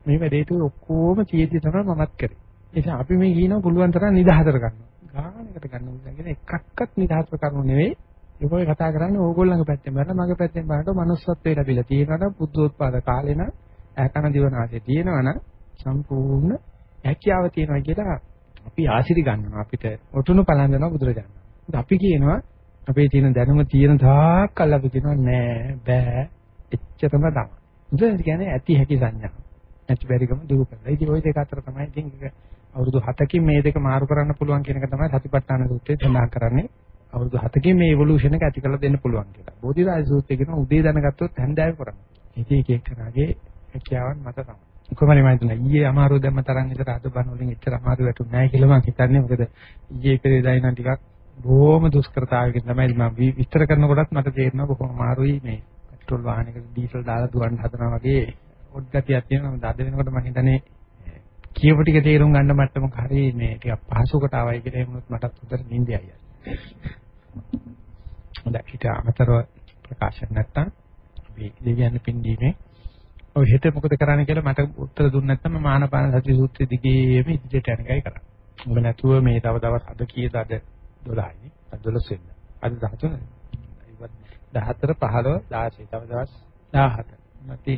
මේ වැඩේට ඔක්කොම චේතිය තමයි මමත් කරේ. ඒ නිසා අපි මේ කියනවා පුළුවන් තරම් නිදහසට ගන්නවා. ගානකට ගන්නවා කියන එකක්වත් නිදහසට කරනු නෙවෙයි. ඒකෝයි කතා කරන්නේ ඕගොල්ලන්ගේ පැත්තෙන් බලලා මගේ පැත්තෙන් බලනකොට manussත්වයේ ලැබිලා තියෙනවා බුද්ධෝත්පාද කාලේ නම් ඇකන දිවනාසේ තියෙනවනම් සම්පූර්ණ හැකියාව තියෙනවා කියලා අපි ආශිර්වාද ගන්නවා අපිට ඔටුනු පලඳනවා බුදුරජාණන්. අපි කියනවා අපේ තියෙන දැනුම තියෙන තාක් කල් අපි කියනවා නෑ බෑ එච්චරම තමයි. බුදුන් කියන්නේ ඇති හැකි සංඥා. නැති බැරිකම දුරු කරලා. ඉතින් ওই දෙක අතර තමයි ඉතින් අවුරුදු 7කින් මේ දෙක මාරු කරන්න පුළුවන් කියන එක තමයි සතිපට්ඨාන සූත්‍රයේ සඳහන් කරන්නේ. අවුරුදු 7කින් මේ ඉවොලුෂන් එක ඇති කරලා දෙන්න පුළුවන් කියලා. බෝධිරාජ සූත්‍රයේ කියන උදේ දැනගත්තොත් හැන්දෑවේ කරන්න. ඉතින් එක එකනාගේ හැකියාවන් මත තමයි. කොහොමද මම හිතන්නේ ඊයේ අමාරු දැම්ම තරම් විතර අද බන වලින් එච්චර අමාරු වැටුනේ නැහැ කියලා මම හිතන්නේ. මොකද ඊයේ පෙරේදා ඉන්න ටිකක් බොහොම දුෂ්කරතාවයකින් තමයි මම විස්තර කරනකොටත් මට තේරෙනවා බොහොම අමාරුයි මේ පෙට්‍රල් වාහනයකට ඩීසල් දාලා දුවන්න හදනවා වගේ ඔඩ් ගතියක් තියෙනවා. මම අද වෙනකොට මම හිතන්නේ කියපු ටික තේරුම් ගන්න මට්ටමක හරි මේ ටිකක් පහසුකට ආවයි කියලා එමුණොත් මටත් හොඳට නිින්දයි යයි. හොඳයි ඊට අමතරව ප්‍රකාශන නැත්තම් අපි දෙවියන් පින්දීමේ ඔය හෙට මොකද කරන්න කියලා මට උත්තර දුන්නේ නැත්නම් මම ආනපාන සති සූත්‍රය දිගේම ඉදිරියට යන එකයි කරන්නේ. මොකද නැතුව මේ තව දවස් අද කීයද අද? 12යි. අද 12 වෙන්න. අද 13. 14 15 16 තව දවස් 17 නැති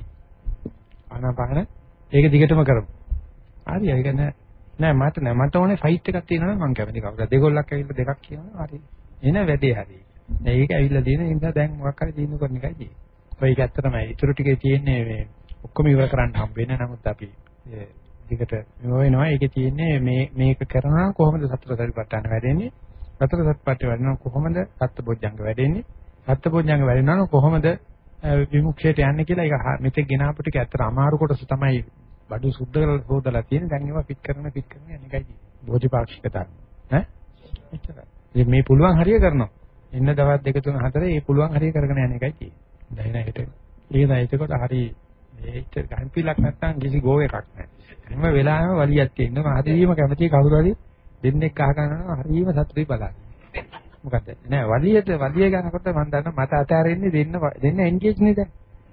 ආනාපාන. ඒක දිගටම කරමු. හරි ඒක නෑ. නෑ මට නෑ. මට ඕනේ ෆයිට් එකක් තියෙනවා මම කැමති කවුරුද දෙගොල්ලක් ඇවිල්ලා දෙකක් කියනවා. හරි. එන වැඩේ හරි. ඒක ඇවිල්ලා තියෙන නිසා දැන් මොකක් හරි දිනු කරන එකයි තියෙන්නේ. ඔය ඒක ඇත්තටමයි ඊටු ටිකේ තියෙන්නේ මේ ඔක්කොම ඉවර කරන්න හම්බ වෙන්නේ නමුත් අපි දිගට වෙනවා ඒකේ තියෙන්නේ මේ මේක කරනවා කොහොමද සතර සතිපට්ඨාන වැඩෙන්නේ? සතර සතිපට්ඨාන වැඩෙනවා කොහොමද සත්බොජ්ජංග වැඩෙන්නේ? සත්පුඤ්ඤංග වැඩෙනවා කොහොමද විමුක්තියට යන්නේ කියලා ඒක මෙතෙක් ගෙන අපිට ඇත්තට අමාරු කොටස තමයි බඩු සුද්ධ කරලා හොදලා තියෙන දැන් ඒවා පිට කරන පිට කරන යන එකයි බෝධිපාක්ෂික ධර්ම ඈ? එච්චරයි. මේ පුළුවන් හරිය කරනවා. එන්න දවස් දෙක තුන හතර මේ පුළුවන් හරිය කරගෙන යන එකයි තියෙන්නේ. දැන් නේද ඒක නෑ එතකොට හරි මේක ගම්පිලක් නැත්තම් කිසි ගෝ එකක් නෑ හැම වෙලාවෙම වලියක් තියෙනවා. හරියම කැමති කවුරු හරි දෙන්නෙක් අහ ගන්නවා. හරියම සතුටුයි බලන්න. මොකද නෑ වලියට වලිය ගන්නකොට මම දන්නවා මට අතහැරෙන්නේ දෙන්න දෙන්න එන්ගේජ් නේද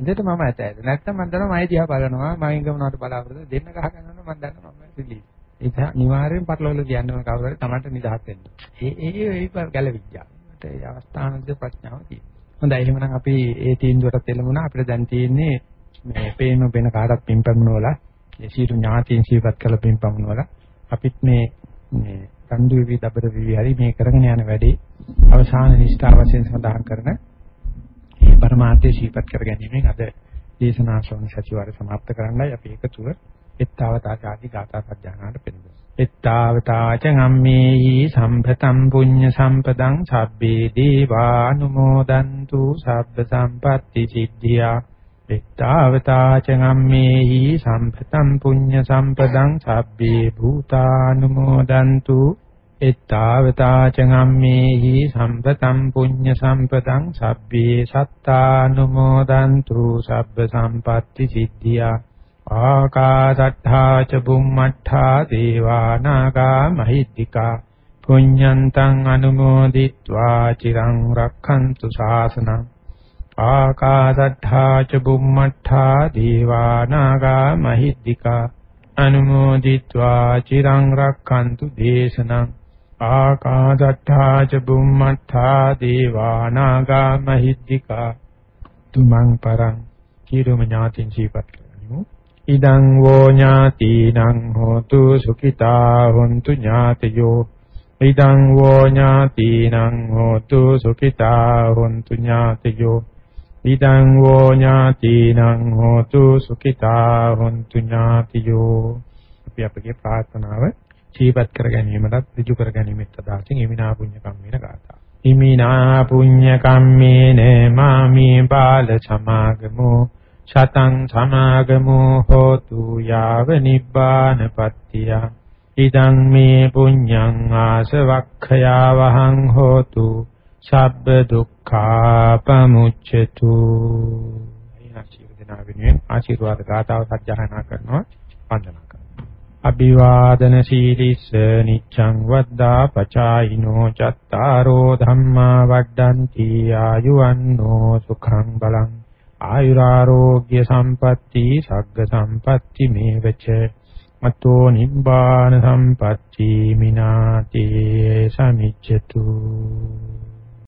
එතකොට මම අතහැරද නැත්තම් මම දන්නවා මම දිහා බලනවා. මම ගමනකට බලාපොරොත්තු. දෙන්න ගහ ගන්නවා මම දන්නවා මම රිලීස් ඒක අනිවාර්යෙන් පටලවල කියන්න ඕන කවුරු හරි Tamanට නිදහස් වෙන්න. ඒ ඒ ඒ ගැලවිච්චා ඒ අවස්ථානදී ප්‍රඥාව තියෙනවා. හොඳයි. එහෙනම් අපි ඒ තීන්දුවට තෙලමුණා අපිට දැන් තියෙන්නේ මේ පේන වෙන කාටත් පින්පම්නවල ඒ සියලු ඥාතීන් ජීවත් කරලා පින්පම්නවල අපිත් මේ මේ රණ්ඩු විවි දබර විවි හරි මේ කරගෙන යන වැඩේ අවසාන නිෂ්ඨාව වශයෙන් සඳහන් කරන මේ પરමාර්ථය ජීවත් කර ගැනීමෙන් අද දේශනා ශ්‍රවණ සතිවාරය સમાપ્ત කරන්නයි අපි එකතුව එත්තාවතා ආදී ගාථා සජ්ජානාට පෙරදෙස්. එත්තාවතා ච ගම්මේහි සම්පතම් පුඤ්ඤ සම්පදං සබ්බේ දේවානුමෝදන්තු සබ්බ සම්පatti සිද්ධියා එත්තාවතා ච ගම්මේහි සම්පතම් පුඤ්ඤ සම්පදං සබ්බේ භූතානුමෝදන්තු. එත්තාවතා ච ගම්මේහි සම්පතම් පුඤ්ඤ සම්පතං සබ්බේ සත්තානුමෝදන්තු. සබ්බ සම්පatti සිද්ධියා. ආකාසට්ඨා ච බුම්මට්ඨා දේවා නාග මහිද්దికා. පුඤ්ඤන්තං අනුමෝදිත්වා. චිරං රක්ඛන්තු ශාසනං. ආකාසට්ඨා ච බුම්මට්ඨා දීවානාගා මහිද්దికා අනුමෝදිත්වා චිරං රක්ඛන්තු දේශනං ආකාසට්ඨා ච බුම්මට්ඨා දීවානාගා මහිද්దికා තුමන් පරං කීරුම ඥාතින් ජීවත් කරනිමු ඉදං වෝ ඥාතිනං හෝතු සුඛිතා හොන්තු ඥාතයෝ ඉදං වෝ ඥාතිනං හෝතු සුඛිතා හොන්තු ඥාතයෝ ඉදං වෝ ඥාතිනං හෝතු සුඛිතා හොන්තු ඥාතියෝ. අපි අපගේ ප්‍රාර්ථනාව ජීවත් කර ගැනීමටත් ඍජු කර ගැනීමත් අදහසින් හිමිනා පුඤ්ඤ කම්මේන ගාථා. හිමිනා පුඤ්ඤ කම්මේන මාමේ බාල සමාගමෝ. සතං සමාගමෝ හෝතු යාව නිබ්බානපත්තිය ඉදං මේ පුඤ්ඤං ආසවක්ඛයා වහං හෝතු සබ්බ දුක්ඛා පමුච්ඡතු ආශිර්වාද ගාතාව සජ්ජහායනා කරනවා වන්දනා කරනවා. අභිවාදන සීලිස්ස නිච්ඡං වද්දා පචායිනෝ චත්තාරෝ ධම්මා වඩ්ඩಂತಿ ආයුවන්නෝ සුඛං බලං. ආයුරාෝග්‍ය සම්පatti සග්ග සම්පatti මේවච. මතෝ නිබ්බාන සම්පatti මිනාතේ සමිච්ඡතු.